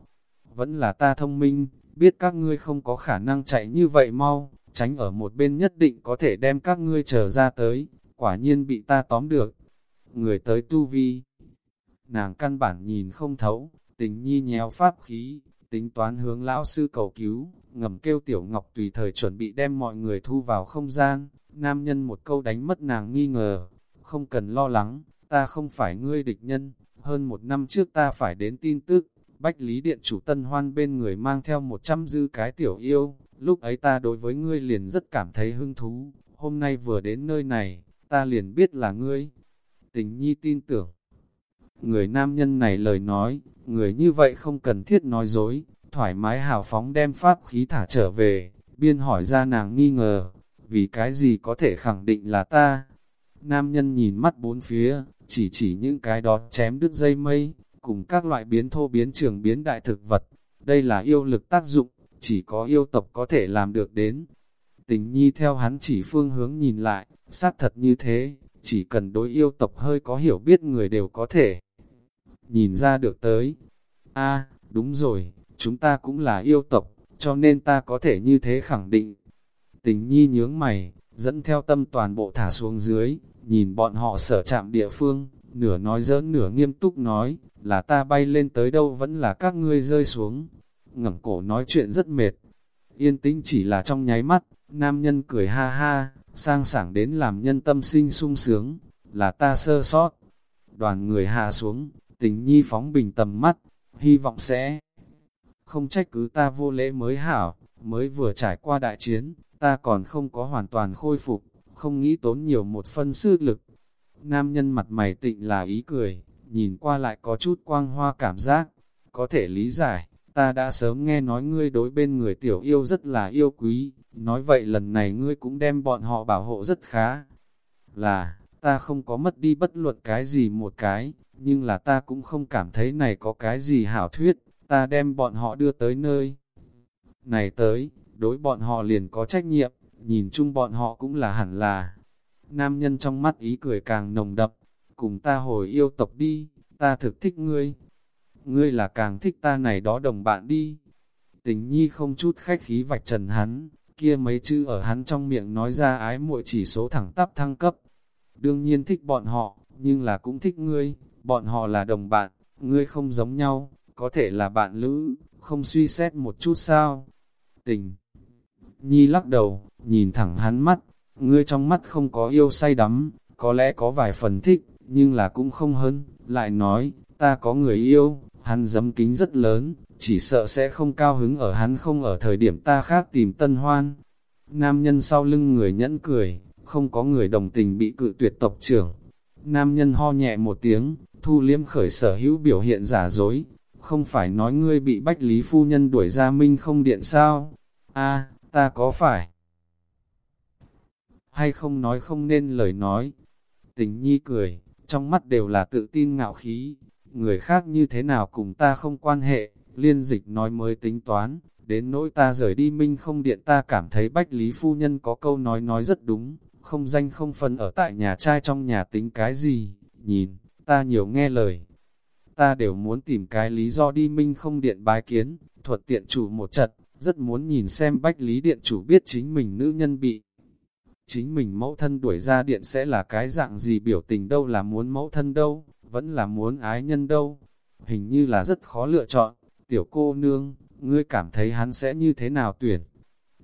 Vẫn là ta thông minh, biết các ngươi không có khả năng chạy như vậy mau, tránh ở một bên nhất định có thể đem các ngươi trở ra tới, quả nhiên bị ta tóm được. Người tới tu vi, nàng căn bản nhìn không thấu, tình nhi nhéo pháp khí, tính toán hướng lão sư cầu cứu, ngầm kêu tiểu ngọc tùy thời chuẩn bị đem mọi người thu vào không gian, nam nhân một câu đánh mất nàng nghi ngờ, không cần lo lắng, ta không phải ngươi địch nhân, hơn một năm trước ta phải đến tin tức, Bách Lý Điện chủ Tân Hoan bên người mang theo một trăm dư cái tiểu yêu, lúc ấy ta đối với ngươi liền rất cảm thấy hứng thú, hôm nay vừa đến nơi này, ta liền biết là ngươi. Tình nhi tin tưởng. Người nam nhân này lời nói, người như vậy không cần thiết nói dối, thoải mái hào phóng đem pháp khí thả trở về, biên hỏi ra nàng nghi ngờ, vì cái gì có thể khẳng định là ta. Nam nhân nhìn mắt bốn phía, chỉ chỉ những cái đó chém đứt dây mây, cùng các loại biến thô biến trường biến đại thực vật. Đây là yêu lực tác dụng, chỉ có yêu tộc có thể làm được đến. Tình nhi theo hắn chỉ phương hướng nhìn lại, xác thật như thế, chỉ cần đối yêu tộc hơi có hiểu biết người đều có thể nhìn ra được tới. a đúng rồi, chúng ta cũng là yêu tộc, cho nên ta có thể như thế khẳng định. Tình nhi nhướng mày, dẫn theo tâm toàn bộ thả xuống dưới, nhìn bọn họ sở chạm địa phương, nửa nói giỡn nửa nghiêm túc nói, là ta bay lên tới đâu vẫn là các ngươi rơi xuống. ngẩng cổ nói chuyện rất mệt. Yên tĩnh chỉ là trong nháy mắt, nam nhân cười ha ha, sang sảng đến làm nhân tâm sinh sung sướng, là ta sơ sót. Đoàn người hạ xuống, tình nhi phóng bình tầm mắt, hy vọng sẽ không trách cứ ta vô lễ mới hảo, mới vừa trải qua đại chiến, ta còn không có hoàn toàn khôi phục, không nghĩ tốn nhiều một phân sức lực. Nam nhân mặt mày tịnh là ý cười, nhìn qua lại có chút quang hoa cảm giác, có thể lý giải, ta đã sớm nghe nói ngươi đối bên người tiểu yêu rất là yêu quý, nói vậy lần này ngươi cũng đem bọn họ bảo hộ rất khá. Là, ta không có mất đi bất luận cái gì một cái, nhưng là ta cũng không cảm thấy này có cái gì hảo thuyết, ta đem bọn họ đưa tới nơi. Này tới, đối bọn họ liền có trách nhiệm, nhìn chung bọn họ cũng là hẳn là. Nam nhân trong mắt ý cười càng nồng đậm, cùng ta hồi yêu tộc đi, ta thực thích ngươi. Ngươi là càng thích ta này đó đồng bạn đi. Tình nhi không chút khách khí vạch trần hắn, kia mấy chữ ở hắn trong miệng nói ra ái muội chỉ số thẳng tắp thăng cấp. Đương nhiên thích bọn họ, nhưng là cũng thích ngươi, bọn họ là đồng bạn, ngươi không giống nhau, có thể là bạn lữ, không suy xét một chút sao? Tình Nhi lắc đầu, nhìn thẳng hắn mắt, ngươi trong mắt không có yêu say đắm, có lẽ có vài phần thích, nhưng là cũng không hơn, lại nói, ta có người yêu, hắn dấm kính rất lớn, chỉ sợ sẽ không cao hứng ở hắn không ở thời điểm ta khác tìm tân hoan. Nam nhân sau lưng người nhẫn cười, không có người đồng tình bị cự tuyệt tộc trưởng. Nam nhân ho nhẹ một tiếng, thu liếm khởi sở hữu biểu hiện giả dối, không phải nói ngươi bị bách lý phu nhân đuổi ra minh không điện sao? a ta có phải? Hay không nói không nên lời nói? Tình nhi cười, trong mắt đều là tự tin ngạo khí, người khác như thế nào cùng ta không quan hệ, liên dịch nói mới tính toán, đến nỗi ta rời đi minh không điện ta cảm thấy bách lý phu nhân có câu nói nói rất đúng, không danh không phân ở tại nhà trai trong nhà tính cái gì, nhìn, ta nhiều nghe lời. Ta đều muốn tìm cái lý do đi minh không điện bái kiến, thuật tiện chủ một trận, rất muốn nhìn xem bách lý điện chủ biết chính mình nữ nhân bị. Chính mình mẫu thân đuổi ra điện sẽ là cái dạng gì biểu tình đâu là muốn mẫu thân đâu, vẫn là muốn ái nhân đâu. Hình như là rất khó lựa chọn, tiểu cô nương, ngươi cảm thấy hắn sẽ như thế nào tuyển.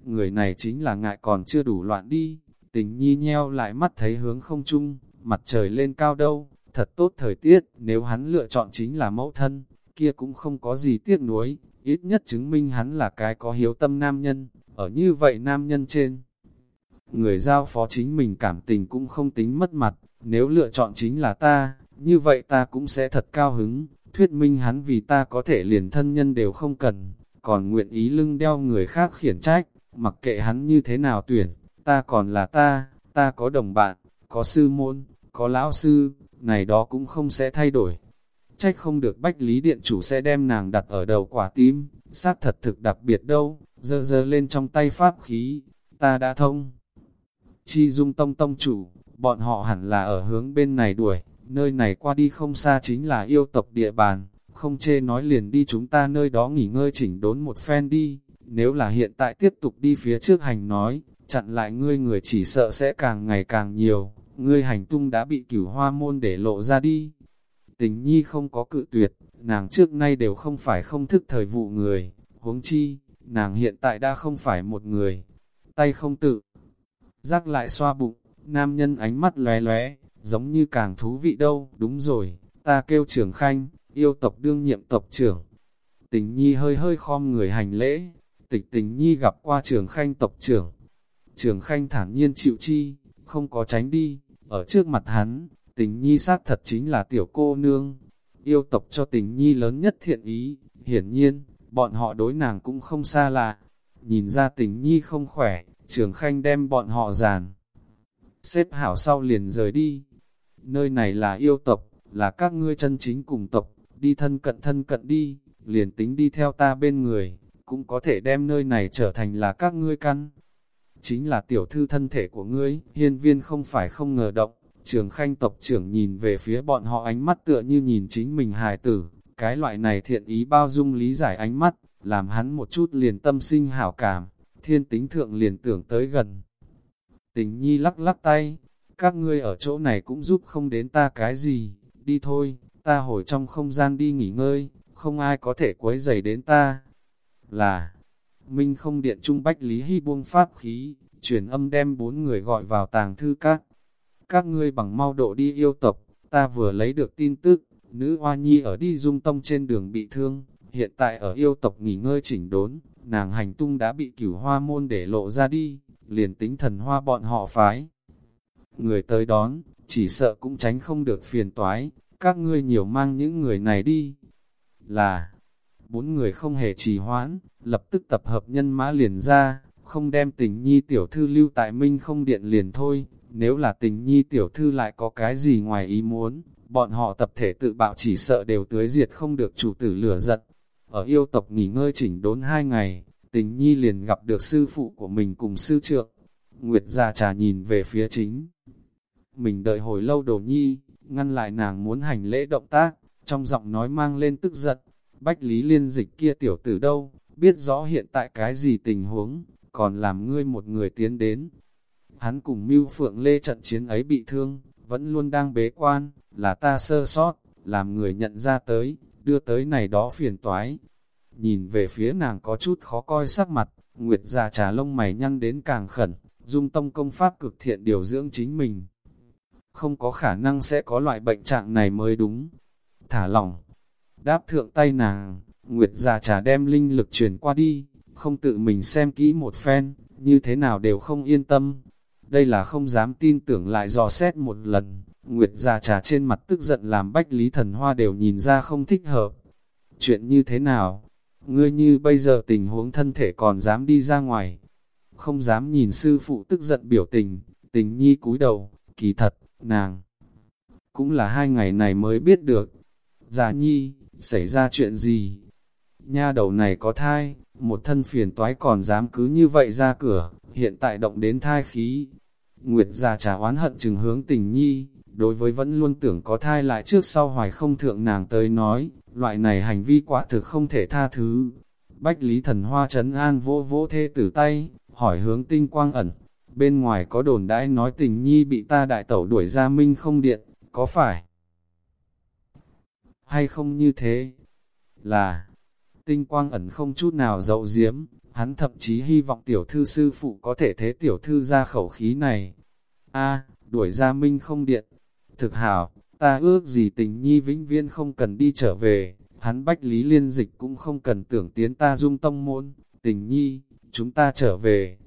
Người này chính là ngại còn chưa đủ loạn đi, tình nhi nheo lại mắt thấy hướng không chung, mặt trời lên cao đâu, thật tốt thời tiết, nếu hắn lựa chọn chính là mẫu thân, kia cũng không có gì tiếc nuối, ít nhất chứng minh hắn là cái có hiếu tâm nam nhân, ở như vậy nam nhân trên. Người giao phó chính mình cảm tình cũng không tính mất mặt, nếu lựa chọn chính là ta, như vậy ta cũng sẽ thật cao hứng, thuyết minh hắn vì ta có thể liền thân nhân đều không cần, còn nguyện ý lưng đeo người khác khiển trách, mặc kệ hắn như thế nào tuyển, ta còn là ta, ta có đồng bạn, có sư môn, có lão sư, này đó cũng không sẽ thay đổi. Trách không được bách lý điện chủ sẽ đem nàng đặt ở đầu quả tim, xác thật thực đặc biệt đâu, dơ dơ lên trong tay pháp khí, ta đã thông. Chi dung tông tông chủ, bọn họ hẳn là ở hướng bên này đuổi, nơi này qua đi không xa chính là yêu tộc địa bàn, không chê nói liền đi chúng ta nơi đó nghỉ ngơi chỉnh đốn một phen đi, nếu là hiện tại tiếp tục đi phía trước hành nói, chặn lại ngươi người chỉ sợ sẽ càng ngày càng nhiều, ngươi hành tung đã bị cửu hoa môn để lộ ra đi. Tình nhi không có cự tuyệt, nàng trước nay đều không phải không thức thời vụ người, huống chi, nàng hiện tại đã không phải một người, tay không tự, rắc lại xoa bụng, nam nhân ánh mắt lóe lóe, giống như càng thú vị đâu, đúng rồi, ta kêu trưởng khanh, yêu tộc đương nhiệm tộc trưởng. Tình nhi hơi hơi khom người hành lễ, tịch tình nhi gặp qua trưởng khanh tộc trưởng. Trưởng khanh thản nhiên chịu chi, không có tránh đi, ở trước mặt hắn, tình nhi xác thật chính là tiểu cô nương. Yêu tộc cho tình nhi lớn nhất thiện ý, hiển nhiên, bọn họ đối nàng cũng không xa lạ. Nhìn ra tình nhi không khỏe, trường khanh đem bọn họ giàn. Xếp hảo sau liền rời đi. Nơi này là yêu tộc, là các ngươi chân chính cùng tộc, đi thân cận thân cận đi, liền tính đi theo ta bên người, cũng có thể đem nơi này trở thành là các ngươi căn. Chính là tiểu thư thân thể của ngươi, hiên viên không phải không ngờ động, trường khanh tộc trưởng nhìn về phía bọn họ ánh mắt tựa như nhìn chính mình hài tử, cái loại này thiện ý bao dung lý giải ánh mắt, làm hắn một chút liền tâm sinh hảo cảm, thiên tính thượng liền tưởng tới gần. Tình nhi lắc lắc tay, các ngươi ở chỗ này cũng giúp không đến ta cái gì, đi thôi, ta hồi trong không gian đi nghỉ ngơi, không ai có thể quấy rầy đến ta. Là, Minh không điện trung bách Lý Hy buông pháp khí, truyền âm đem bốn người gọi vào tàng thư các. Các ngươi bằng mau độ đi yêu tộc, ta vừa lấy được tin tức, nữ hoa nhi ở đi dung tông trên đường bị thương, hiện tại ở yêu tộc nghỉ ngơi chỉnh đốn, nàng hành tung đã bị cửu hoa môn để lộ ra đi, liền tính thần hoa bọn họ phái. Người tới đón, chỉ sợ cũng tránh không được phiền toái, các ngươi nhiều mang những người này đi. Là, bốn người không hề trì hoãn, lập tức tập hợp nhân mã liền ra, không đem tình nhi tiểu thư lưu tại minh không điện liền thôi, nếu là tình nhi tiểu thư lại có cái gì ngoài ý muốn, bọn họ tập thể tự bạo chỉ sợ đều tưới diệt không được chủ tử lửa giận. Ở yêu tộc nghỉ ngơi chỉnh đốn hai ngày, tình nhi liền gặp được sư phụ của mình cùng sư trượng. Nguyệt già trà nhìn về phía chính. Mình đợi hồi lâu đồ nhi, ngăn lại nàng muốn hành lễ động tác, trong giọng nói mang lên tức giận. Bách Lý Liên dịch kia tiểu tử đâu, biết rõ hiện tại cái gì tình huống, còn làm ngươi một người tiến đến. Hắn cùng mưu phượng lê trận chiến ấy bị thương, vẫn luôn đang bế quan, là ta sơ sót, làm người nhận ra tới, đưa tới này đó phiền toái. nhìn về phía nàng có chút khó coi sắc mặt, Nguyệt già trà lông mày nhăn đến càng khẩn, dung tông công pháp cực thiện điều dưỡng chính mình. Không có khả năng sẽ có loại bệnh trạng này mới đúng. Thả lỏng, đáp thượng tay nàng, Nguyệt già trà đem linh lực truyền qua đi, không tự mình xem kỹ một phen, như thế nào đều không yên tâm. Đây là không dám tin tưởng lại dò xét một lần, Nguyệt già trà trên mặt tức giận làm bách lý thần hoa đều nhìn ra không thích hợp. Chuyện như thế nào? Ngươi như bây giờ tình huống thân thể còn dám đi ra ngoài. Không dám nhìn sư phụ tức giận biểu tình, tình nhi cúi đầu, kỳ thật, nàng. Cũng là hai ngày này mới biết được. Già nhi, xảy ra chuyện gì? Nha đầu này có thai, một thân phiền toái còn dám cứ như vậy ra cửa, hiện tại động đến thai khí. Nguyệt già trả oán hận chừng hướng tình nhi, đối với vẫn luôn tưởng có thai lại trước sau hoài không thượng nàng tới nói, loại này hành vi quả thực không thể tha thứ. Bách Lý Thần Hoa trấn an vỗ vỗ thê tử tay, hỏi hướng tinh quang ẩn, bên ngoài có đồn đãi nói tình nhi bị ta đại tẩu đuổi ra minh không điện, có phải? Hay không như thế? Là, tinh quang ẩn không chút nào dậu diếm, hắn thậm chí hy vọng tiểu thư sư phụ có thể thế tiểu thư ra khẩu khí này. a đuổi ra minh không điện, thực hảo, ta ước gì tình nhi vĩnh viễn không cần đi trở về, hắn bách lý liên dịch cũng không cần tưởng tiến ta dung tông môn, tình nhi, chúng ta trở về.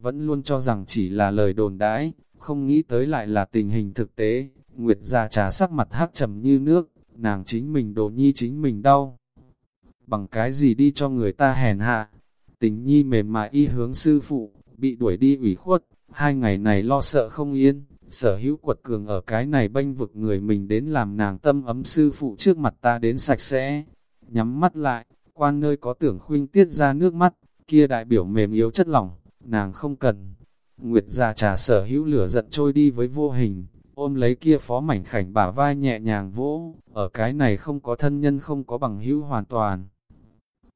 Vẫn luôn cho rằng chỉ là lời đồn đãi, không nghĩ tới lại là tình hình thực tế, Nguyệt già trà sắc mặt hắc trầm như nước, nàng chính mình đồ nhi chính mình đau. Bằng cái gì đi cho người ta hèn hạ, tình nhi mềm mại y hướng sư phụ, bị đuổi đi ủy khuất, hai ngày này lo sợ không yên, sở hữu quật cường ở cái này bênh vực người mình đến làm nàng tâm ấm sư phụ trước mặt ta đến sạch sẽ. Nhắm mắt lại, quan nơi có tưởng khuynh tiết ra nước mắt, kia đại biểu mềm yếu chất lỏng, nàng không cần. Nguyệt già trà sở hữu lửa giận trôi đi với vô hình, ôm lấy kia phó mảnh khảnh bả vai nhẹ nhàng vỗ, ở cái này không có thân nhân không có bằng hữu hoàn toàn.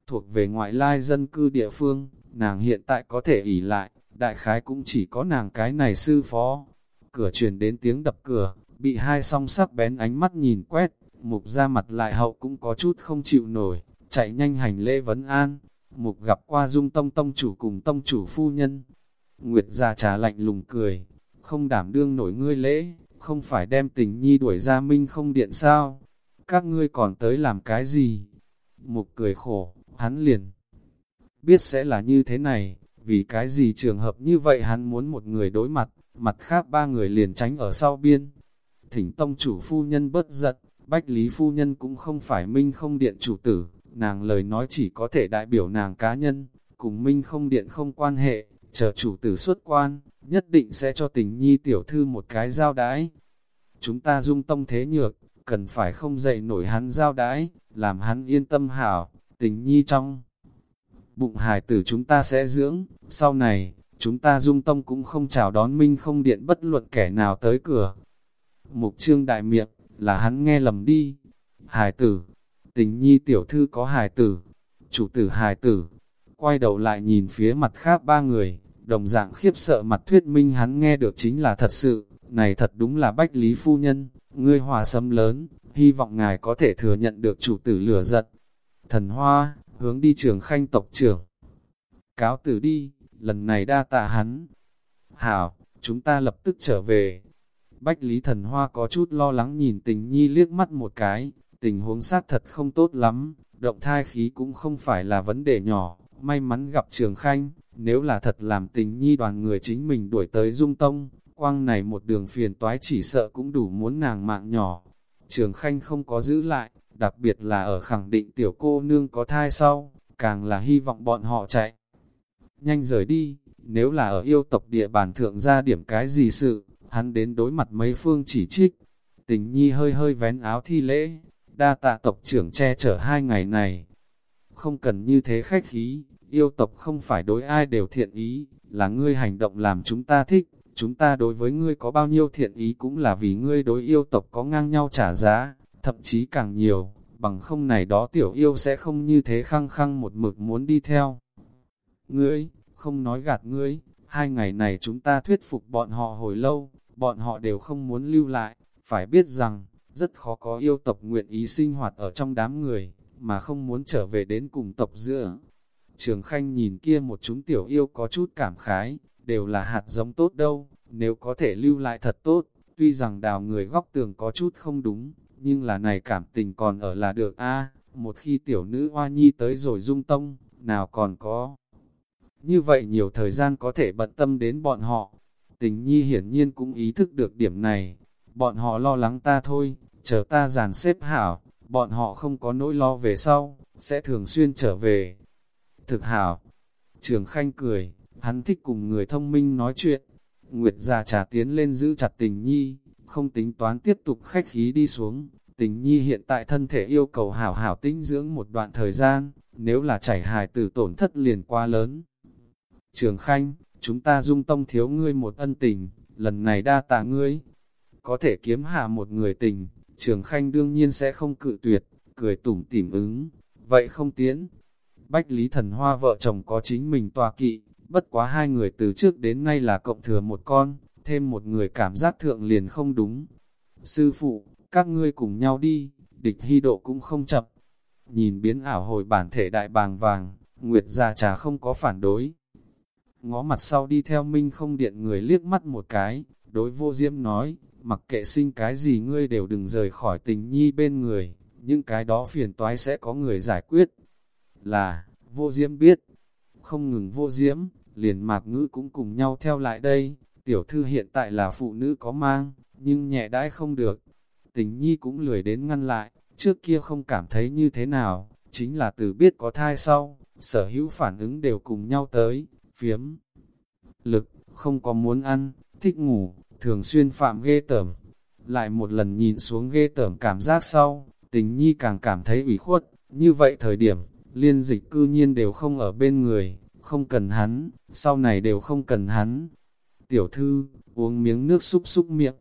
Thuộc về ngoại lai dân cư địa phương, nàng hiện tại có thể ỉ lại, đại khái cũng chỉ có nàng cái này sư phó, cửa truyền đến tiếng đập cửa, bị hai song sắc bén ánh mắt nhìn quét, mục ra mặt lại hậu cũng có chút không chịu nổi, chạy nhanh hành lễ vấn an, mục gặp qua dung tông tông chủ cùng tông chủ phu nhân. Nguyệt ra trà lạnh lùng cười, không đảm đương nổi ngươi lễ, không phải đem tình nhi đuổi ra minh không điện sao, các ngươi còn tới làm cái gì? Mục cười khổ, hắn liền. Biết sẽ là như thế này, vì cái gì trường hợp như vậy hắn muốn một người đối mặt, mặt khác ba người liền tránh ở sau biên. Thỉnh tông chủ phu nhân bất giật, bách lý phu nhân cũng không phải minh không điện chủ tử, nàng lời nói chỉ có thể đại biểu nàng cá nhân, cùng minh không điện không quan hệ, chờ chủ tử xuất quan, nhất định sẽ cho tình nhi tiểu thư một cái giao đái. Chúng ta dung tông thế nhược, cần phải không dậy nổi hắn giao đái, làm hắn yên tâm hảo, tình nhi trong. Bụng hài tử chúng ta sẽ dưỡng, sau này, chúng ta dung tông cũng không chào đón minh không điện bất luận kẻ nào tới cửa. Mục trương đại miệng, là hắn nghe lầm đi. Hài tử, tình nhi tiểu thư có hài tử, chủ tử hài tử. Quay đầu lại nhìn phía mặt khác ba người, đồng dạng khiếp sợ mặt thuyết minh hắn nghe được chính là thật sự. Này thật đúng là bách lý phu nhân, ngươi hòa sâm lớn, hy vọng ngài có thể thừa nhận được chủ tử lửa giận. Thần hoa, hướng đi trường khanh tộc trưởng. Cáo tử đi lần này đa tạ hắn. Hảo, chúng ta lập tức trở về. Bách Lý Thần Hoa có chút lo lắng nhìn tình nhi liếc mắt một cái, tình huống sát thật không tốt lắm, động thai khí cũng không phải là vấn đề nhỏ, may mắn gặp Trường Khanh, nếu là thật làm tình nhi đoàn người chính mình đuổi tới Dung Tông, quang này một đường phiền toái chỉ sợ cũng đủ muốn nàng mạng nhỏ. Trường Khanh không có giữ lại, đặc biệt là ở khẳng định tiểu cô nương có thai sau, càng là hy vọng bọn họ chạy nhanh rời đi, nếu là ở yêu tộc địa bàn thượng ra điểm cái gì sự, hắn đến đối mặt mấy phương chỉ trích. Tình nhi hơi hơi vén áo thi lễ, đa tạ tộc trưởng che chở hai ngày này. Không cần như thế khách khí, yêu tộc không phải đối ai đều thiện ý, là ngươi hành động làm chúng ta thích, chúng ta đối với ngươi có bao nhiêu thiện ý cũng là vì ngươi đối yêu tộc có ngang nhau trả giá, thậm chí càng nhiều, bằng không này đó tiểu yêu sẽ không như thế khăng khăng một mực muốn đi theo. Ngươi, không nói gạt ngươi, hai ngày này chúng ta thuyết phục bọn họ hồi lâu, bọn họ đều không muốn lưu lại, phải biết rằng, rất khó có yêu tộc nguyện ý sinh hoạt ở trong đám người, mà không muốn trở về đến cùng tộc giữa. Trường Khanh nhìn kia một chúng tiểu yêu có chút cảm khái, đều là hạt giống tốt đâu, nếu có thể lưu lại thật tốt, tuy rằng đào người góc tường có chút không đúng, nhưng là này cảm tình còn ở là được a một khi tiểu nữ hoa nhi tới rồi dung tông, nào còn có. Như vậy nhiều thời gian có thể bận tâm đến bọn họ, tình nhi hiển nhiên cũng ý thức được điểm này, bọn họ lo lắng ta thôi, chờ ta giàn xếp hảo, bọn họ không có nỗi lo về sau, sẽ thường xuyên trở về. Thực hảo, trường khanh cười, hắn thích cùng người thông minh nói chuyện, Nguyệt già trà tiến lên giữ chặt tình nhi, không tính toán tiếp tục khách khí đi xuống. Tình nhi hiện tại thân thể yêu cầu hảo hảo tinh dưỡng một đoạn thời gian, nếu là chảy hài tử tổn thất liền quá lớn. Trường Khanh, chúng ta dung tông thiếu ngươi một ân tình, lần này đa tạ ngươi. Có thể kiếm hạ một người tình, Trường Khanh đương nhiên sẽ không cự tuyệt, cười tủm tỉm ứng. Vậy không tiến. Bách Lý Thần Hoa vợ chồng có chính mình tòa kỵ, bất quá hai người từ trước đến nay là cộng thừa một con, thêm một người cảm giác thượng liền không đúng. Sư phụ, các ngươi cùng nhau đi, địch hy độ cũng không chậm. Nhìn biến ảo hồi bản thể đại bàng vàng, Nguyệt già trà không có phản đối. Ngó mặt sau đi theo minh không điện người liếc mắt một cái, đối vô diễm nói, mặc kệ sinh cái gì ngươi đều đừng rời khỏi tình nhi bên người, những cái đó phiền toái sẽ có người giải quyết. Là, vô diễm biết, không ngừng vô diễm, liền mạc ngữ cũng cùng nhau theo lại đây, tiểu thư hiện tại là phụ nữ có mang, nhưng nhẹ đãi không được. Tình nhi cũng lười đến ngăn lại, trước kia không cảm thấy như thế nào, chính là từ biết có thai sau, sở hữu phản ứng đều cùng nhau tới, phiếm. Lực, không có muốn ăn, thích ngủ, thường xuyên phạm ghê tởm. Lại một lần nhìn xuống ghê tởm cảm giác sau, tình nhi càng cảm thấy ủy khuất, như vậy thời điểm, liên dịch cư nhiên đều không ở bên người, không cần hắn, sau này đều không cần hắn. Tiểu thư, uống miếng nước xúc xúc miệng.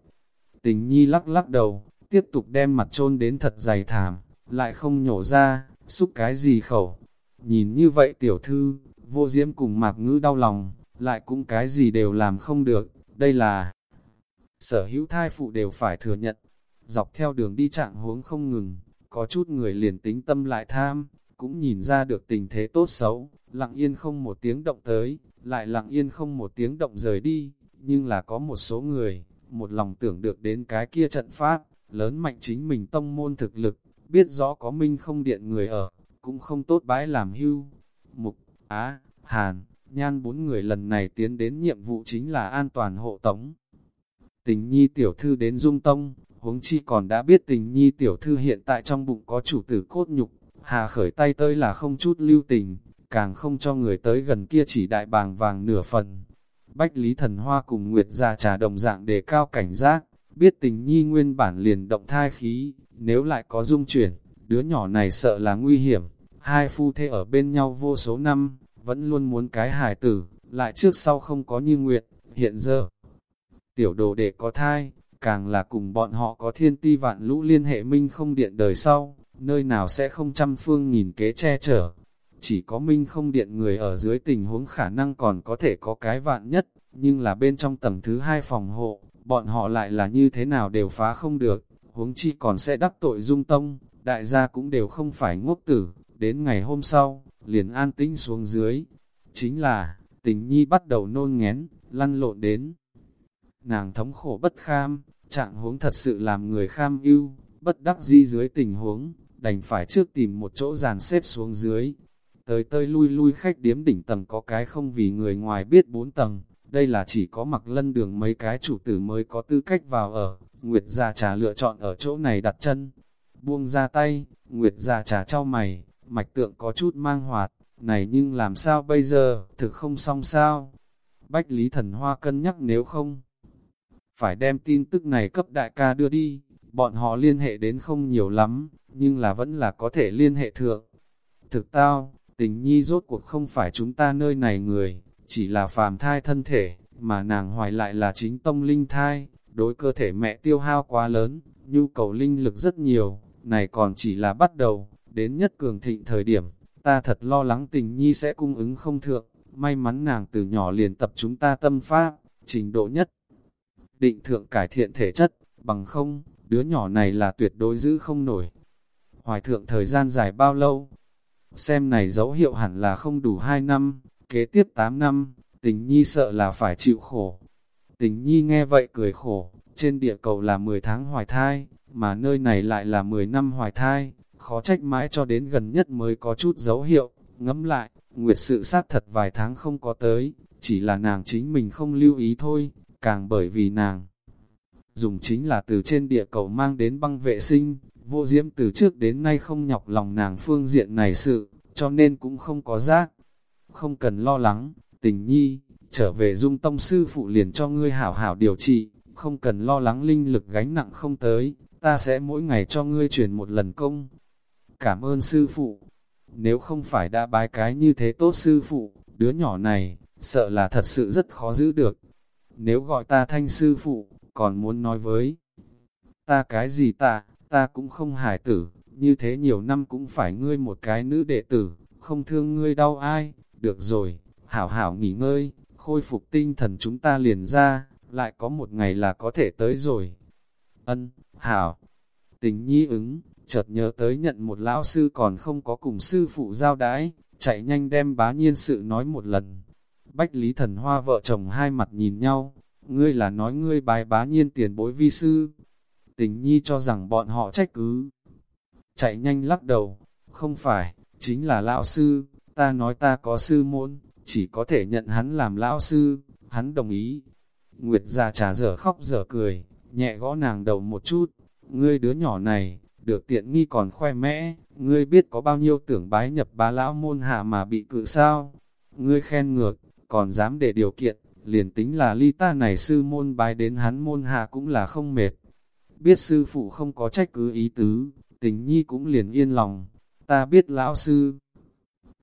Tình nhi lắc lắc đầu, tiếp tục đem mặt trôn đến thật dày thảm, lại không nhổ ra, xúc cái gì khẩu. Nhìn như vậy tiểu thư, vô diễm cùng mạc ngữ đau lòng, lại cũng cái gì đều làm không được, đây là sở hữu thai phụ đều phải thừa nhận. Dọc theo đường đi trạng huống không ngừng, có chút người liền tính tâm lại tham, cũng nhìn ra được tình thế tốt xấu, lặng yên không một tiếng động tới, lại lặng yên không một tiếng động rời đi, nhưng là có một số người, một lòng tưởng được đến cái kia trận pháp, lớn mạnh chính mình tông môn thực lực, biết rõ có minh không điện người ở, cũng không tốt bãi làm hưu. Mục, Á, Hàn, Nhan bốn người lần này tiến đến nhiệm vụ chính là an toàn hộ tống. Tình nhi tiểu thư đến dung tông, huống chi còn đã biết tình nhi tiểu thư hiện tại trong bụng có chủ tử cốt nhục, hà khởi tay tới là không chút lưu tình, càng không cho người tới gần kia chỉ đại bàng vàng nửa phần. Bách Lý Thần Hoa cùng Nguyệt Gia trà đồng dạng đề cao cảnh giác, biết tình nhi nguyên bản liền động thai khí, nếu lại có dung chuyển, đứa nhỏ này sợ là nguy hiểm. Hai phu thê ở bên nhau vô số năm, vẫn luôn muốn cái hài tử, lại trước sau không có như nguyện, hiện giờ. Tiểu đồ đệ có thai, càng là cùng bọn họ có thiên ti vạn lũ liên hệ minh không điện đời sau, nơi nào sẽ không trăm phương nghìn kế che chở, chỉ có minh không điện người ở dưới tình huống khả năng còn có thể có cái vạn nhất, nhưng là bên trong tầng thứ hai phòng hộ, bọn họ lại là như thế nào đều phá không được, huống chi còn sẽ đắc tội dung tông, đại gia cũng đều không phải ngốc tử, đến ngày hôm sau, liền an tĩnh xuống dưới. Chính là, tình nhi bắt đầu nôn ngén, lăn lộn đến. Nàng thống khổ bất kham, trạng huống thật sự làm người kham ưu, bất đắc di dưới tình huống, đành phải trước tìm một chỗ dàn xếp xuống dưới, tới tơi lui lui khách điếm đỉnh tầng có cái không vì người ngoài biết bốn tầng, đây là chỉ có mặc lân đường mấy cái chủ tử mới có tư cách vào ở, Nguyệt Gia Trà lựa chọn ở chỗ này đặt chân. Buông ra tay, Nguyệt Gia Trà trao mày, mạch tượng có chút mang hoạt, này nhưng làm sao bây giờ, thực không xong sao? Bách Lý Thần Hoa cân nhắc nếu không, phải đem tin tức này cấp đại ca đưa đi, bọn họ liên hệ đến không nhiều lắm, nhưng là vẫn là có thể liên hệ thượng. Thực tao, tình nhi rốt cuộc không phải chúng ta nơi này người, chỉ là phàm thai thân thể, mà nàng hoài lại là chính tông linh thai, đối cơ thể mẹ tiêu hao quá lớn, nhu cầu linh lực rất nhiều, này còn chỉ là bắt đầu, đến nhất cường thịnh thời điểm, ta thật lo lắng tình nhi sẽ cung ứng không thượng, may mắn nàng từ nhỏ liền tập chúng ta tâm pháp, trình độ nhất. Định thượng cải thiện thể chất, bằng không, đứa nhỏ này là tuyệt đối giữ không nổi hoài thượng thời gian dài bao lâu. Xem này dấu hiệu hẳn là không đủ 2 năm, kế tiếp 8 năm, tình nhi sợ là phải chịu khổ. Tình nhi nghe vậy cười khổ, trên địa cầu là 10 tháng hoài thai, mà nơi này lại là 10 năm hoài thai, khó trách mãi cho đến gần nhất mới có chút dấu hiệu, ngẫm lại, nguyệt sự sát thật vài tháng không có tới, chỉ là nàng chính mình không lưu ý thôi, càng bởi vì nàng dùng chính là từ trên địa cầu mang đến băng vệ sinh, vô diễm từ trước đến nay không nhọc lòng nàng phương diện này sự, cho nên cũng không có giác. Không cần lo lắng, tình nhi, trở về dung tông sư phụ liền cho ngươi hảo hảo điều trị, không cần lo lắng linh lực gánh nặng không tới, ta sẽ mỗi ngày cho ngươi truyền một lần công. Cảm ơn sư phụ, nếu không phải đã bái cái như thế tốt sư phụ, đứa nhỏ này, sợ là thật sự rất khó giữ được. Nếu gọi ta thanh sư phụ, còn muốn nói với ta cái gì ta, ta cũng không hài tử, như thế nhiều năm cũng phải ngươi một cái nữ đệ tử, không thương ngươi đau ai, được rồi, hảo hảo nghỉ ngơi, khôi phục tinh thần chúng ta liền ra, lại có một ngày là có thể tới rồi. Ân, hảo, tình nhi ứng, chợt nhớ tới nhận một lão sư còn không có cùng sư phụ giao đãi, chạy nhanh đem bá nhiên sự nói một lần. Bách Lý Thần Hoa vợ chồng hai mặt nhìn nhau, ngươi là nói ngươi bài bá nhiên tiền bối vi sư. Tình nhi cho rằng bọn họ trách cứ. Chạy nhanh lắc đầu, không phải, chính là lão sư, ta nói ta có sư môn, chỉ có thể nhận hắn làm lão sư, hắn đồng ý. Nguyệt già trà dở khóc dở cười, nhẹ gõ nàng đầu một chút, ngươi đứa nhỏ này, được tiện nghi còn khoe mẽ, ngươi biết có bao nhiêu tưởng bái nhập bá lão môn hạ mà bị cự sao, ngươi khen ngược, còn dám để điều kiện, liền tính là ly ta này sư môn bái đến hắn môn hạ cũng là không mệt. Biết sư phụ không có trách cứ ý tứ, tình nhi cũng liền yên lòng, ta biết lão sư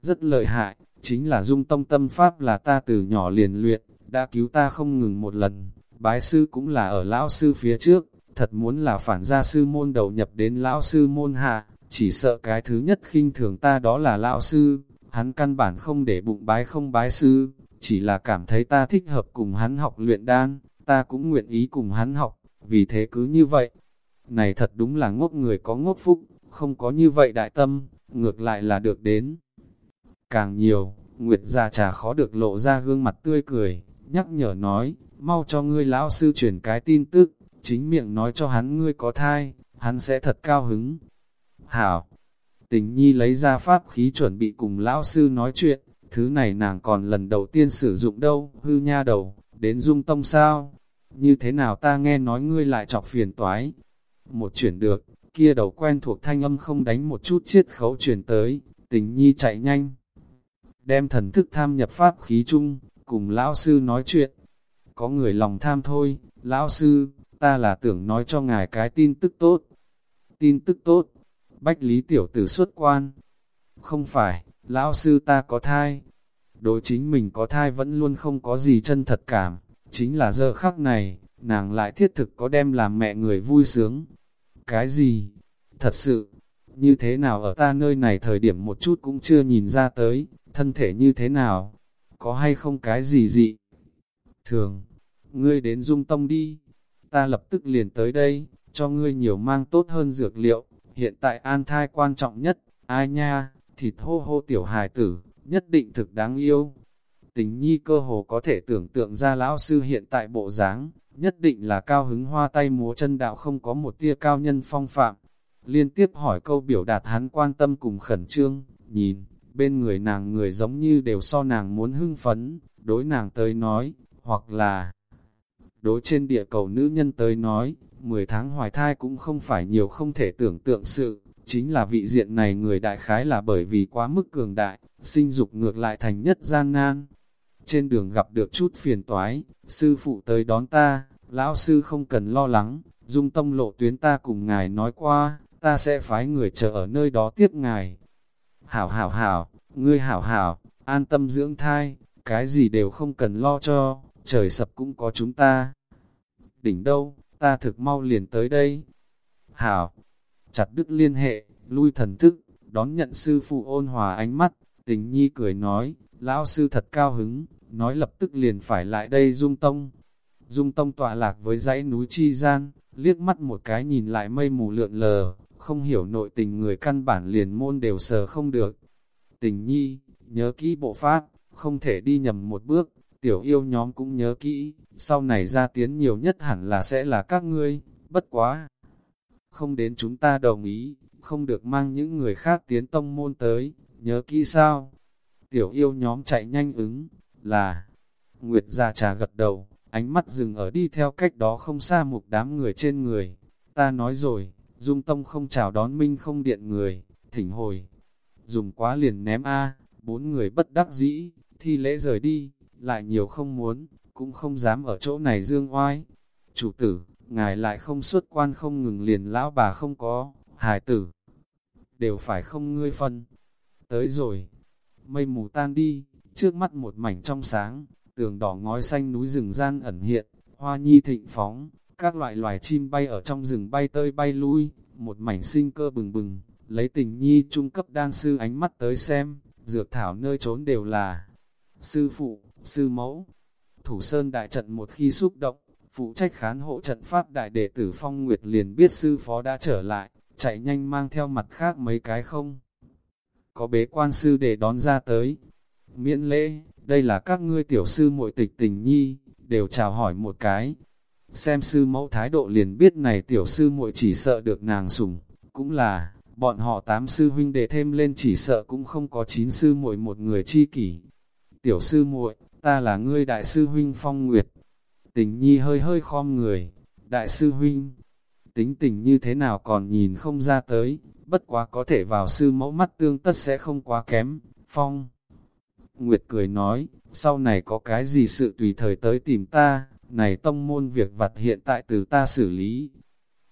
rất lợi hại, chính là dung tông tâm pháp là ta từ nhỏ liền luyện, đã cứu ta không ngừng một lần, bái sư cũng là ở lão sư phía trước, thật muốn là phản gia sư môn đầu nhập đến lão sư môn hạ, chỉ sợ cái thứ nhất khinh thường ta đó là lão sư, hắn căn bản không để bụng bái không bái sư, chỉ là cảm thấy ta thích hợp cùng hắn học luyện đan, ta cũng nguyện ý cùng hắn học, vì thế cứ như vậy. Này thật đúng là ngốc người có ngốc phúc, không có như vậy đại tâm, ngược lại là được đến. Càng nhiều, Nguyệt già trà khó được lộ ra gương mặt tươi cười, nhắc nhở nói, mau cho ngươi lão sư truyền cái tin tức, chính miệng nói cho hắn ngươi có thai, hắn sẽ thật cao hứng. Hảo, tình nhi lấy ra pháp khí chuẩn bị cùng lão sư nói chuyện, thứ này nàng còn lần đầu tiên sử dụng đâu, hư nha đầu, đến dung tông sao? Như thế nào ta nghe nói ngươi lại chọc phiền toái? Một chuyển được, kia đầu quen thuộc thanh âm không đánh một chút chiết khấu chuyển tới, tình nhi chạy nhanh. Đem thần thức tham nhập pháp khí chung, cùng lão sư nói chuyện. Có người lòng tham thôi, lão sư, ta là tưởng nói cho ngài cái tin tức tốt. Tin tức tốt, bách lý tiểu tử xuất quan. Không phải, lão sư ta có thai. Đối chính mình có thai vẫn luôn không có gì chân thật cảm, chính là giờ khắc này, nàng lại thiết thực có đem làm mẹ người vui sướng. Cái gì? Thật sự, như thế nào ở ta nơi này thời điểm một chút cũng chưa nhìn ra tới, thân thể như thế nào? Có hay không cái gì dị? Thường, ngươi đến dung tông đi, ta lập tức liền tới đây, cho ngươi nhiều mang tốt hơn dược liệu, hiện tại an thai quan trọng nhất, ai nha, thịt hô hô tiểu hài tử, nhất định thực đáng yêu. Tình nhi cơ hồ có thể tưởng tượng ra lão sư hiện tại bộ dáng, nhất định là cao hứng hoa tay múa chân đạo không có một tia cao nhân phong phạm. Liên tiếp hỏi câu biểu đạt hắn quan tâm cùng khẩn trương, nhìn, bên người nàng người giống như đều so nàng muốn hưng phấn, đối nàng tới nói, hoặc là đối trên địa cầu nữ nhân tới nói, 10 tháng hoài thai cũng không phải nhiều không thể tưởng tượng sự, Chính là vị diện này người đại khái là bởi vì quá mức cường đại, sinh dục ngược lại thành nhất gian nan. Trên đường gặp được chút phiền toái, sư phụ tới đón ta, lão sư không cần lo lắng, dung tông lộ tuyến ta cùng ngài nói qua, ta sẽ phái người chờ ở nơi đó tiếp ngài. Hảo hảo hảo, ngươi hảo hảo, an tâm dưỡng thai, cái gì đều không cần lo cho, trời sập cũng có chúng ta. Đỉnh đâu, ta thực mau liền tới đây. Hảo, chặt đứt liên hệ, lui thần thức, đón nhận sư phụ ôn hòa ánh mắt, tình nhi cười nói, lão sư thật cao hứng, nói lập tức liền phải lại đây dung tông. Dung tông tọa lạc với dãy núi chi gian, liếc mắt một cái nhìn lại mây mù lượn lờ, không hiểu nội tình người căn bản liền môn đều sờ không được. Tình nhi, nhớ kỹ bộ pháp, không thể đi nhầm một bước, tiểu yêu nhóm cũng nhớ kỹ, sau này ra tiến nhiều nhất hẳn là sẽ là các ngươi, bất quá. Không đến chúng ta đồng ý, không được mang những người khác tiến tông môn tới, nhớ kỹ sao? Tiểu yêu nhóm chạy nhanh ứng, là... Nguyệt gia trà gật đầu, ánh mắt dừng ở đi theo cách đó không xa một đám người trên người. Ta nói rồi, Dung Tông không chào đón Minh không điện người, thỉnh hồi. Dùng quá liền ném A, bốn người bất đắc dĩ, thi lễ rời đi, lại nhiều không muốn, cũng không dám ở chỗ này dương oai. Chủ tử, ngài lại không xuất quan không ngừng liền lão bà không có, hài tử. Đều phải không ngươi phân. Tới rồi, mây mù tan đi, trước mắt một mảnh trong sáng, tường đỏ ngói xanh núi rừng gian ẩn hiện, hoa nhi thịnh phóng, các loại loài chim bay ở trong rừng bay tơi bay lui, một mảnh sinh cơ bừng bừng, lấy tình nhi trung cấp đan sư ánh mắt tới xem, dược thảo nơi trốn đều là sư phụ, sư mẫu. Thủ Sơn đại trận một khi xúc động, phụ trách khán hộ trận pháp đại đệ tử Phong Nguyệt liền biết sư phó đã trở lại, chạy nhanh mang theo mặt khác mấy cái không. Có bế quan sư để đón ra tới. Miễn lễ, đây là các ngươi tiểu sư muội tịch tình nhi, đều chào hỏi một cái. Xem sư mẫu thái độ liền biết này tiểu sư muội chỉ sợ được nàng sủng, cũng là, bọn họ tám sư huynh đệ thêm lên chỉ sợ cũng không có chín sư muội một người chi kỷ. Tiểu sư muội, ta là ngươi đại sư huynh phong nguyệt. Tình nhi hơi hơi khom người, đại sư huynh, tính tình như thế nào còn nhìn không ra tới, bất quá có thể vào sư mẫu mắt tương tất sẽ không quá kém, phong. Nguyệt cười nói, sau này có cái gì sự tùy thời tới tìm ta, này tông môn việc vặt hiện tại từ ta xử lý,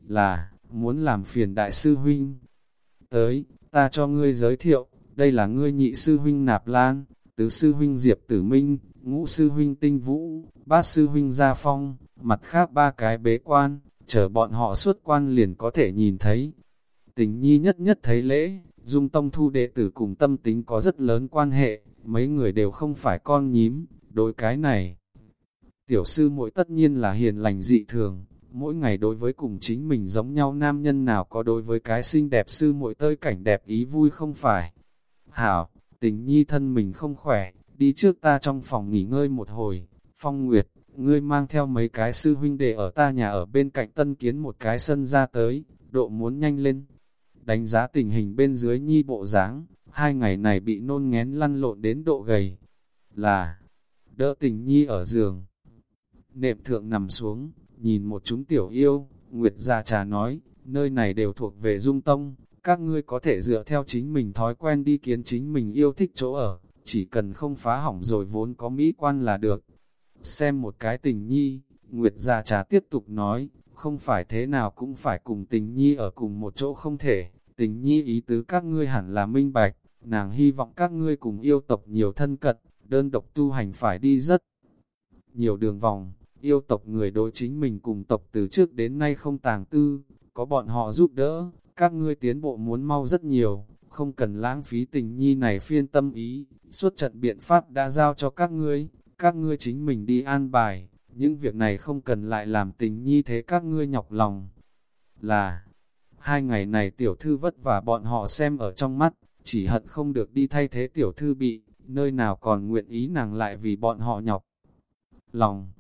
là, muốn làm phiền đại sư huynh. Tới, ta cho ngươi giới thiệu, đây là ngươi nhị sư huynh Nạp Lan, tứ sư huynh Diệp Tử Minh, ngũ sư huynh Tinh Vũ, bát sư huynh Gia Phong, mặt khác ba cái bế quan, chờ bọn họ xuất quan liền có thể nhìn thấy. Tình nhi nhất nhất thấy lễ, dung tông thu đệ tử cùng tâm tính có rất lớn quan hệ, mấy người đều không phải con nhím, đối cái này. Tiểu sư mỗi tất nhiên là hiền lành dị thường, mỗi ngày đối với cùng chính mình giống nhau nam nhân nào có đối với cái xinh đẹp sư muội tơi cảnh đẹp ý vui không phải. Hảo, tình nhi thân mình không khỏe, đi trước ta trong phòng nghỉ ngơi một hồi, phong nguyệt, ngươi mang theo mấy cái sư huynh đệ ở ta nhà ở bên cạnh tân kiến một cái sân ra tới, độ muốn nhanh lên. Đánh giá tình hình bên dưới nhi bộ dáng hai ngày này bị nôn ngén lăn lộn đến độ gầy. Là, đỡ tình nhi ở giường. Nệm thượng nằm xuống, nhìn một chúng tiểu yêu, Nguyệt già trà nói, nơi này đều thuộc về dung tông, các ngươi có thể dựa theo chính mình thói quen đi kiến chính mình yêu thích chỗ ở, chỉ cần không phá hỏng rồi vốn có mỹ quan là được. Xem một cái tình nhi, Nguyệt già trà tiếp tục nói, không phải thế nào cũng phải cùng tình nhi ở cùng một chỗ không thể, tình nhi ý tứ các ngươi hẳn là minh bạch, nàng hy vọng các ngươi cùng yêu tộc nhiều thân cận, đơn độc tu hành phải đi rất nhiều đường vòng, yêu tộc người đối chính mình cùng tộc từ trước đến nay không tàng tư, có bọn họ giúp đỡ, các ngươi tiến bộ muốn mau rất nhiều, không cần lãng phí tình nhi này phiên tâm ý, suốt trận biện pháp đã giao cho các ngươi, các ngươi chính mình đi an bài, những việc này không cần lại làm tình nhi thế các ngươi nhọc lòng. Là, hai ngày này tiểu thư vất vả bọn họ xem ở trong mắt, chỉ hận không được đi thay thế tiểu thư bị, nơi nào còn nguyện ý nàng lại vì bọn họ nhọc. Lòng,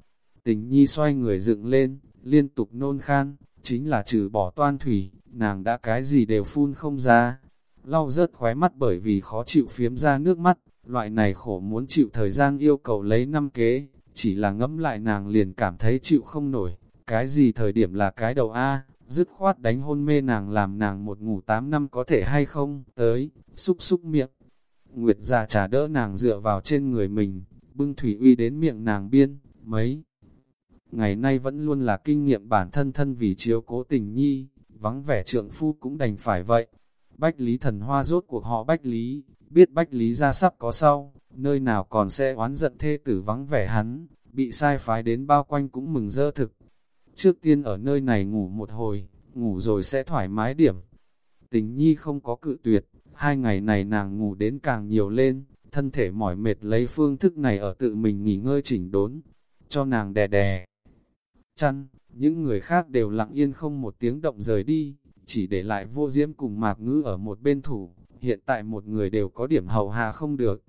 tình nhi xoay người dựng lên, liên tục nôn khan, chính là trừ bỏ toan thủy, nàng đã cái gì đều phun không ra. Lau rớt khóe mắt bởi vì khó chịu phiếm ra nước mắt, loại này khổ muốn chịu thời gian yêu cầu lấy năm kế, chỉ là ngẫm lại nàng liền cảm thấy chịu không nổi, cái gì thời điểm là cái đầu A, dứt khoát đánh hôn mê nàng làm nàng một ngủ 8 năm có thể hay không, tới, xúc xúc miệng. Nguyệt già trả đỡ nàng dựa vào trên người mình, bưng thủy uy đến miệng nàng biên, mấy. Ngày nay vẫn luôn là kinh nghiệm bản thân thân vì chiếu cố tình nhi, vắng vẻ trượng phu cũng đành phải vậy. Bách Lý thần hoa rốt cuộc họ Bách Lý, biết Bách Lý ra sắp có sau, nơi nào còn sẽ oán giận thê tử vắng vẻ hắn, bị sai phái đến bao quanh cũng mừng dơ thực. Trước tiên ở nơi này ngủ một hồi, ngủ rồi sẽ thoải mái điểm. Tình nhi không có cự tuyệt, hai ngày này nàng ngủ đến càng nhiều lên, thân thể mỏi mệt lấy phương thức này ở tự mình nghỉ ngơi chỉnh đốn, cho nàng đè đè. Chăn, những người khác đều lặng yên không một tiếng động rời đi, chỉ để lại vô diễm cùng mạc ngữ ở một bên thủ, hiện tại một người đều có điểm hầu hạ không được.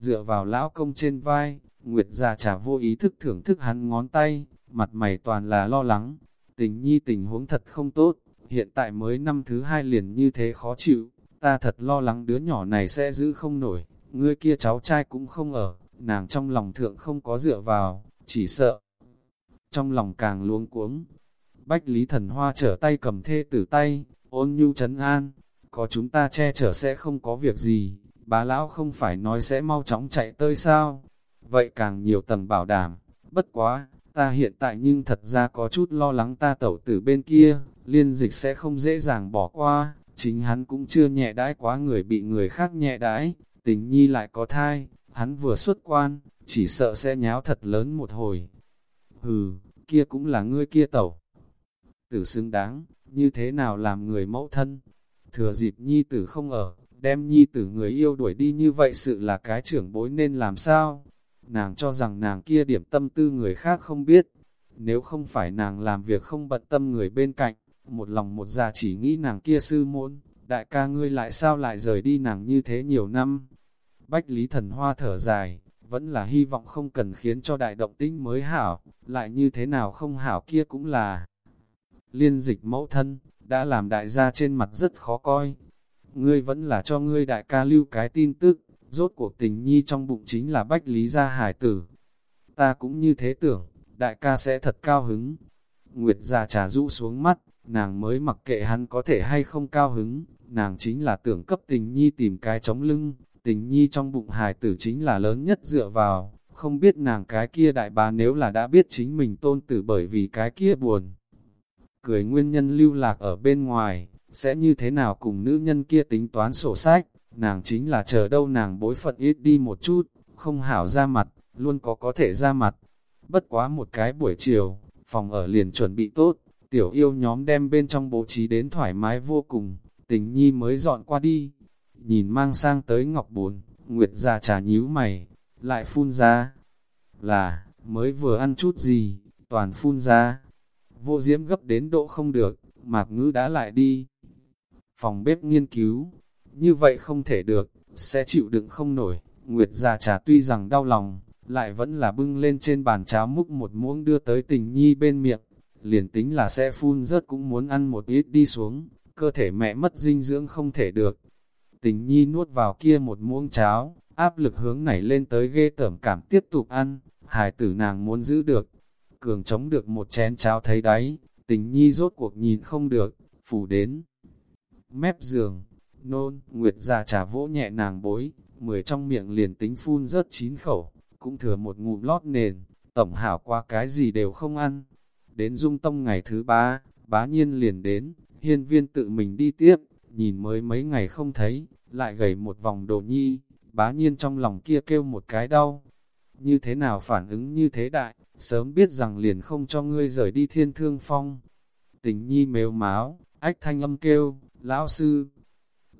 Dựa vào lão công trên vai, Nguyệt già trả vô ý thức thưởng thức hắn ngón tay, mặt mày toàn là lo lắng. Tình nhi tình huống thật không tốt, hiện tại mới năm thứ hai liền như thế khó chịu, ta thật lo lắng đứa nhỏ này sẽ giữ không nổi, ngươi kia cháu trai cũng không ở, nàng trong lòng thượng không có dựa vào, chỉ sợ. Trong lòng càng luống cuống, Bách Lý Thần Hoa trở tay cầm thê tử tay, ôn nhu trấn an, có chúng ta che chở sẽ không có việc gì, Bà lão không phải nói sẽ mau chóng chạy tới sao, vậy càng nhiều tầng bảo đảm, bất quá, ta hiện tại nhưng thật ra có chút lo lắng ta tẩu tử bên kia, liên dịch sẽ không dễ dàng bỏ qua, chính hắn cũng chưa nhẹ đãi quá người bị người khác nhẹ đãi, tình nhi lại có thai, hắn vừa xuất quan, chỉ sợ sẽ nháo thật lớn một hồi. Hừ, kia cũng là ngươi kia tẩu. Tử xứng đáng, như thế nào làm người mẫu thân? Thừa dịp nhi tử không ở, đem nhi tử người yêu đuổi đi như vậy sự là cái trưởng bối nên làm sao? Nàng cho rằng nàng kia điểm tâm tư người khác không biết. Nếu không phải nàng làm việc không bận tâm người bên cạnh, một lòng một dạ chỉ nghĩ nàng kia sư môn, đại ca ngươi lại sao lại rời đi nàng như thế nhiều năm. Bách Lý Thần Hoa thở dài, vẫn là hy vọng không cần khiến cho đại động tĩnh mới hảo, lại như thế nào không hảo kia cũng là liên dịch mẫu thân, đã làm đại gia trên mặt rất khó coi. Ngươi vẫn là cho ngươi đại ca lưu cái tin tức, rốt cuộc tình nhi trong bụng chính là Bách Lý gia hải tử. Ta cũng như thế tưởng, đại ca sẽ thật cao hứng. Nguyệt già trà rũ xuống mắt, nàng mới mặc kệ hắn có thể hay không cao hứng, nàng chính là tưởng cấp tình nhi tìm cái chống lưng, tình nhi trong bụng hài tử chính là lớn nhất dựa vào, không biết nàng cái kia đại bá nếu là đã biết chính mình tôn tử bởi vì cái kia buồn. Cười nguyên nhân lưu lạc ở bên ngoài, sẽ như thế nào cùng nữ nhân kia tính toán sổ sách, nàng chính là chờ đâu nàng bối phận ít đi một chút, không hảo ra mặt, luôn có có thể ra mặt. Bất quá một cái buổi chiều, phòng ở liền chuẩn bị tốt, tiểu yêu nhóm đem bên trong bố trí đến thoải mái vô cùng, tình nhi mới dọn qua đi. Nhìn mang sang tới ngọc bùn, Nguyệt già trà nhíu mày, lại phun ra. Là, mới vừa ăn chút gì, toàn phun ra. Vô diễm gấp đến độ không được, mạc ngữ đã lại đi. Phòng bếp nghiên cứu, như vậy không thể được, sẽ chịu đựng không nổi. Nguyệt già trà tuy rằng đau lòng, lại vẫn là bưng lên trên bàn cháo múc một muỗng đưa tới tình nhi bên miệng liền tính là sẽ phun rớt cũng muốn ăn một ít đi xuống, cơ thể mẹ mất dinh dưỡng không thể được. Tình nhi nuốt vào kia một muỗng cháo, áp lực hướng nảy lên tới ghê tởm cảm tiếp tục ăn, hài tử nàng muốn giữ được. Cường chống được một chén cháo thấy đáy, tình nhi rốt cuộc nhìn không được, phủ đến. Mép giường, nôn, nguyệt già trà vỗ nhẹ nàng bối, mười trong miệng liền tính phun rớt chín khẩu, cũng thừa một ngụm lót nền, tổng hảo qua cái gì đều không ăn, Đến dung tông ngày thứ ba, bá nhiên liền đến, hiên viên tự mình đi tiếp, nhìn mới mấy ngày không thấy, lại gầy một vòng đồ nhi, bá nhiên trong lòng kia kêu một cái đau. Như thế nào phản ứng như thế đại, sớm biết rằng liền không cho ngươi rời đi thiên thương phong. Tình nhi mếu máo, ách thanh âm kêu, lão sư,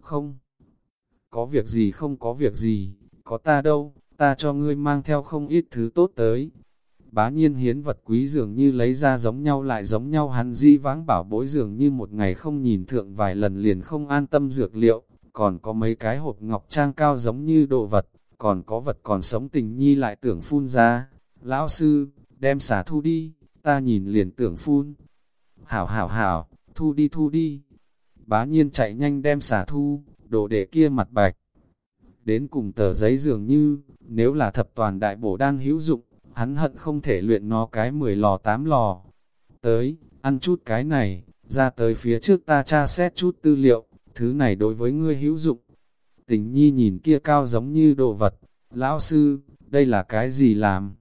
không, có việc gì không có việc gì, có ta đâu, ta cho ngươi mang theo không ít thứ tốt tới, bá nhiên hiến vật quý dường như lấy ra giống nhau lại giống nhau. Hắn di vãng bảo bối dường như một ngày không nhìn thượng vài lần liền không an tâm dược liệu, còn có mấy cái hộp ngọc trang cao giống như đồ vật, còn có vật còn sống tình nhi lại tưởng phun ra. Lão sư, đem xả thu đi, ta nhìn liền tưởng phun. Hảo hảo hảo, thu đi thu đi. Bá nhiên chạy nhanh đem xả thu, đồ để kia mặt bạch. Đến cùng tờ giấy dường như, nếu là thập toàn đại bổ đan hữu dụng, hắn hận không thể luyện nó cái 10 lò 8 lò. Tới, ăn chút cái này, ra tới phía trước ta tra xét chút tư liệu, thứ này đối với ngươi hữu dụng. Tình nhi nhìn kia cao giống như đồ vật, lão sư, đây là cái gì làm?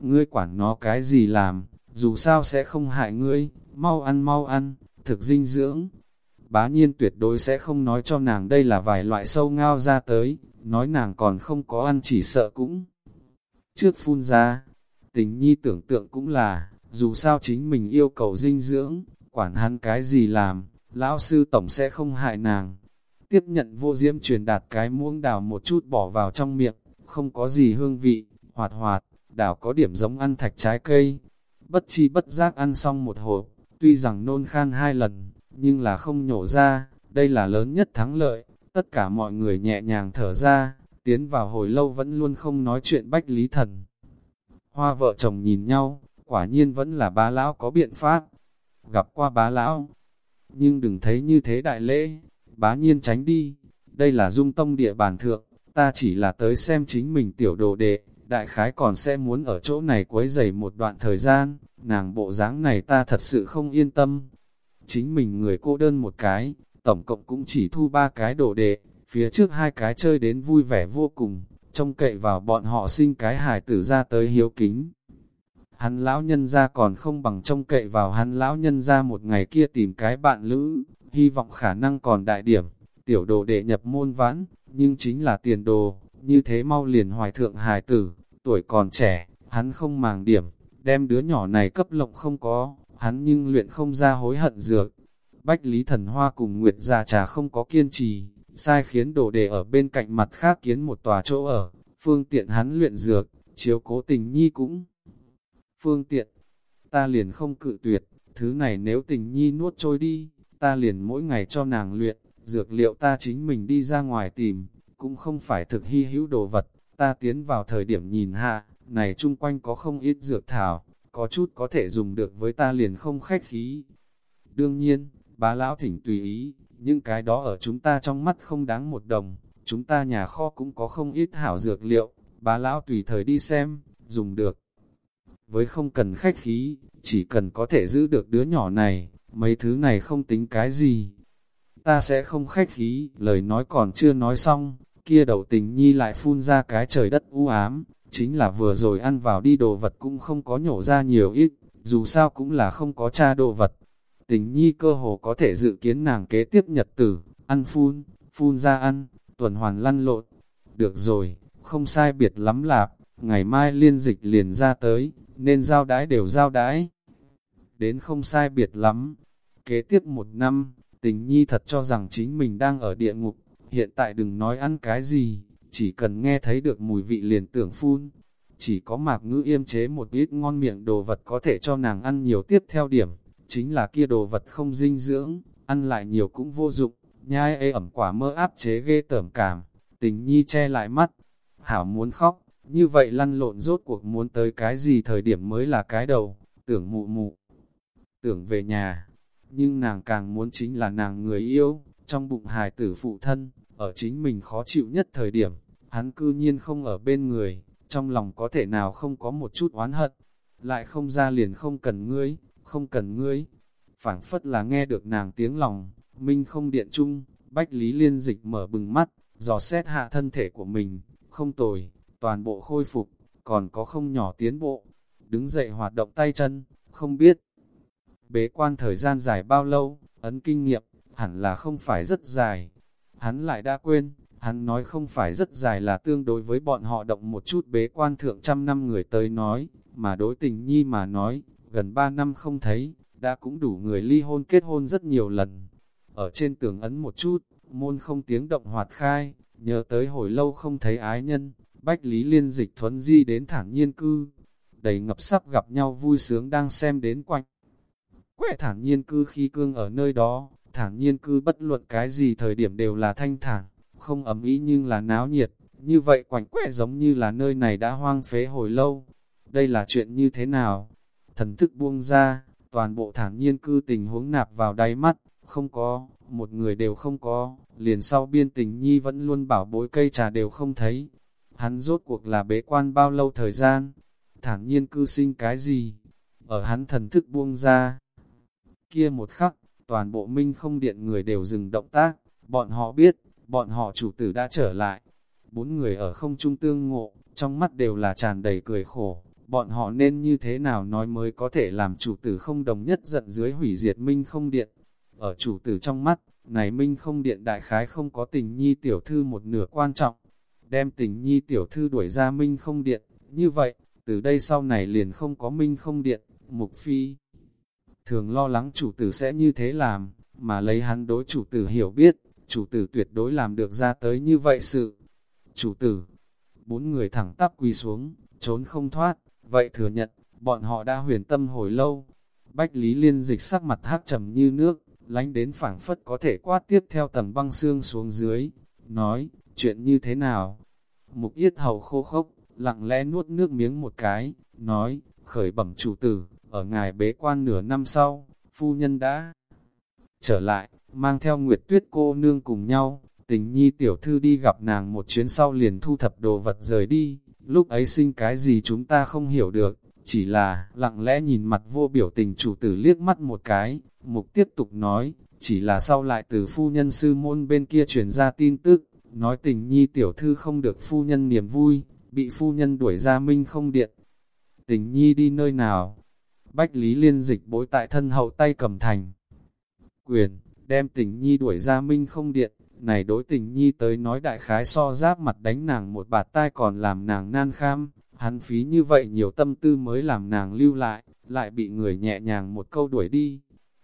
Ngươi quản nó cái gì làm, dù sao sẽ không hại ngươi, mau ăn mau ăn, thực dinh dưỡng. Bá nhiên tuyệt đối sẽ không nói cho nàng đây là vài loại sâu ngao ra tới, nói nàng còn không có ăn chỉ sợ cũng trước phun ra. Tình nhi tưởng tượng cũng là, dù sao chính mình yêu cầu dinh dưỡng, quản hắn cái gì làm, lão sư tổng sẽ không hại nàng. Tiếp nhận vô diễm truyền đạt cái muỗng đào một chút bỏ vào trong miệng, không có gì hương vị, hoạt hoạt, đào có điểm giống ăn thạch trái cây. Bất chi bất giác ăn xong một hộp, tuy rằng nôn khan hai lần, nhưng là không nhổ ra, đây là lớn nhất thắng lợi, tất cả mọi người nhẹ nhàng thở ra, tiến vào hồi lâu vẫn luôn không nói chuyện bách lý thần. Hoa vợ chồng nhìn nhau, quả nhiên vẫn là bá lão có biện pháp, gặp qua bá lão, nhưng đừng thấy như thế đại lễ, bá nhiên tránh đi, đây là dung tông địa bàn thượng, ta chỉ là tới xem chính mình tiểu đồ đệ, đại khái còn sẽ muốn ở chỗ này quấy dày một đoạn thời gian, nàng bộ dáng này ta thật sự không yên tâm. Chính mình người cô đơn một cái, tổng cộng cũng chỉ thu ba cái đồ đệ, phía trước hai cái chơi đến vui vẻ vô cùng, trông cậy vào bọn họ sinh cái hài tử ra tới hiếu kính. Hắn lão nhân ra còn không bằng trông cậy vào hắn lão nhân ra một ngày kia tìm cái bạn lữ, hy vọng khả năng còn đại điểm, tiểu đồ đệ nhập môn vãn, nhưng chính là tiền đồ, như thế mau liền hoài thượng hài tử, tuổi còn trẻ, hắn không màng điểm, đem đứa nhỏ này cấp lộng không có, hắn nhưng luyện không ra hối hận dược. Bách Lý Thần Hoa cùng Nguyệt Già Trà không có kiên trì, sai khiến đồ đề ở bên cạnh mặt khác kiến một tòa chỗ ở, phương tiện hắn luyện dược, chiếu cố tình nhi cũng. Phương tiện, ta liền không cự tuyệt, thứ này nếu tình nhi nuốt trôi đi, ta liền mỗi ngày cho nàng luyện, dược liệu ta chính mình đi ra ngoài tìm, cũng không phải thực hy hữu đồ vật, ta tiến vào thời điểm nhìn hạ, này chung quanh có không ít dược thảo, có chút có thể dùng được với ta liền không khách khí. Đương nhiên, bá lão thỉnh tùy ý, nhưng cái đó ở chúng ta trong mắt không đáng một đồng, chúng ta nhà kho cũng có không ít hảo dược liệu, bá lão tùy thời đi xem, dùng được. Với không cần khách khí, chỉ cần có thể giữ được đứa nhỏ này, mấy thứ này không tính cái gì. Ta sẽ không khách khí, lời nói còn chưa nói xong, kia đầu tình nhi lại phun ra cái trời đất u ám, chính là vừa rồi ăn vào đi đồ vật cũng không có nhổ ra nhiều ít, dù sao cũng là không có cha đồ vật. Tình nhi cơ hồ có thể dự kiến nàng kế tiếp nhật tử, ăn phun, phun ra ăn, tuần hoàn lăn lộn. Được rồi, không sai biệt lắm lạp, ngày mai liên dịch liền ra tới, nên giao đái đều giao đái. Đến không sai biệt lắm, kế tiếp một năm, tình nhi thật cho rằng chính mình đang ở địa ngục, hiện tại đừng nói ăn cái gì, chỉ cần nghe thấy được mùi vị liền tưởng phun. Chỉ có mạc ngữ yêm chế một ít ngon miệng đồ vật có thể cho nàng ăn nhiều tiếp theo điểm, chính là kia đồ vật không dinh dưỡng, ăn lại nhiều cũng vô dụng, nhai ê ẩm quả mơ áp chế ghê tởm cảm, tình nhi che lại mắt, hảo muốn khóc, như vậy lăn lộn rốt cuộc muốn tới cái gì thời điểm mới là cái đầu, tưởng mụ mụ, tưởng về nhà, nhưng nàng càng muốn chính là nàng người yêu, trong bụng hài tử phụ thân, ở chính mình khó chịu nhất thời điểm, hắn cư nhiên không ở bên người, trong lòng có thể nào không có một chút oán hận, lại không ra liền không cần ngươi, không cần ngươi. phảng phất là nghe được nàng tiếng lòng, minh không điện chung, bách lý liên dịch mở bừng mắt, dò xét hạ thân thể của mình, không tồi, toàn bộ khôi phục, còn có không nhỏ tiến bộ, đứng dậy hoạt động tay chân, không biết. Bế quan thời gian dài bao lâu, ấn kinh nghiệm, hẳn là không phải rất dài. Hắn lại đã quên, Hắn nói không phải rất dài là tương đối với bọn họ động một chút bế quan thượng trăm năm người tới nói, mà đối tình nhi mà nói, gần ba năm không thấy, đã cũng đủ người ly hôn kết hôn rất nhiều lần. Ở trên tường ấn một chút, môn không tiếng động hoạt khai, nhớ tới hồi lâu không thấy ái nhân, bách lý liên dịch thuấn di đến thản nhiên cư, đầy ngập sắp gặp nhau vui sướng đang xem đến quanh. Quẹ thản nhiên cư khi cương ở nơi đó, thản nhiên cư bất luận cái gì thời điểm đều là thanh thản, không ấm ý nhưng là náo nhiệt, như vậy quảnh quẹ giống như là nơi này đã hoang phế hồi lâu. Đây là chuyện như thế nào? Thần thức buông ra, toàn bộ thản nhiên cư tình huống nạp vào đáy mắt, không có, một người đều không có, liền sau biên tình nhi vẫn luôn bảo bối cây trà đều không thấy. Hắn rốt cuộc là bế quan bao lâu thời gian? Thản nhiên cư sinh cái gì? Ở hắn thần thức buông ra. Kia một khắc, toàn bộ minh không điện người đều dừng động tác, bọn họ biết, bọn họ chủ tử đã trở lại. Bốn người ở không trung tương ngộ, trong mắt đều là tràn đầy cười khổ, bọn họ nên như thế nào nói mới có thể làm chủ tử không đồng nhất giận dưới hủy diệt minh không điện. Ở chủ tử trong mắt, này minh không điện đại khái không có tình nhi tiểu thư một nửa quan trọng. Đem tình nhi tiểu thư đuổi ra minh không điện, như vậy, từ đây sau này liền không có minh không điện, mục phi. Thường lo lắng chủ tử sẽ như thế làm, mà lấy hắn đối chủ tử hiểu biết, chủ tử tuyệt đối làm được ra tới như vậy sự. Chủ tử, bốn người thẳng tắp quỳ xuống, trốn không thoát, vậy thừa nhận, bọn họ đã huyền tâm hồi lâu. Bách Lý Liên dịch sắc mặt hắc trầm như nước, lánh đến phảng phất có thể quát tiếp theo tầng băng xương xuống dưới, nói, chuyện như thế nào? Mục yết hầu khô khốc, lặng lẽ nuốt nước miếng một cái, nói, khởi bẩm chủ tử, ở ngài bế quan nửa năm sau, phu nhân đã trở lại, mang theo Nguyệt Tuyết cô nương cùng nhau, tình nhi tiểu thư đi gặp nàng một chuyến sau liền thu thập đồ vật rời đi, lúc ấy sinh cái gì chúng ta không hiểu được, chỉ là lặng lẽ nhìn mặt vô biểu tình chủ tử liếc mắt một cái, mục tiếp tục nói, chỉ là sau lại từ phu nhân sư môn bên kia truyền ra tin tức, nói tình nhi tiểu thư không được phu nhân niềm vui, bị phu nhân đuổi ra minh không điện. Tình nhi đi nơi nào? Bách Lý Liên dịch bối tại thân hậu tay cầm thành. Quyền, đem tình nhi đuổi ra minh không điện, này đối tình nhi tới nói đại khái so giáp mặt đánh nàng một bạt tai còn làm nàng nan kham, hắn phí như vậy nhiều tâm tư mới làm nàng lưu lại, lại bị người nhẹ nhàng một câu đuổi đi.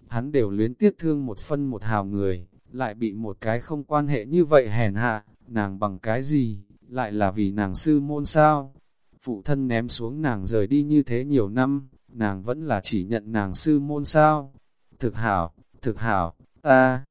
Hắn đều luyến tiếc thương một phân một hào người, lại bị một cái không quan hệ như vậy hèn hạ, nàng bằng cái gì, lại là vì nàng sư môn sao. Phụ thân ném xuống nàng rời đi như thế nhiều năm, nàng vẫn là chỉ nhận nàng sư môn sao. Thực hảo, thực hảo, ta,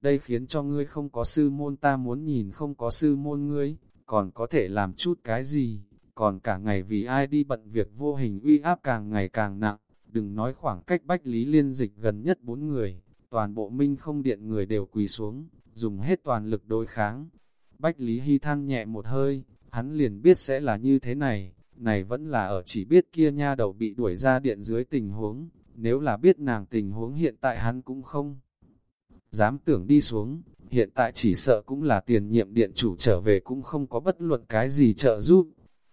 đây khiến cho ngươi không có sư môn ta muốn nhìn không có sư môn ngươi, còn có thể làm chút cái gì, còn cả ngày vì ai đi bận việc vô hình uy áp càng ngày càng nặng, đừng nói khoảng cách bách lý liên dịch gần nhất bốn người, toàn bộ minh không điện người đều quỳ xuống, dùng hết toàn lực đối kháng. Bách lý hy than nhẹ một hơi, hắn liền biết sẽ là như thế này, này vẫn là ở chỉ biết kia nha đầu bị đuổi ra điện dưới tình huống, nếu là biết nàng tình huống hiện tại hắn cũng không dám tưởng đi xuống, hiện tại chỉ sợ cũng là tiền nhiệm điện chủ trở về cũng không có bất luận cái gì trợ giúp.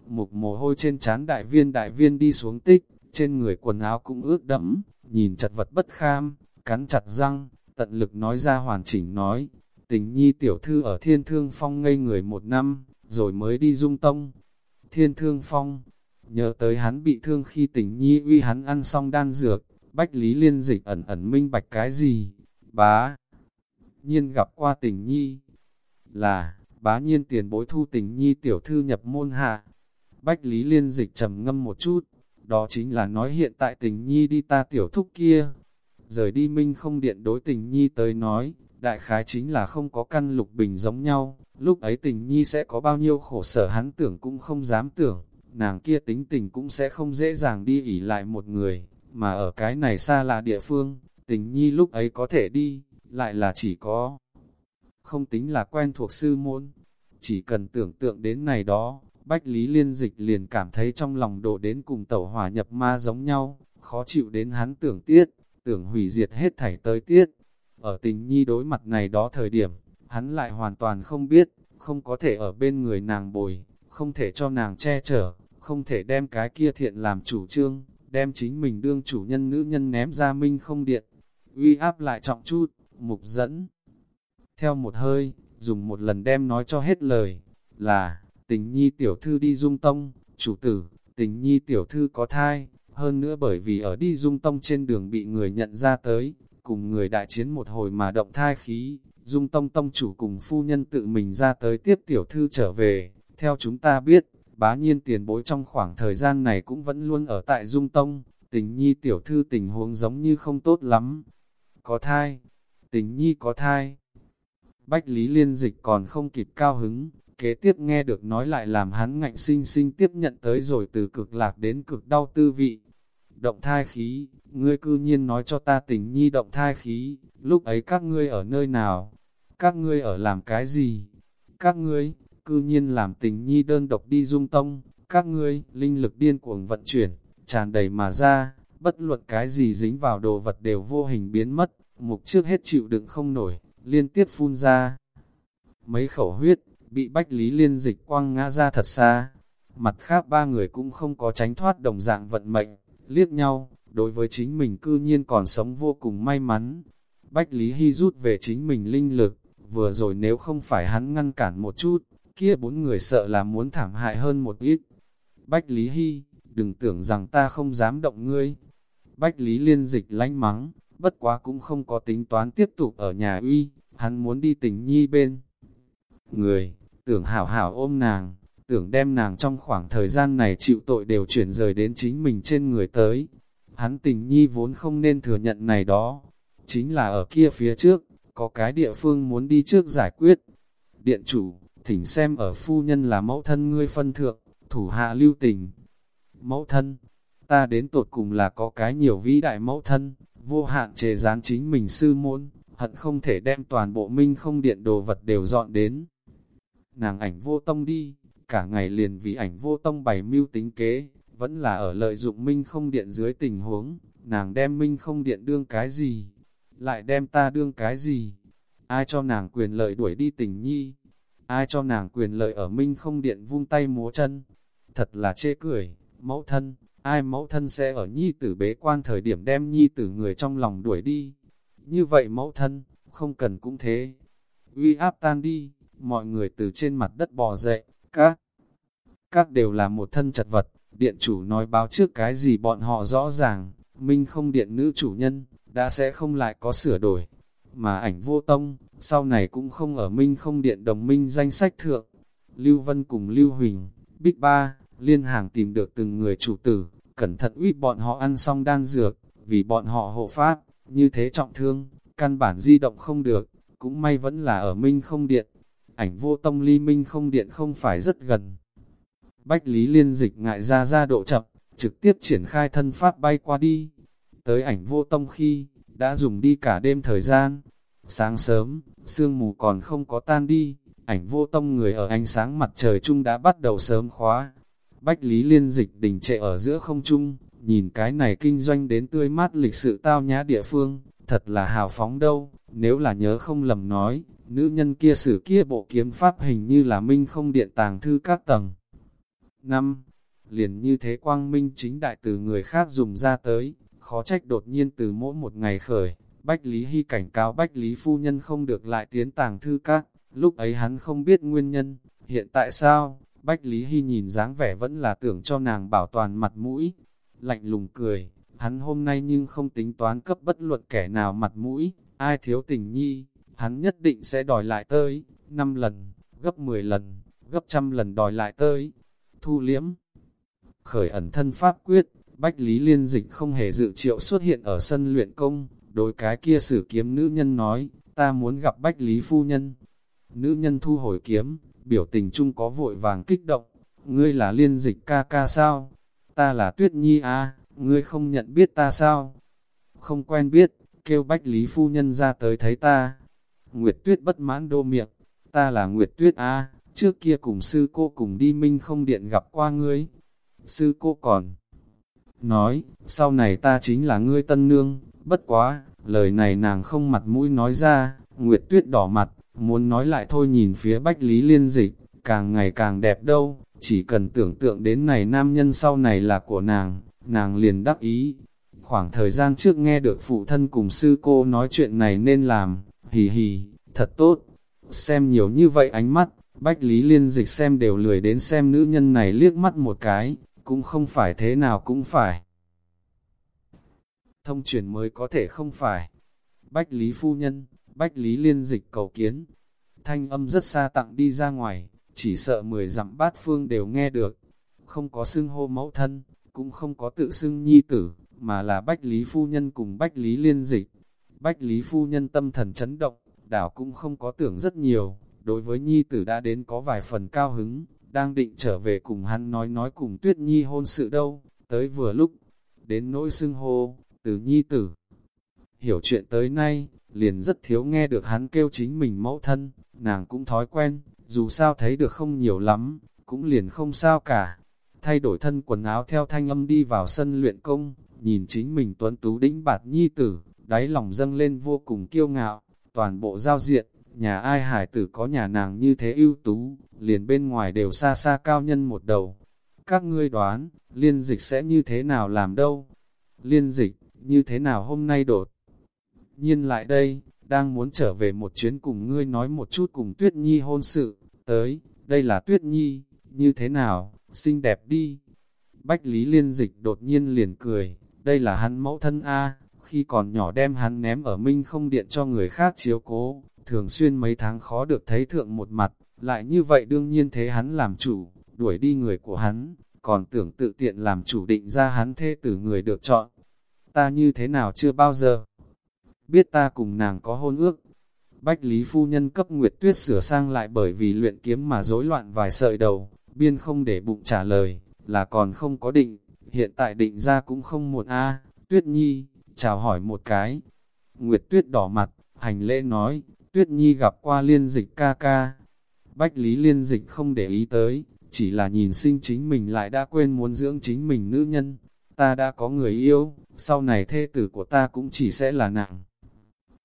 Mục mồ hôi trên trán đại viên đại viên đi xuống tích, trên người quần áo cũng ướt đẫm, nhìn chật vật bất kham, cắn chặt răng, tận lực nói ra hoàn chỉnh nói, tình nhi tiểu thư ở thiên thương phong ngây người một năm, rồi mới đi dung tông. Thiên thương phong, nhớ tới hắn bị thương khi tình nhi uy hắn ăn xong đan dược, bách lý liên dịch ẩn ẩn minh bạch cái gì, bá nhiên gặp qua tình nhi, là, bá nhiên tiền bối thu tình nhi tiểu thư nhập môn hạ. Bách Lý Liên dịch trầm ngâm một chút, đó chính là nói hiện tại tình nhi đi ta tiểu thúc kia. Rời đi minh không điện đối tình nhi tới nói, đại khái chính là không có căn lục bình giống nhau, lúc ấy tình nhi sẽ có bao nhiêu khổ sở hắn tưởng cũng không dám tưởng, nàng kia tính tình cũng sẽ không dễ dàng đi ỉ lại một người, mà ở cái này xa là địa phương, tình nhi lúc ấy có thể đi, lại là chỉ có, không tính là quen thuộc sư môn, chỉ cần tưởng tượng đến này đó, Bách Lý Liên Dịch liền cảm thấy trong lòng đổ đến cùng tẩu hỏa nhập ma giống nhau, khó chịu đến hắn tưởng tiết, tưởng hủy diệt hết thảy tới tiết. Ở tình nhi đối mặt này đó thời điểm, hắn lại hoàn toàn không biết, không có thể ở bên người nàng bồi, không thể cho nàng che chở, không thể đem cái kia thiện làm chủ trương, đem chính mình đương chủ nhân nữ nhân ném ra minh không điện, uy áp lại trọng chút, mục dẫn. Theo một hơi, dùng một lần đem nói cho hết lời, là, tình nhi tiểu thư đi dung tông, chủ tử, tình nhi tiểu thư có thai, hơn nữa bởi vì ở đi dung tông trên đường bị người nhận ra tới, cùng người đại chiến một hồi mà động thai khí, dung tông tông chủ cùng phu nhân tự mình ra tới tiếp tiểu thư trở về, theo chúng ta biết, bá nhiên tiền bối trong khoảng thời gian này cũng vẫn luôn ở tại dung tông, tình nhi tiểu thư tình huống giống như không tốt lắm, có thai, tình nhi có thai. Bách Lý Liên Dịch còn không kịp cao hứng, kế tiếp nghe được nói lại làm hắn ngạnh sinh sinh tiếp nhận tới rồi từ cực lạc đến cực đau tư vị. Động thai khí, ngươi cư nhiên nói cho ta tình nhi động thai khí, lúc ấy các ngươi ở nơi nào? Các ngươi ở làm cái gì? Các ngươi, cư nhiên làm tình nhi đơn độc đi dung tông, các ngươi, linh lực điên cuồng vận chuyển, tràn đầy mà ra, bất luận cái gì dính vào đồ vật đều vô hình biến mất, mục trước hết chịu đựng không nổi, liên tiếp phun ra. Mấy khẩu huyết, bị bách lý liên dịch quăng ngã ra thật xa. Mặt khác ba người cũng không có tránh thoát đồng dạng vận mệnh, liếc nhau, đối với chính mình cư nhiên còn sống vô cùng may mắn. Bách Lý Hy rút về chính mình linh lực, vừa rồi nếu không phải hắn ngăn cản một chút, kia bốn người sợ là muốn thảm hại hơn một ít. Bách Lý Hy, đừng tưởng rằng ta không dám động ngươi. Bách Lý liên dịch lánh mắng, bất quá cũng không có tính toán tiếp tục ở nhà uy, hắn muốn đi tình nhi bên. Người, tưởng hảo hảo ôm nàng, tưởng đem nàng trong khoảng thời gian này chịu tội đều chuyển rời đến chính mình trên người tới. Hắn tình nhi vốn không nên thừa nhận này đó. chính là ở kia phía trước, có cái địa phương muốn đi trước giải quyết. Điện chủ, thỉnh xem ở phu nhân là mẫu thân ngươi phân thượng, thủ hạ lưu tình. Mẫu thân, ta đến tột cùng là có cái nhiều vĩ đại mẫu thân, vô hạn chế gián chính mình sư môn, hận không thể đem toàn bộ minh không điện đồ vật đều dọn đến. Nàng ảnh vô tông đi, cả ngày liền vì ảnh vô tông bày mưu tính kế, vẫn là ở lợi dụng minh không điện dưới tình huống, nàng đem minh không điện đương cái gì, lại đem ta đương cái gì, ai cho nàng quyền lợi đuổi đi tình nhi, ai cho nàng quyền lợi ở minh không điện vung tay múa chân, thật là chê cười, mẫu thân, ai mẫu thân sẽ ở nhi tử bế quan thời điểm đem nhi tử người trong lòng đuổi đi, như vậy mẫu thân, không cần cũng thế, uy áp tan đi, mọi người từ trên mặt đất bò dậy, các, các đều là một thân chật vật, điện chủ nói báo trước cái gì bọn họ rõ ràng, minh không điện nữ chủ nhân, đã sẽ không lại có sửa đổi, mà ảnh vô tông, sau này cũng không ở minh không điện đồng minh danh sách thượng. Lưu Vân cùng Lưu Huỳnh, Bích Ba, liên hàng tìm được từng người chủ tử, cẩn thận uy bọn họ ăn xong đan dược, vì bọn họ hộ pháp, như thế trọng thương, căn bản di động không được, cũng may vẫn là ở minh không điện. Ảnh vô tông ly minh không điện không phải rất gần. Bách Lý Liên dịch ngại ra ra độ chậm, trực tiếp triển khai thân pháp bay qua đi. Tới ảnh vô tông khi, đã dùng đi cả đêm thời gian. Sáng sớm, sương mù còn không có tan đi, ảnh vô tông người ở ánh sáng mặt trời chung đã bắt đầu sớm khóa. Bách Lý Liên dịch đình trệ ở giữa không trung, nhìn cái này kinh doanh đến tươi mát lịch sự tao nhã địa phương, thật là hào phóng đâu, nếu là nhớ không lầm nói, nữ nhân kia sử kia bộ kiếm pháp hình như là minh không điện tàng thư các tầng. 5. Liền như thế quang minh chính đại từ người khác dùng ra tới, khó trách đột nhiên từ mỗi một ngày khởi, Bách Lý Hy cảnh cáo Bách Lý Phu Nhân không được lại tiến tàng thư các, lúc ấy hắn không biết nguyên nhân, hiện tại sao, Bách Lý Hy nhìn dáng vẻ vẫn là tưởng cho nàng bảo toàn mặt mũi, lạnh lùng cười, hắn hôm nay nhưng không tính toán cấp bất luận kẻ nào mặt mũi, ai thiếu tình nhi, hắn nhất định sẽ đòi lại tới, 5 lần, gấp 10 lần, gấp trăm lần đòi lại tới, thu liễm. Khởi ẩn thân pháp quyết, Bách Lý Liên Dịch không hề dự triệu xuất hiện ở sân luyện công, đối cái kia sử kiếm nữ nhân nói, ta muốn gặp Bách Lý Phu Nhân. Nữ nhân thu hồi kiếm, biểu tình chung có vội vàng kích động, ngươi là Liên Dịch ca ca sao? Ta là Tuyết Nhi a ngươi không nhận biết ta sao? Không quen biết, kêu Bách Lý Phu Nhân ra tới thấy ta. Nguyệt Tuyết bất mãn đô miệng, ta là Nguyệt Tuyết a trước kia cùng sư cô cùng đi minh không điện gặp qua ngươi. Sư cô còn nói, sau này ta chính là ngươi tân nương, bất quá, lời này nàng không mặt mũi nói ra, Nguyệt Tuyết đỏ mặt, muốn nói lại thôi nhìn phía Bách Lý Liên Dịch, càng ngày càng đẹp đâu, chỉ cần tưởng tượng đến này nam nhân sau này là của nàng, nàng liền đắc ý. Khoảng thời gian trước nghe được phụ thân cùng sư cô nói chuyện này nên làm, hì hì, thật tốt, xem nhiều như vậy ánh mắt, Bách Lý Liên Dịch xem đều lười đến xem nữ nhân này liếc mắt một cái, cũng không phải thế nào cũng phải. Thông truyền mới có thể không phải. Bách Lý Phu Nhân, Bách Lý Liên Dịch cầu kiến. Thanh âm rất xa tặng đi ra ngoài, chỉ sợ mười dặm bát phương đều nghe được. Không có xưng hô mẫu thân, cũng không có tự xưng nhi tử, mà là Bách Lý Phu Nhân cùng Bách Lý Liên Dịch. Bách Lý Phu Nhân tâm thần chấn động, đảo cũng không có tưởng rất nhiều, đối với nhi tử đã đến có vài phần cao hứng, đang định trở về cùng hắn nói nói cùng tuyết nhi hôn sự đâu, tới vừa lúc, đến nỗi xưng hô, từ nhi tử. Hiểu chuyện tới nay, liền rất thiếu nghe được hắn kêu chính mình mẫu thân, nàng cũng thói quen, dù sao thấy được không nhiều lắm, cũng liền không sao cả. Thay đổi thân quần áo theo thanh âm đi vào sân luyện công, nhìn chính mình tuấn tú đĩnh bạt nhi tử, đáy lòng dâng lên vô cùng kiêu ngạo, toàn bộ giao diện, nhà ai hải tử có nhà nàng như thế ưu tú, liền bên ngoài đều xa xa cao nhân một đầu. Các ngươi đoán, liên dịch sẽ như thế nào làm đâu? Liên dịch, như thế nào hôm nay đột? Nhiên lại đây, đang muốn trở về một chuyến cùng ngươi nói một chút cùng Tuyết Nhi hôn sự, tới, đây là Tuyết Nhi, như thế nào, xinh đẹp đi. Bách Lý Liên Dịch đột nhiên liền cười, đây là hắn mẫu thân A, khi còn nhỏ đem hắn ném ở minh không điện cho người khác chiếu cố, thường xuyên mấy tháng khó được thấy thượng một mặt, lại như vậy đương nhiên thế hắn làm chủ, đuổi đi người của hắn, còn tưởng tự tiện làm chủ định ra hắn thê tử người được chọn. Ta như thế nào chưa bao giờ biết ta cùng nàng có hôn ước. Bách Lý Phu Nhân cấp Nguyệt Tuyết sửa sang lại bởi vì luyện kiếm mà rối loạn vài sợi đầu, biên không để bụng trả lời, là còn không có định, hiện tại định ra cũng không một a Tuyết Nhi, chào hỏi một cái. Nguyệt Tuyết đỏ mặt, hành lễ nói, Tuyết Nhi gặp qua liên dịch ca ca. Bách Lý liên dịch không để ý tới, chỉ là nhìn sinh chính mình lại đã quên muốn dưỡng chính mình nữ nhân. Ta đã có người yêu, sau này thê tử của ta cũng chỉ sẽ là nặng.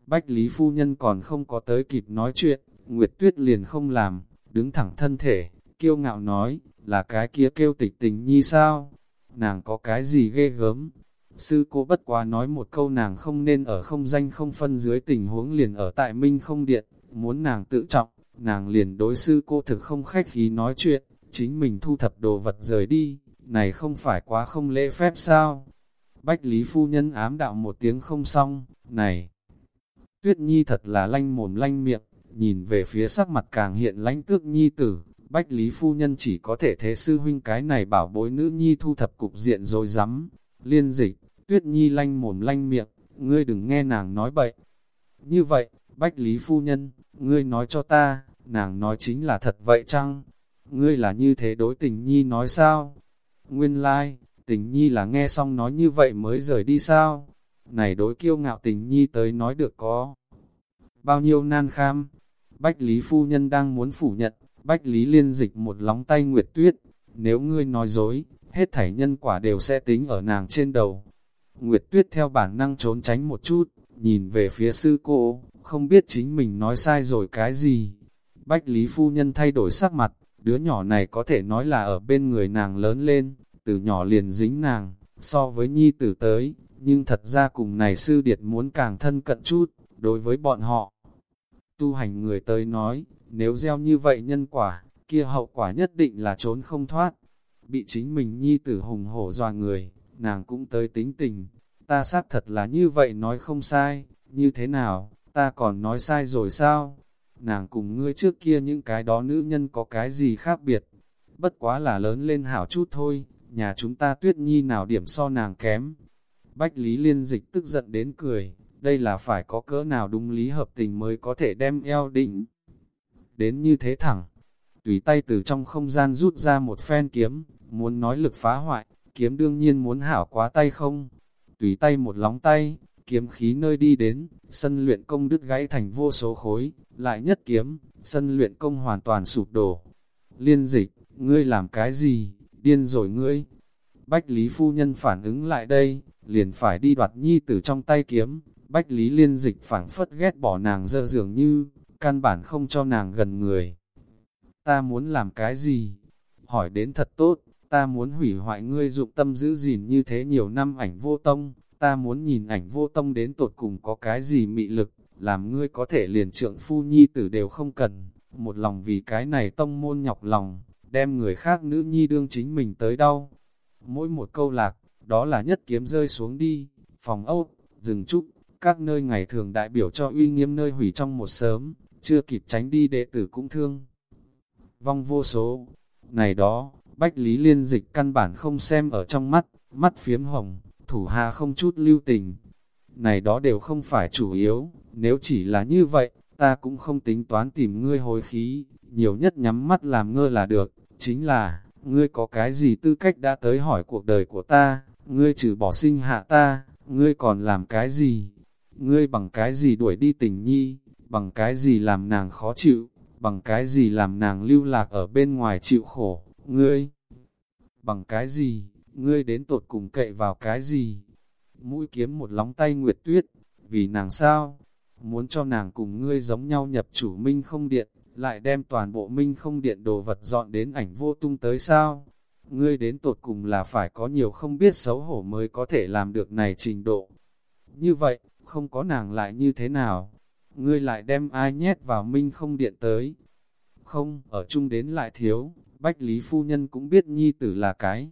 Bách Lý Phu Nhân còn không có tới kịp nói chuyện, Nguyệt Tuyết liền không làm, đứng thẳng thân thể, kiêu ngạo nói, là cái kia kêu tịch tình nhi sao? Nàng có cái gì ghê gớm? Sư cô bất quá nói một câu nàng không nên ở không danh không phân dưới tình huống liền ở tại Minh không điện, muốn nàng tự trọng, nàng liền đối sư cô thực không khách khí nói chuyện, chính mình thu thập đồ vật rời đi, này không phải quá không lễ phép sao? Bách Lý Phu Nhân ám đạo một tiếng không xong, này, Tuyết Nhi thật là lanh mồm lanh miệng, nhìn về phía sắc mặt càng hiện lánh tước Nhi tử, Bách Lý Phu Nhân chỉ có thể thế sư huynh cái này bảo bối nữ Nhi thu thập cục diện rồi rắm liên dịch, Tuyết Nhi lanh mồm lanh miệng, ngươi đừng nghe nàng nói bậy. Như vậy, Bách Lý Phu Nhân, ngươi nói cho ta, nàng nói chính là thật vậy chăng? Ngươi là như thế đối tình Nhi nói sao? Nguyên lai, like, tình Nhi là nghe xong nói như vậy mới rời đi sao? Này đối kiêu ngạo tình nhi tới nói được có. Bao nhiêu nan kham, Bách Lý Phu Nhân đang muốn phủ nhận, Bách Lý liên dịch một lóng tay nguyệt tuyết, nếu ngươi nói dối, hết thảy nhân quả đều sẽ tính ở nàng trên đầu. Nguyệt tuyết theo bản năng trốn tránh một chút, nhìn về phía sư cô, không biết chính mình nói sai rồi cái gì. Bách Lý Phu Nhân thay đổi sắc mặt, đứa nhỏ này có thể nói là ở bên người nàng lớn lên, từ nhỏ liền dính nàng, so với nhi tử tới, nhưng thật ra cùng này sư điệt muốn càng thân cận chút, đối với bọn họ. Tu hành người tới nói, nếu gieo như vậy nhân quả, kia hậu quả nhất định là trốn không thoát. Bị chính mình nhi tử hùng hổ dòa người, nàng cũng tới tính tình. Ta xác thật là như vậy nói không sai, như thế nào, ta còn nói sai rồi sao? Nàng cùng ngươi trước kia những cái đó nữ nhân có cái gì khác biệt? Bất quá là lớn lên hảo chút thôi, nhà chúng ta tuyết nhi nào điểm so nàng kém, Bách Lý Liên Dịch tức giận đến cười, đây là phải có cỡ nào đúng lý hợp tình mới có thể đem eo định. Đến như thế thẳng, tùy tay từ trong không gian rút ra một phen kiếm, muốn nói lực phá hoại, kiếm đương nhiên muốn hảo quá tay không. Tùy tay một lóng tay, kiếm khí nơi đi đến, sân luyện công đứt gãy thành vô số khối, lại nhất kiếm, sân luyện công hoàn toàn sụp đổ. Liên dịch, ngươi làm cái gì, điên rồi ngươi. Bách Lý Phu Nhân phản ứng lại đây, liền phải đi đoạt nhi tử trong tay kiếm, Bách Lý Liên dịch phảng phất ghét bỏ nàng dơ dường như, căn bản không cho nàng gần người. Ta muốn làm cái gì? Hỏi đến thật tốt, ta muốn hủy hoại ngươi dụng tâm giữ gìn như thế nhiều năm ảnh vô tông, ta muốn nhìn ảnh vô tông đến tột cùng có cái gì mị lực, làm ngươi có thể liền trượng phu nhi tử đều không cần, một lòng vì cái này tông môn nhọc lòng, đem người khác nữ nhi đương chính mình tới đâu. Mỗi một câu lạc, đó là nhất kiếm rơi xuống đi, phòng ốc, rừng trúc, các nơi ngày thường đại biểu cho uy nghiêm nơi hủy trong một sớm, chưa kịp tránh đi đệ tử cũng thương. Vong vô số, này đó, Bách Lý Liên Dịch căn bản không xem ở trong mắt, mắt phiếm hồng, thủ hà không chút lưu tình. Này đó đều không phải chủ yếu, nếu chỉ là như vậy, ta cũng không tính toán tìm ngươi hồi khí, nhiều nhất nhắm mắt làm ngơ là được, chính là, ngươi có cái gì tư cách đã tới hỏi cuộc đời của ta, ngươi trừ bỏ sinh hạ ta, ngươi còn làm cái gì? Ngươi bằng cái gì đuổi đi tình nhi, bằng cái gì làm nàng khó chịu, bằng cái gì làm nàng lưu lạc ở bên ngoài chịu khổ, ngươi? Bằng cái gì, ngươi đến tột cùng cậy vào cái gì? Mũi kiếm một lóng tay nguyệt tuyết, vì nàng sao? Muốn cho nàng cùng ngươi giống nhau nhập chủ minh không điện, lại đem toàn bộ minh không điện đồ vật dọn đến ảnh vô tung tới sao? ngươi đến tột cùng là phải có nhiều không biết xấu hổ mới có thể làm được này trình độ. Như vậy, không có nàng lại như thế nào? Ngươi lại đem ai nhét vào minh không điện tới? Không, ở chung đến lại thiếu, Bách Lý Phu Nhân cũng biết nhi tử là cái.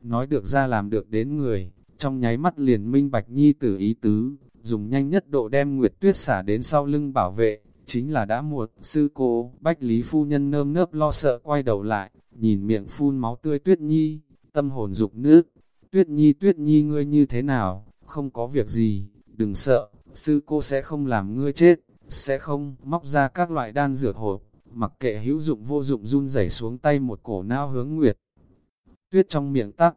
Nói được ra làm được đến người, trong nháy mắt liền minh bạch nhi tử ý tứ, dùng nhanh nhất độ đem Nguyệt Tuyết xả đến sau lưng bảo vệ, chính là đã muộn, sư cô, Bách Lý Phu Nhân nơm nớp lo sợ quay đầu lại, nhìn miệng phun máu tươi tuyết nhi, tâm hồn dục nước, tuyết nhi tuyết nhi ngươi như thế nào, không có việc gì, đừng sợ, sư cô sẽ không làm ngươi chết, sẽ không móc ra các loại đan dược hộp, mặc kệ hữu dụng vô dụng run rẩy xuống tay một cổ nao hướng nguyệt. Tuyết trong miệng tắc,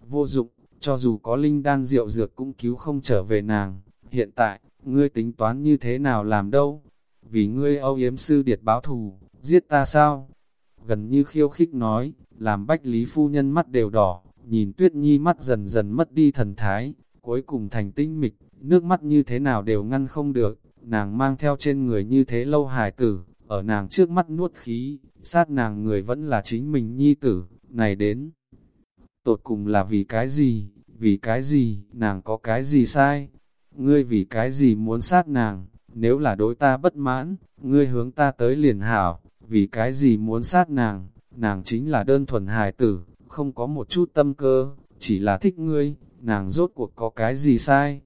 vô dụng, cho dù có linh đan rượu dược cũng cứu không trở về nàng. Hiện tại, ngươi tính toán như thế nào làm đâu? Vì ngươi âu yếm sư điệt báo thù, giết ta sao? Gần như khiêu khích nói, làm bách lý phu nhân mắt đều đỏ, nhìn tuyết nhi mắt dần dần mất đi thần thái, cuối cùng thành tinh mịch, nước mắt như thế nào đều ngăn không được, nàng mang theo trên người như thế lâu hài tử, ở nàng trước mắt nuốt khí, sát nàng người vẫn là chính mình nhi tử, này đến. Tột cùng là vì cái gì, vì cái gì, nàng có cái gì sai, ngươi vì cái gì muốn sát nàng, nếu là đối ta bất mãn, ngươi hướng ta tới liền hảo, vì cái gì muốn sát nàng, nàng chính là đơn thuần hài tử, không có một chút tâm cơ, chỉ là thích ngươi, nàng rốt cuộc có cái gì sai.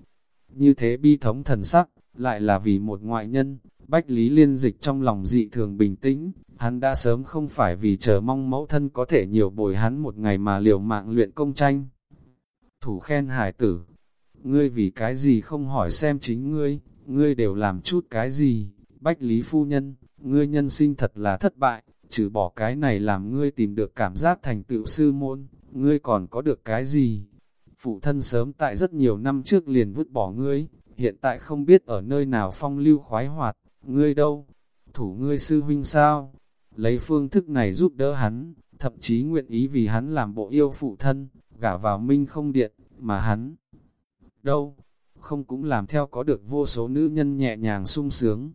Như thế bi thống thần sắc, lại là vì một ngoại nhân, Bách Lý Liên Dịch trong lòng dị thường bình tĩnh, hắn đã sớm không phải vì chờ mong mẫu thân có thể nhiều bồi hắn một ngày mà liều mạng luyện công tranh. Thủ khen hải tử, ngươi vì cái gì không hỏi xem chính ngươi, ngươi đều làm chút cái gì, Bách Lý Phu Nhân, ngươi nhân sinh thật là thất bại, trừ bỏ cái này làm ngươi tìm được cảm giác thành tựu sư môn, ngươi còn có được cái gì? Phụ thân sớm tại rất nhiều năm trước liền vứt bỏ ngươi, hiện tại không biết ở nơi nào phong lưu khoái hoạt, ngươi đâu? Thủ ngươi sư huynh sao? Lấy phương thức này giúp đỡ hắn, thậm chí nguyện ý vì hắn làm bộ yêu phụ thân, gả vào minh không điện, mà hắn. Đâu? Không cũng làm theo có được vô số nữ nhân nhẹ nhàng sung sướng.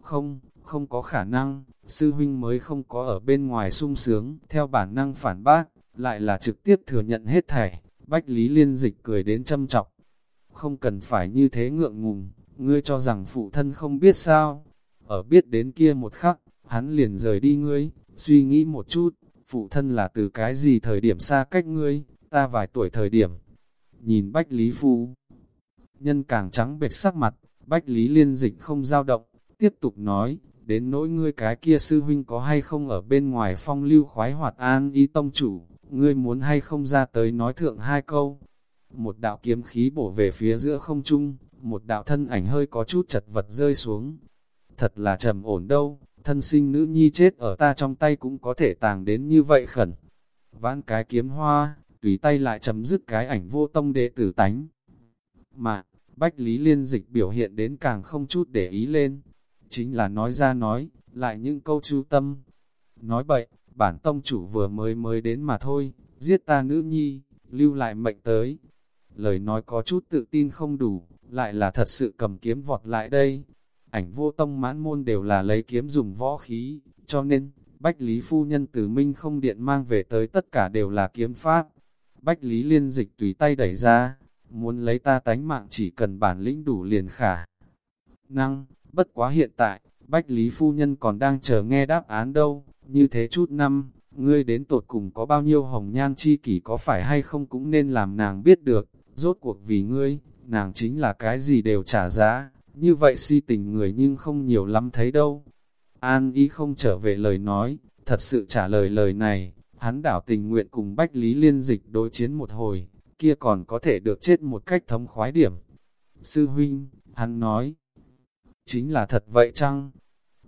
Không, không có khả năng, sư huynh mới không có ở bên ngoài sung sướng, theo bản năng phản bác, lại là trực tiếp thừa nhận hết thảy, Bách Lý Liên Dịch cười đến châm trọng. Không cần phải như thế ngượng ngùng, ngươi cho rằng phụ thân không biết sao. Ở biết đến kia một khắc, hắn liền rời đi ngươi, suy nghĩ một chút, phụ thân là từ cái gì thời điểm xa cách ngươi, ta vài tuổi thời điểm. Nhìn Bách Lý Phu, nhân càng trắng bệch sắc mặt, Bách Lý Liên Dịch không dao động, tiếp tục nói, đến nỗi ngươi cái kia sư huynh có hay không ở bên ngoài phong lưu khoái hoạt an y tông chủ, ngươi muốn hay không ra tới nói thượng hai câu. Một đạo kiếm khí bổ về phía giữa không trung, một đạo thân ảnh hơi có chút chật vật rơi xuống. Thật là trầm ổn đâu, thân sinh nữ nhi chết ở ta trong tay cũng có thể tàng đến như vậy khẩn. Vãn cái kiếm hoa, tùy tay lại chấm dứt cái ảnh vô tông đệ tử tánh. Mà, Bách Lý Liên Dịch biểu hiện đến càng không chút để ý lên, chính là nói ra nói, lại những câu chú tâm. Nói bậy, bản tông chủ vừa mới mới đến mà thôi, giết ta nữ nhi, lưu lại mệnh tới. Lời nói có chút tự tin không đủ, lại là thật sự cầm kiếm vọt lại đây. Ảnh vô tông mãn môn đều là lấy kiếm dùng võ khí, cho nên, Bách Lý Phu Nhân từ Minh không điện mang về tới tất cả đều là kiếm pháp. Bách Lý liên dịch tùy tay đẩy ra, muốn lấy ta tánh mạng chỉ cần bản lĩnh đủ liền khả. Năng, Bất quá hiện tại, Bách Lý Phu Nhân còn đang chờ nghe đáp án đâu, như thế chút năm, ngươi đến tột cùng có bao nhiêu hồng nhan chi kỷ có phải hay không cũng nên làm nàng biết được, rốt cuộc vì ngươi, nàng chính là cái gì đều trả giá, như vậy si tình người nhưng không nhiều lắm thấy đâu. An ý không trở về lời nói, thật sự trả lời lời này, hắn đảo tình nguyện cùng Bách Lý Liên Dịch đối chiến một hồi, kia còn có thể được chết một cách thống khoái điểm. Sư huynh, hắn nói, Chính là thật vậy chăng?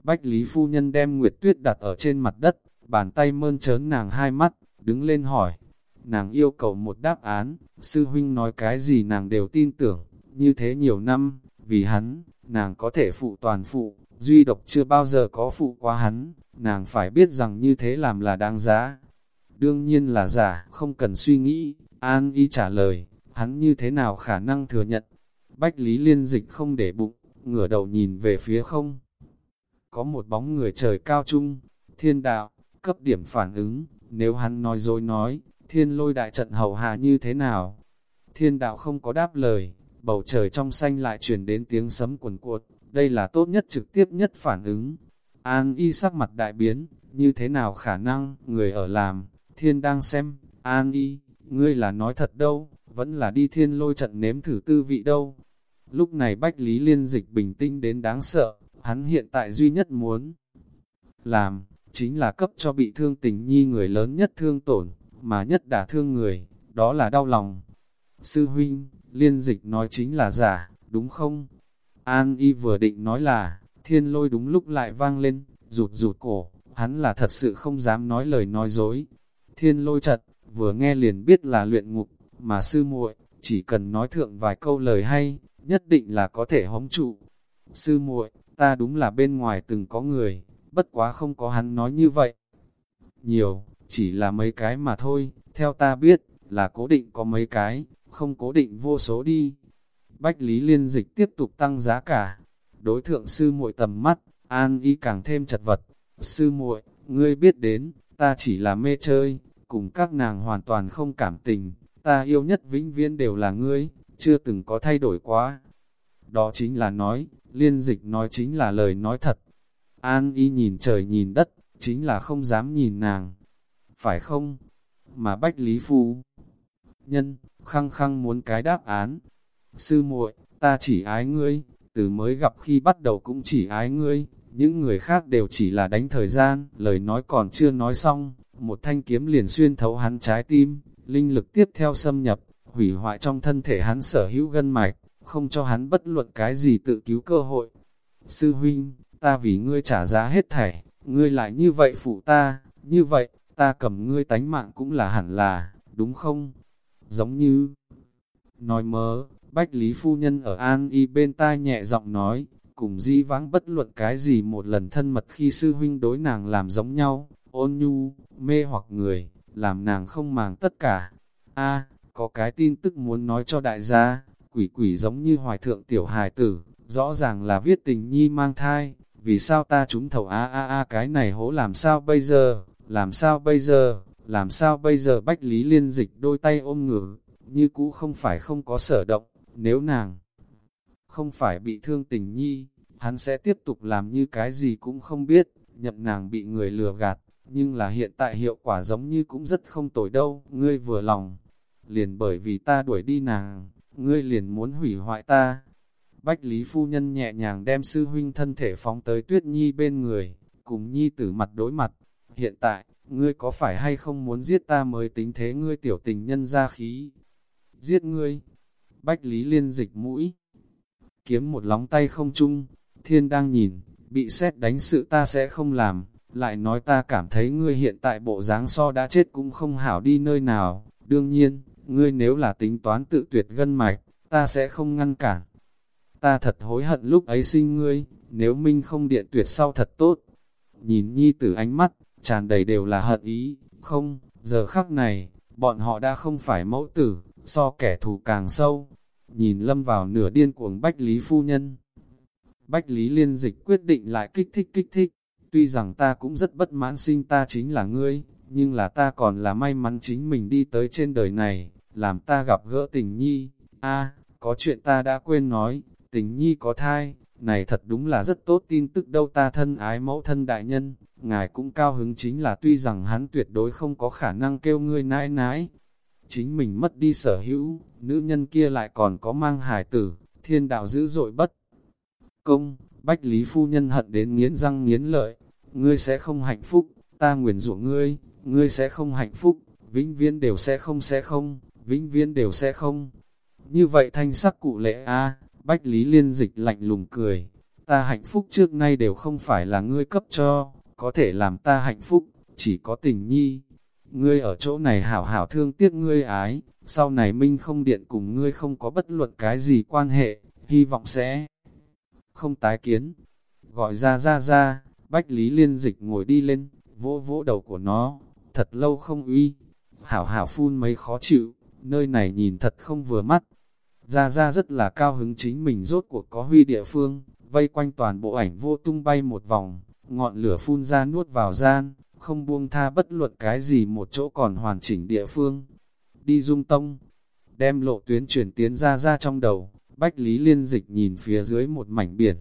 Bách Lý Phu Nhân đem Nguyệt Tuyết đặt ở trên mặt đất, bàn tay mơn trớn nàng hai mắt, đứng lên hỏi. Nàng yêu cầu một đáp án, sư huynh nói cái gì nàng đều tin tưởng, như thế nhiều năm, vì hắn, nàng có thể phụ toàn phụ, duy độc chưa bao giờ có phụ qua hắn, nàng phải biết rằng như thế làm là đáng giá. Đương nhiên là giả, không cần suy nghĩ, an y trả lời, hắn như thế nào khả năng thừa nhận. Bách Lý Liên Dịch không để bụng, ngửa đầu nhìn về phía không. Có một bóng người trời cao trung, thiên đạo, cấp điểm phản ứng, nếu hắn nói dối nói, thiên lôi đại trận hầu hạ như thế nào? Thiên đạo không có đáp lời, bầu trời trong xanh lại truyền đến tiếng sấm quần cuột, đây là tốt nhất trực tiếp nhất phản ứng. An y sắc mặt đại biến, như thế nào khả năng, người ở làm, thiên đang xem, an y, ngươi là nói thật đâu, vẫn là đi thiên lôi trận nếm thử tư vị đâu. Lúc này Bách Lý Liên Dịch bình tĩnh đến đáng sợ, hắn hiện tại duy nhất muốn làm, chính là cấp cho bị thương tình nhi người lớn nhất thương tổn, mà nhất đả thương người, đó là đau lòng. Sư huynh, Liên Dịch nói chính là giả, đúng không? An y vừa định nói là, thiên lôi đúng lúc lại vang lên, rụt rụt cổ, hắn là thật sự không dám nói lời nói dối. Thiên lôi chật, vừa nghe liền biết là luyện ngục, mà sư muội chỉ cần nói thượng vài câu lời hay, nhất định là có thể hóng trụ. Sư muội ta đúng là bên ngoài từng có người, bất quá không có hắn nói như vậy. Nhiều, chỉ là mấy cái mà thôi, theo ta biết, là cố định có mấy cái, không cố định vô số đi. Bách Lý Liên Dịch tiếp tục tăng giá cả. Đối thượng sư muội tầm mắt, An Y càng thêm chật vật. Sư muội, ngươi biết đến, ta chỉ là mê chơi, cùng các nàng hoàn toàn không cảm tình, ta yêu nhất vĩnh viễn đều là ngươi, chưa từng có thay đổi quá. Đó chính là nói, liên dịch nói chính là lời nói thật. An y nhìn trời nhìn đất, chính là không dám nhìn nàng. Phải không? Mà Bách Lý Phu Nhân, khăng khăng muốn cái đáp án. Sư muội, ta chỉ ái ngươi, từ mới gặp khi bắt đầu cũng chỉ ái ngươi, những người khác đều chỉ là đánh thời gian, lời nói còn chưa nói xong, một thanh kiếm liền xuyên thấu hắn trái tim, linh lực tiếp theo xâm nhập, hủy hoại trong thân thể hắn sở hữu gân mạch, không cho hắn bất luận cái gì tự cứu cơ hội. Sư huynh, ta vì ngươi trả giá hết thảy, ngươi lại như vậy phụ ta, như vậy, ta cầm ngươi tánh mạng cũng là hẳn là, đúng không? Giống như, nói mớ, Bách Lý Phu Nhân ở An Y bên tai nhẹ giọng nói, cùng di vãng bất luận cái gì một lần thân mật khi sư huynh đối nàng làm giống nhau, ôn nhu, mê hoặc người, làm nàng không màng tất cả. A, có cái tin tức muốn nói cho đại gia, quỷ quỷ giống như hoài thượng tiểu hài tử, rõ ràng là viết tình nhi mang thai, vì sao ta trúng thầu a a a cái này hố làm sao bây giờ, làm sao bây giờ, làm sao bây giờ bách lý liên dịch đôi tay ôm ngửa, như cũ không phải không có sở động, nếu nàng không phải bị thương tình nhi, hắn sẽ tiếp tục làm như cái gì cũng không biết, Nhập nàng bị người lừa gạt, nhưng là hiện tại hiệu quả giống như cũng rất không tồi đâu, ngươi vừa lòng, liền bởi vì ta đuổi đi nàng, ngươi liền muốn hủy hoại ta. Bách Lý Phu Nhân nhẹ nhàng đem sư huynh thân thể phóng tới Tuyết Nhi bên người, cùng Nhi tử mặt đối mặt. Hiện tại, ngươi có phải hay không muốn giết ta mới tính thế ngươi tiểu tình nhân ra khí? Giết ngươi! Bách Lý liên dịch mũi. Kiếm một lóng tay không chung, thiên đang nhìn, bị xét đánh sự ta sẽ không làm, lại nói ta cảm thấy ngươi hiện tại bộ dáng so đã chết cũng không hảo đi nơi nào, đương nhiên, ngươi nếu là tính toán tự tuyệt gân mạch, ta sẽ không ngăn cản. Ta thật hối hận lúc ấy sinh ngươi, nếu minh không điện tuyệt sau thật tốt. Nhìn nhi tử ánh mắt, tràn đầy đều là hận ý, không, giờ khắc này, bọn họ đã không phải mẫu tử, so kẻ thù càng sâu. Nhìn lâm vào nửa điên cuồng Bách Lý Phu Nhân. Bách Lý Liên Dịch quyết định lại kích thích kích thích, tuy rằng ta cũng rất bất mãn sinh ta chính là ngươi, nhưng là ta còn là may mắn chính mình đi tới trên đời này, làm ta gặp gỡ tình nhi. a có chuyện ta đã quên nói, tình nhi có thai, này thật đúng là rất tốt tin tức đâu ta thân ái mẫu thân đại nhân, ngài cũng cao hứng chính là tuy rằng hắn tuyệt đối không có khả năng kêu ngươi nãi nãi. Chính mình mất đi sở hữu, nữ nhân kia lại còn có mang hài tử, thiên đạo dữ dội bất. Công, Bách Lý Phu Nhân hận đến nghiến răng nghiến lợi, ngươi sẽ không hạnh phúc, ta nguyền rủa ngươi, ngươi sẽ không hạnh phúc, vĩnh viễn đều sẽ không sẽ không, vĩnh viễn đều sẽ không. Như vậy thanh sắc cụ lệ a Bách Lý Liên dịch lạnh lùng cười, ta hạnh phúc trước nay đều không phải là ngươi cấp cho, có thể làm ta hạnh phúc, chỉ có tình nhi. Ngươi ở chỗ này hảo hảo thương tiếc ngươi ái, sau này Minh không điện cùng ngươi không có bất luận cái gì quan hệ, hy vọng sẽ không tái kiến. Gọi ra ra ra, Bách Lý Liên dịch ngồi đi lên, vỗ vỗ đầu của nó, thật lâu không uy. Hảo hảo phun mấy khó chịu, nơi này nhìn thật không vừa mắt. Ra ra rất là cao hứng chính mình rốt cuộc có huy địa phương, vây quanh toàn bộ ảnh vô tung bay một vòng, ngọn lửa phun ra nuốt vào gian, không buông tha bất luận cái gì một chỗ còn hoàn chỉnh địa phương. Đi dung tông, đem lộ tuyến chuyển tiến ra ra trong đầu, Bách Lý Liên Dịch nhìn phía dưới một mảnh biển.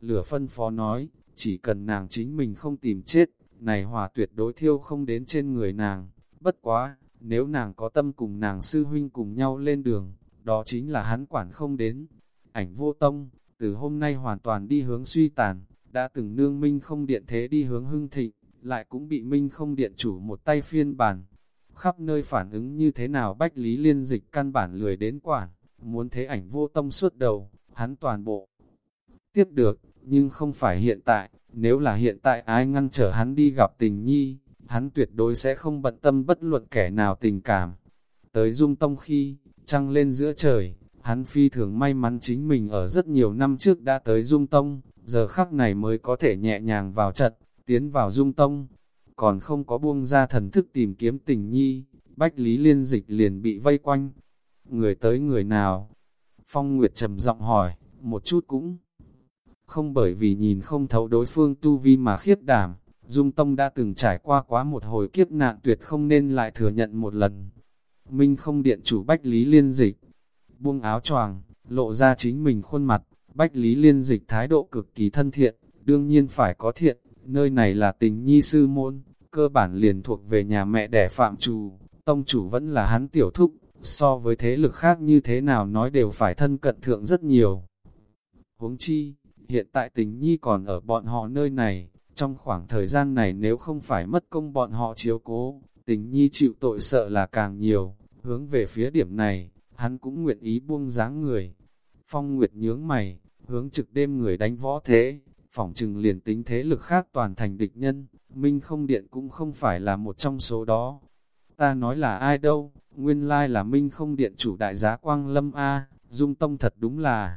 Lửa phân phó nói, chỉ cần nàng chính mình không tìm chết, này hỏa tuyệt đối thiêu không đến trên người nàng. Bất quá, nếu nàng có tâm cùng nàng sư huynh cùng nhau lên đường, đó chính là hắn quản không đến. Ảnh vô tông, từ hôm nay hoàn toàn đi hướng suy tàn, đã từng nương minh không điện thế đi hướng hưng thịnh, lại cũng bị minh không điện chủ một tay phiên bản. Khắp nơi phản ứng như thế nào bách lý liên dịch căn bản lười đến quản, muốn thế ảnh vô tâm suốt đầu, hắn toàn bộ tiếp được, nhưng không phải hiện tại, nếu là hiện tại ai ngăn trở hắn đi gặp tình nhi, hắn tuyệt đối sẽ không bận tâm bất luận kẻ nào tình cảm. Tới dung tông khi, trăng lên giữa trời, hắn phi thường may mắn chính mình ở rất nhiều năm trước đã tới dung tông, giờ khắc này mới có thể nhẹ nhàng vào trận, tiến vào dung tông, còn không có buông ra thần thức tìm kiếm tình nhi, bách lý liên dịch liền bị vây quanh. Người tới người nào? Phong Nguyệt trầm giọng hỏi, một chút cũng không bởi vì nhìn không thấu đối phương tu vi mà khiếp đảm, Dung Tông đã từng trải qua quá một hồi kiếp nạn tuyệt không nên lại thừa nhận một lần. Minh không điện chủ Bách Lý Liên Dịch, buông áo choàng, lộ ra chính mình khuôn mặt, Bách Lý Liên Dịch thái độ cực kỳ thân thiện, đương nhiên phải có thiện, nơi này là tình nhi sư môn, cơ bản liền thuộc về nhà mẹ đẻ phạm chủ, tông chủ vẫn là hắn tiểu thúc, so với thế lực khác như thế nào nói đều phải thân cận thượng rất nhiều. Huống chi, hiện tại tình nhi còn ở bọn họ nơi này, trong khoảng thời gian này nếu không phải mất công bọn họ chiếu cố, tình nhi chịu tội sợ là càng nhiều, hướng về phía điểm này, hắn cũng nguyện ý buông dáng người. Phong Nguyệt nhướng mày, hướng trực đêm người đánh võ thế, phỏng chừng liền tính thế lực khác toàn thành địch nhân, Minh không điện cũng không phải là một trong số đó. Ta nói là ai đâu, nguyên lai là Minh không điện chủ đại giá Quang Lâm A, Dung Tông thật đúng là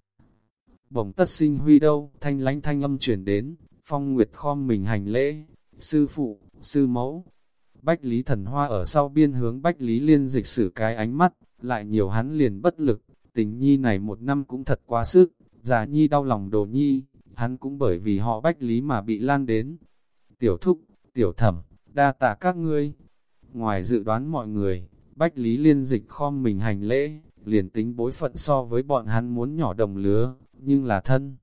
bổng tất sinh huy đâu, thanh lánh thanh âm chuyển đến, phong nguyệt khom mình hành lễ, sư phụ, sư mẫu. Bách Lý Thần Hoa ở sau biên hướng Bách Lý Liên dịch sử cái ánh mắt, lại nhiều hắn liền bất lực, tình nhi này một năm cũng thật quá sức, già nhi đau lòng đồ nhi, hắn cũng bởi vì họ Bách Lý mà bị lan đến. Tiểu thúc, tiểu thẩm, đa tạ các ngươi. Ngoài dự đoán mọi người, Bách Lý Liên dịch khom mình hành lễ, liền tính bối phận so với bọn hắn muốn nhỏ đồng lứa, nhưng là thân.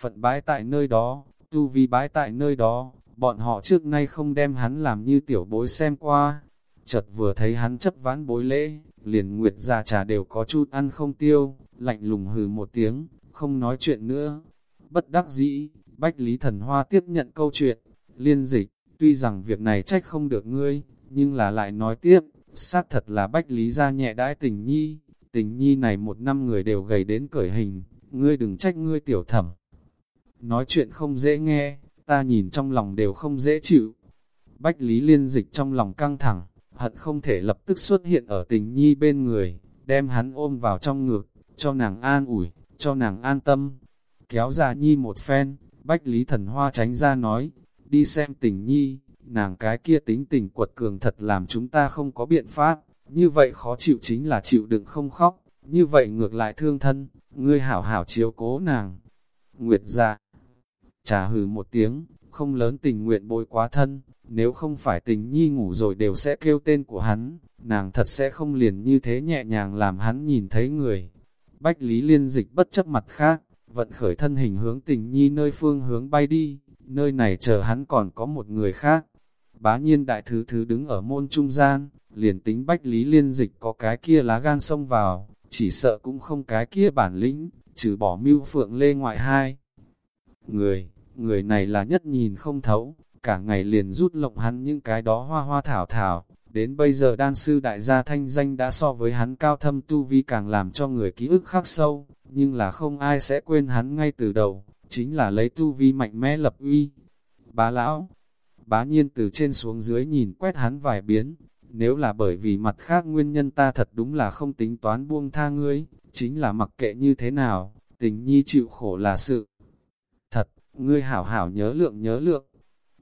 Phận bái tại nơi đó, tu vi bái tại nơi đó, bọn họ trước nay không đem hắn làm như tiểu bối xem qua. Chợt vừa thấy hắn chấp ván bối lễ, liền nguyệt già trà đều có chút ăn không tiêu, lạnh lùng hừ một tiếng, không nói chuyện nữa. Bất đắc dĩ, Bách Lý Thần Hoa tiếp nhận câu chuyện, liên dịch, tuy rằng việc này trách không được ngươi, nhưng là lại nói tiếp, xác thật là Bách Lý ra nhẹ đãi tình nhi, tình nhi này một năm người đều gầy đến cởi hình, ngươi đừng trách ngươi tiểu thẩm. Nói chuyện không dễ nghe, ta nhìn trong lòng đều không dễ chịu. Bách Lý liên dịch trong lòng căng thẳng, hận không thể lập tức xuất hiện ở tình nhi bên người, đem hắn ôm vào trong ngực, cho nàng an ủi, cho nàng an tâm. Kéo ra nhi một phen, Bách Lý thần hoa tránh ra nói, đi xem tình nhi, nàng cái kia tính tình quật cường thật làm chúng ta không có biện pháp, như vậy khó chịu chính là chịu đựng không khóc, như vậy ngược lại thương thân, ngươi hảo hảo chiếu cố nàng. Nguyệt ra, trà hừ một tiếng, không lớn tình nguyện bôi quá thân, nếu không phải tình nhi ngủ rồi đều sẽ kêu tên của hắn, nàng thật sẽ không liền như thế nhẹ nhàng làm hắn nhìn thấy người. Bách Lý liên dịch bất chấp mặt khác, vận khởi thân hình hướng tình nhi nơi phương hướng bay đi, nơi này chờ hắn còn có một người khác. Bá nhiên đại thứ thứ đứng ở môn trung gian, liền tính Bách Lý liên dịch có cái kia lá gan xông vào, chỉ sợ cũng không cái kia bản lĩnh, trừ bỏ mưu phượng lê ngoại hai. Người, người này là nhất nhìn không thấu, cả ngày liền rút lộng hắn những cái đó hoa hoa thảo thảo, đến bây giờ đan sư đại gia thanh danh đã so với hắn cao thâm tu vi càng làm cho người ký ức khắc sâu, nhưng là không ai sẽ quên hắn ngay từ đầu, chính là lấy tu vi mạnh mẽ lập uy. Bá lão, bá nhiên từ trên xuống dưới nhìn quét hắn vài biến, nếu là bởi vì mặt khác nguyên nhân ta thật đúng là không tính toán buông tha ngươi, chính là mặc kệ như thế nào, tình nhi chịu khổ là sự. Thật, ngươi hảo hảo nhớ lượng nhớ lượng.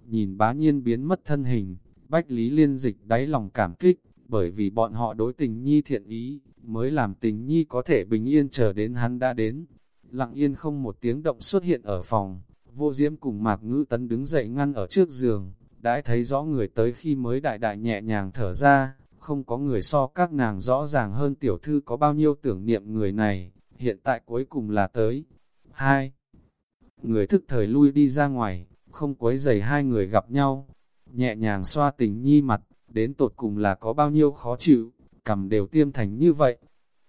Nhìn bá nhiên biến mất thân hình, Bách Lý Liên dịch đáy lòng cảm kích, bởi vì bọn họ đối tình nhi thiện ý, mới làm tình nhi có thể bình yên chờ đến hắn đã đến. Lặng yên không một tiếng động xuất hiện ở phòng, vô diễm cùng mạc ngữ tấn đứng dậy ngăn ở trước giường, đãi thấy rõ người tới khi mới đại đại nhẹ nhàng thở ra, không có người so các nàng rõ ràng hơn tiểu thư có bao nhiêu tưởng niệm người này, hiện tại cuối cùng là tới. hai Người thức thời lui đi ra ngoài, không quấy giày hai người gặp nhau, nhẹ nhàng xoa tình nhi mặt, đến tột cùng là có bao nhiêu khó chịu, cầm đều tiêm thành như vậy.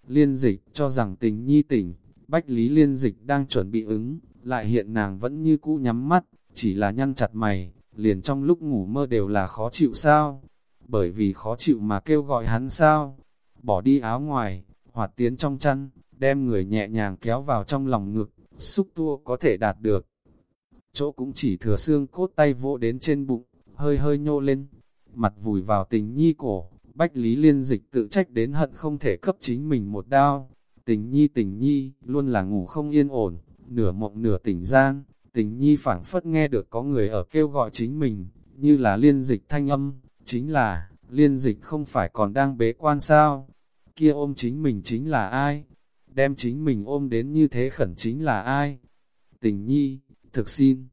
Liên dịch cho rằng tình nhi tỉnh, bách lý liên dịch đang chuẩn bị ứng, lại hiện nàng vẫn như cũ nhắm mắt, chỉ là nhăn chặt mày, liền trong lúc ngủ mơ đều là khó chịu sao? Bởi vì khó chịu mà kêu gọi hắn sao? Bỏ đi áo ngoài, hoạt tiến trong chăn, đem người nhẹ nhàng kéo vào trong lòng ngực, xúc tua có thể đạt được. Chỗ cũng chỉ thừa xương cốt tay vỗ đến trên bụng, hơi hơi nhô lên, mặt vùi vào tình nhi cổ, Bách Lý Liên Dịch tự trách đến hận không thể cấp chính mình một đao. Tình nhi tình nhi, luôn là ngủ không yên ổn, nửa mộng nửa tỉnh gian, tình nhi phảng phất nghe được có người ở kêu gọi chính mình, như là liên dịch thanh âm, chính là, liên dịch không phải còn đang bế quan sao, kia ôm chính mình chính là ai, đem chính mình ôm đến như thế khẩn chính là ai, tình nhi, thực xin,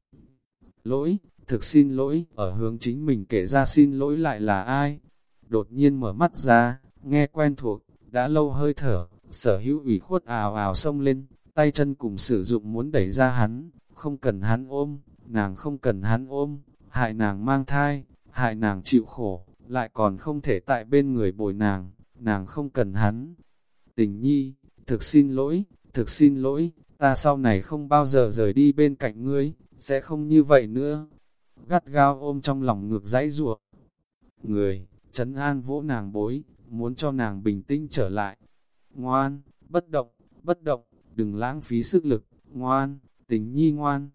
lỗi, thực xin lỗi, ở hướng chính mình kể ra xin lỗi lại là ai, đột nhiên mở mắt ra, nghe quen thuộc, đã lâu hơi thở, sở hữu ủy khuất ào ào xông lên, tay chân cùng sử dụng muốn đẩy ra hắn, không cần hắn ôm, nàng không cần hắn ôm, hại nàng mang thai, hại nàng chịu khổ, lại còn không thể tại bên người bồi nàng, nàng không cần hắn. Tình nhi, thực xin lỗi, thực xin lỗi, ta sau này không bao giờ rời đi bên cạnh ngươi, sẽ không như vậy nữa. Gắt gao ôm trong lòng ngược dãy ruột. Người, chấn an vỗ nàng bối, muốn cho nàng bình tĩnh trở lại. Ngoan, bất động, bất động, đừng lãng phí sức lực, ngoan, tình nhi ngoan.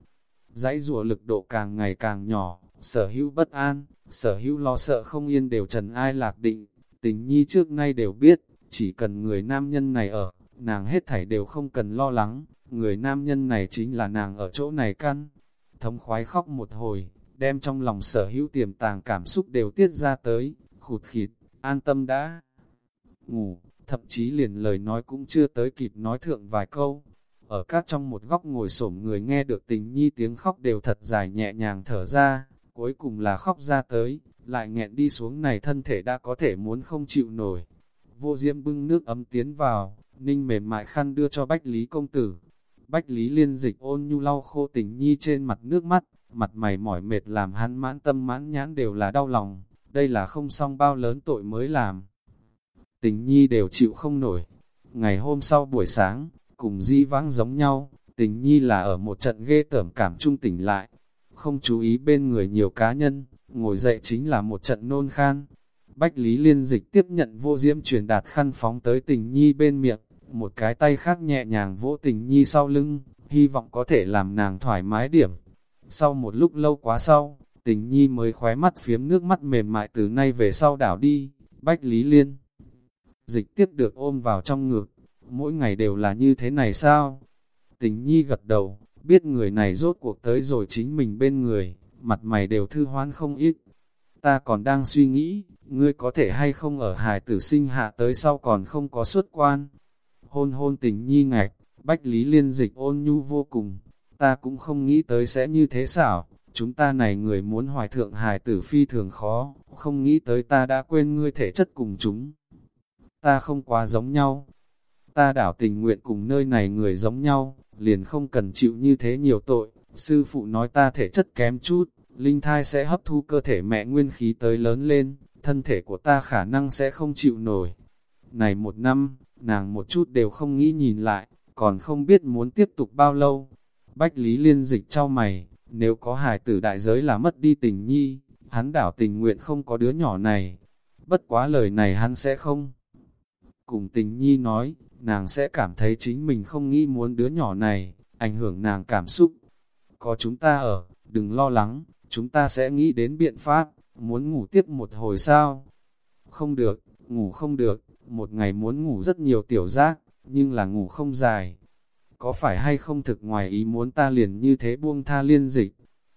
Dãy rùa lực độ càng ngày càng nhỏ, sở hữu bất an, sở hữu lo sợ không yên đều trần ai lạc định. Tình nhi trước nay đều biết, chỉ cần người nam nhân này ở, nàng hết thảy đều không cần lo lắng, người nam nhân này chính là nàng ở chỗ này căn. Thống khoái khóc một hồi, đem trong lòng sở hữu tiềm tàng cảm xúc đều tiết ra tới, khụt khịt, an tâm đã. Ngủ, thậm chí liền lời nói cũng chưa tới kịp nói thượng vài câu. Ở các trong một góc ngồi xổm người nghe được tình nhi tiếng khóc đều thật dài nhẹ nhàng thở ra, cuối cùng là khóc ra tới, lại nghẹn đi xuống này thân thể đã có thể muốn không chịu nổi. Vô diễm bưng nước ấm tiến vào, ninh mềm mại khăn đưa cho Bách Lý công tử. Bách Lý liên dịch ôn nhu lau khô tình nhi trên mặt nước mắt, mặt mày mỏi mệt làm hắn mãn tâm mãn nhãn đều là đau lòng, đây là không xong bao lớn tội mới làm tình nhi đều chịu không nổi. Ngày hôm sau buổi sáng, cùng di vãng giống nhau, tình nhi là ở một trận ghê tởm cảm trung tỉnh lại. Không chú ý bên người nhiều cá nhân, ngồi dậy chính là một trận nôn khan. Bách Lý Liên Dịch tiếp nhận vô diễm truyền đạt khăn phóng tới tình nhi bên miệng, một cái tay khác nhẹ nhàng vỗ tình nhi sau lưng, hy vọng có thể làm nàng thoải mái điểm. Sau một lúc lâu quá sau, tình nhi mới khóe mắt phiếm nước mắt mềm mại từ nay về sau đảo đi, Bách Lý Liên dịch tiếp được ôm vào trong ngực, mỗi ngày đều là như thế này sao? Tình nhi gật đầu, biết người này rốt cuộc tới rồi chính mình bên người, mặt mày đều thư hoán không ít. Ta còn đang suy nghĩ, ngươi có thể hay không ở hài tử sinh hạ tới sau còn không có xuất quan. Hôn hôn tình nhi ngạch, bách lý liên dịch ôn nhu vô cùng, ta cũng không nghĩ tới sẽ như thế xảo. Chúng ta này người muốn hoài thượng hài tử phi thường khó, không nghĩ tới ta đã quên ngươi thể chất cùng chúng ta không quá giống nhau. Ta đảo tình nguyện cùng nơi này người giống nhau, liền không cần chịu như thế nhiều tội. Sư phụ nói ta thể chất kém chút, linh thai sẽ hấp thu cơ thể mẹ nguyên khí tới lớn lên, thân thể của ta khả năng sẽ không chịu nổi. Này một năm, nàng một chút đều không nghĩ nhìn lại, còn không biết muốn tiếp tục bao lâu. Bách Lý Liên dịch trao mày, nếu có hài tử đại giới là mất đi tình nhi, hắn đảo tình nguyện không có đứa nhỏ này. Bất quá lời này hắn sẽ không cùng tình nhi nói, nàng sẽ cảm thấy chính mình không nghĩ muốn đứa nhỏ này, ảnh hưởng nàng cảm xúc. Có chúng ta ở, đừng lo lắng, chúng ta sẽ nghĩ đến biện pháp, muốn ngủ tiếp một hồi sao? Không được, ngủ không được, một ngày muốn ngủ rất nhiều tiểu giác, nhưng là ngủ không dài. Có phải hay không thực ngoài ý muốn ta liền như thế buông tha liên dịch?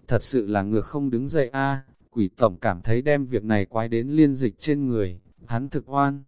Thật sự là ngược không đứng dậy a quỷ tổng cảm thấy đem việc này quái đến liên dịch trên người, hắn thực oan.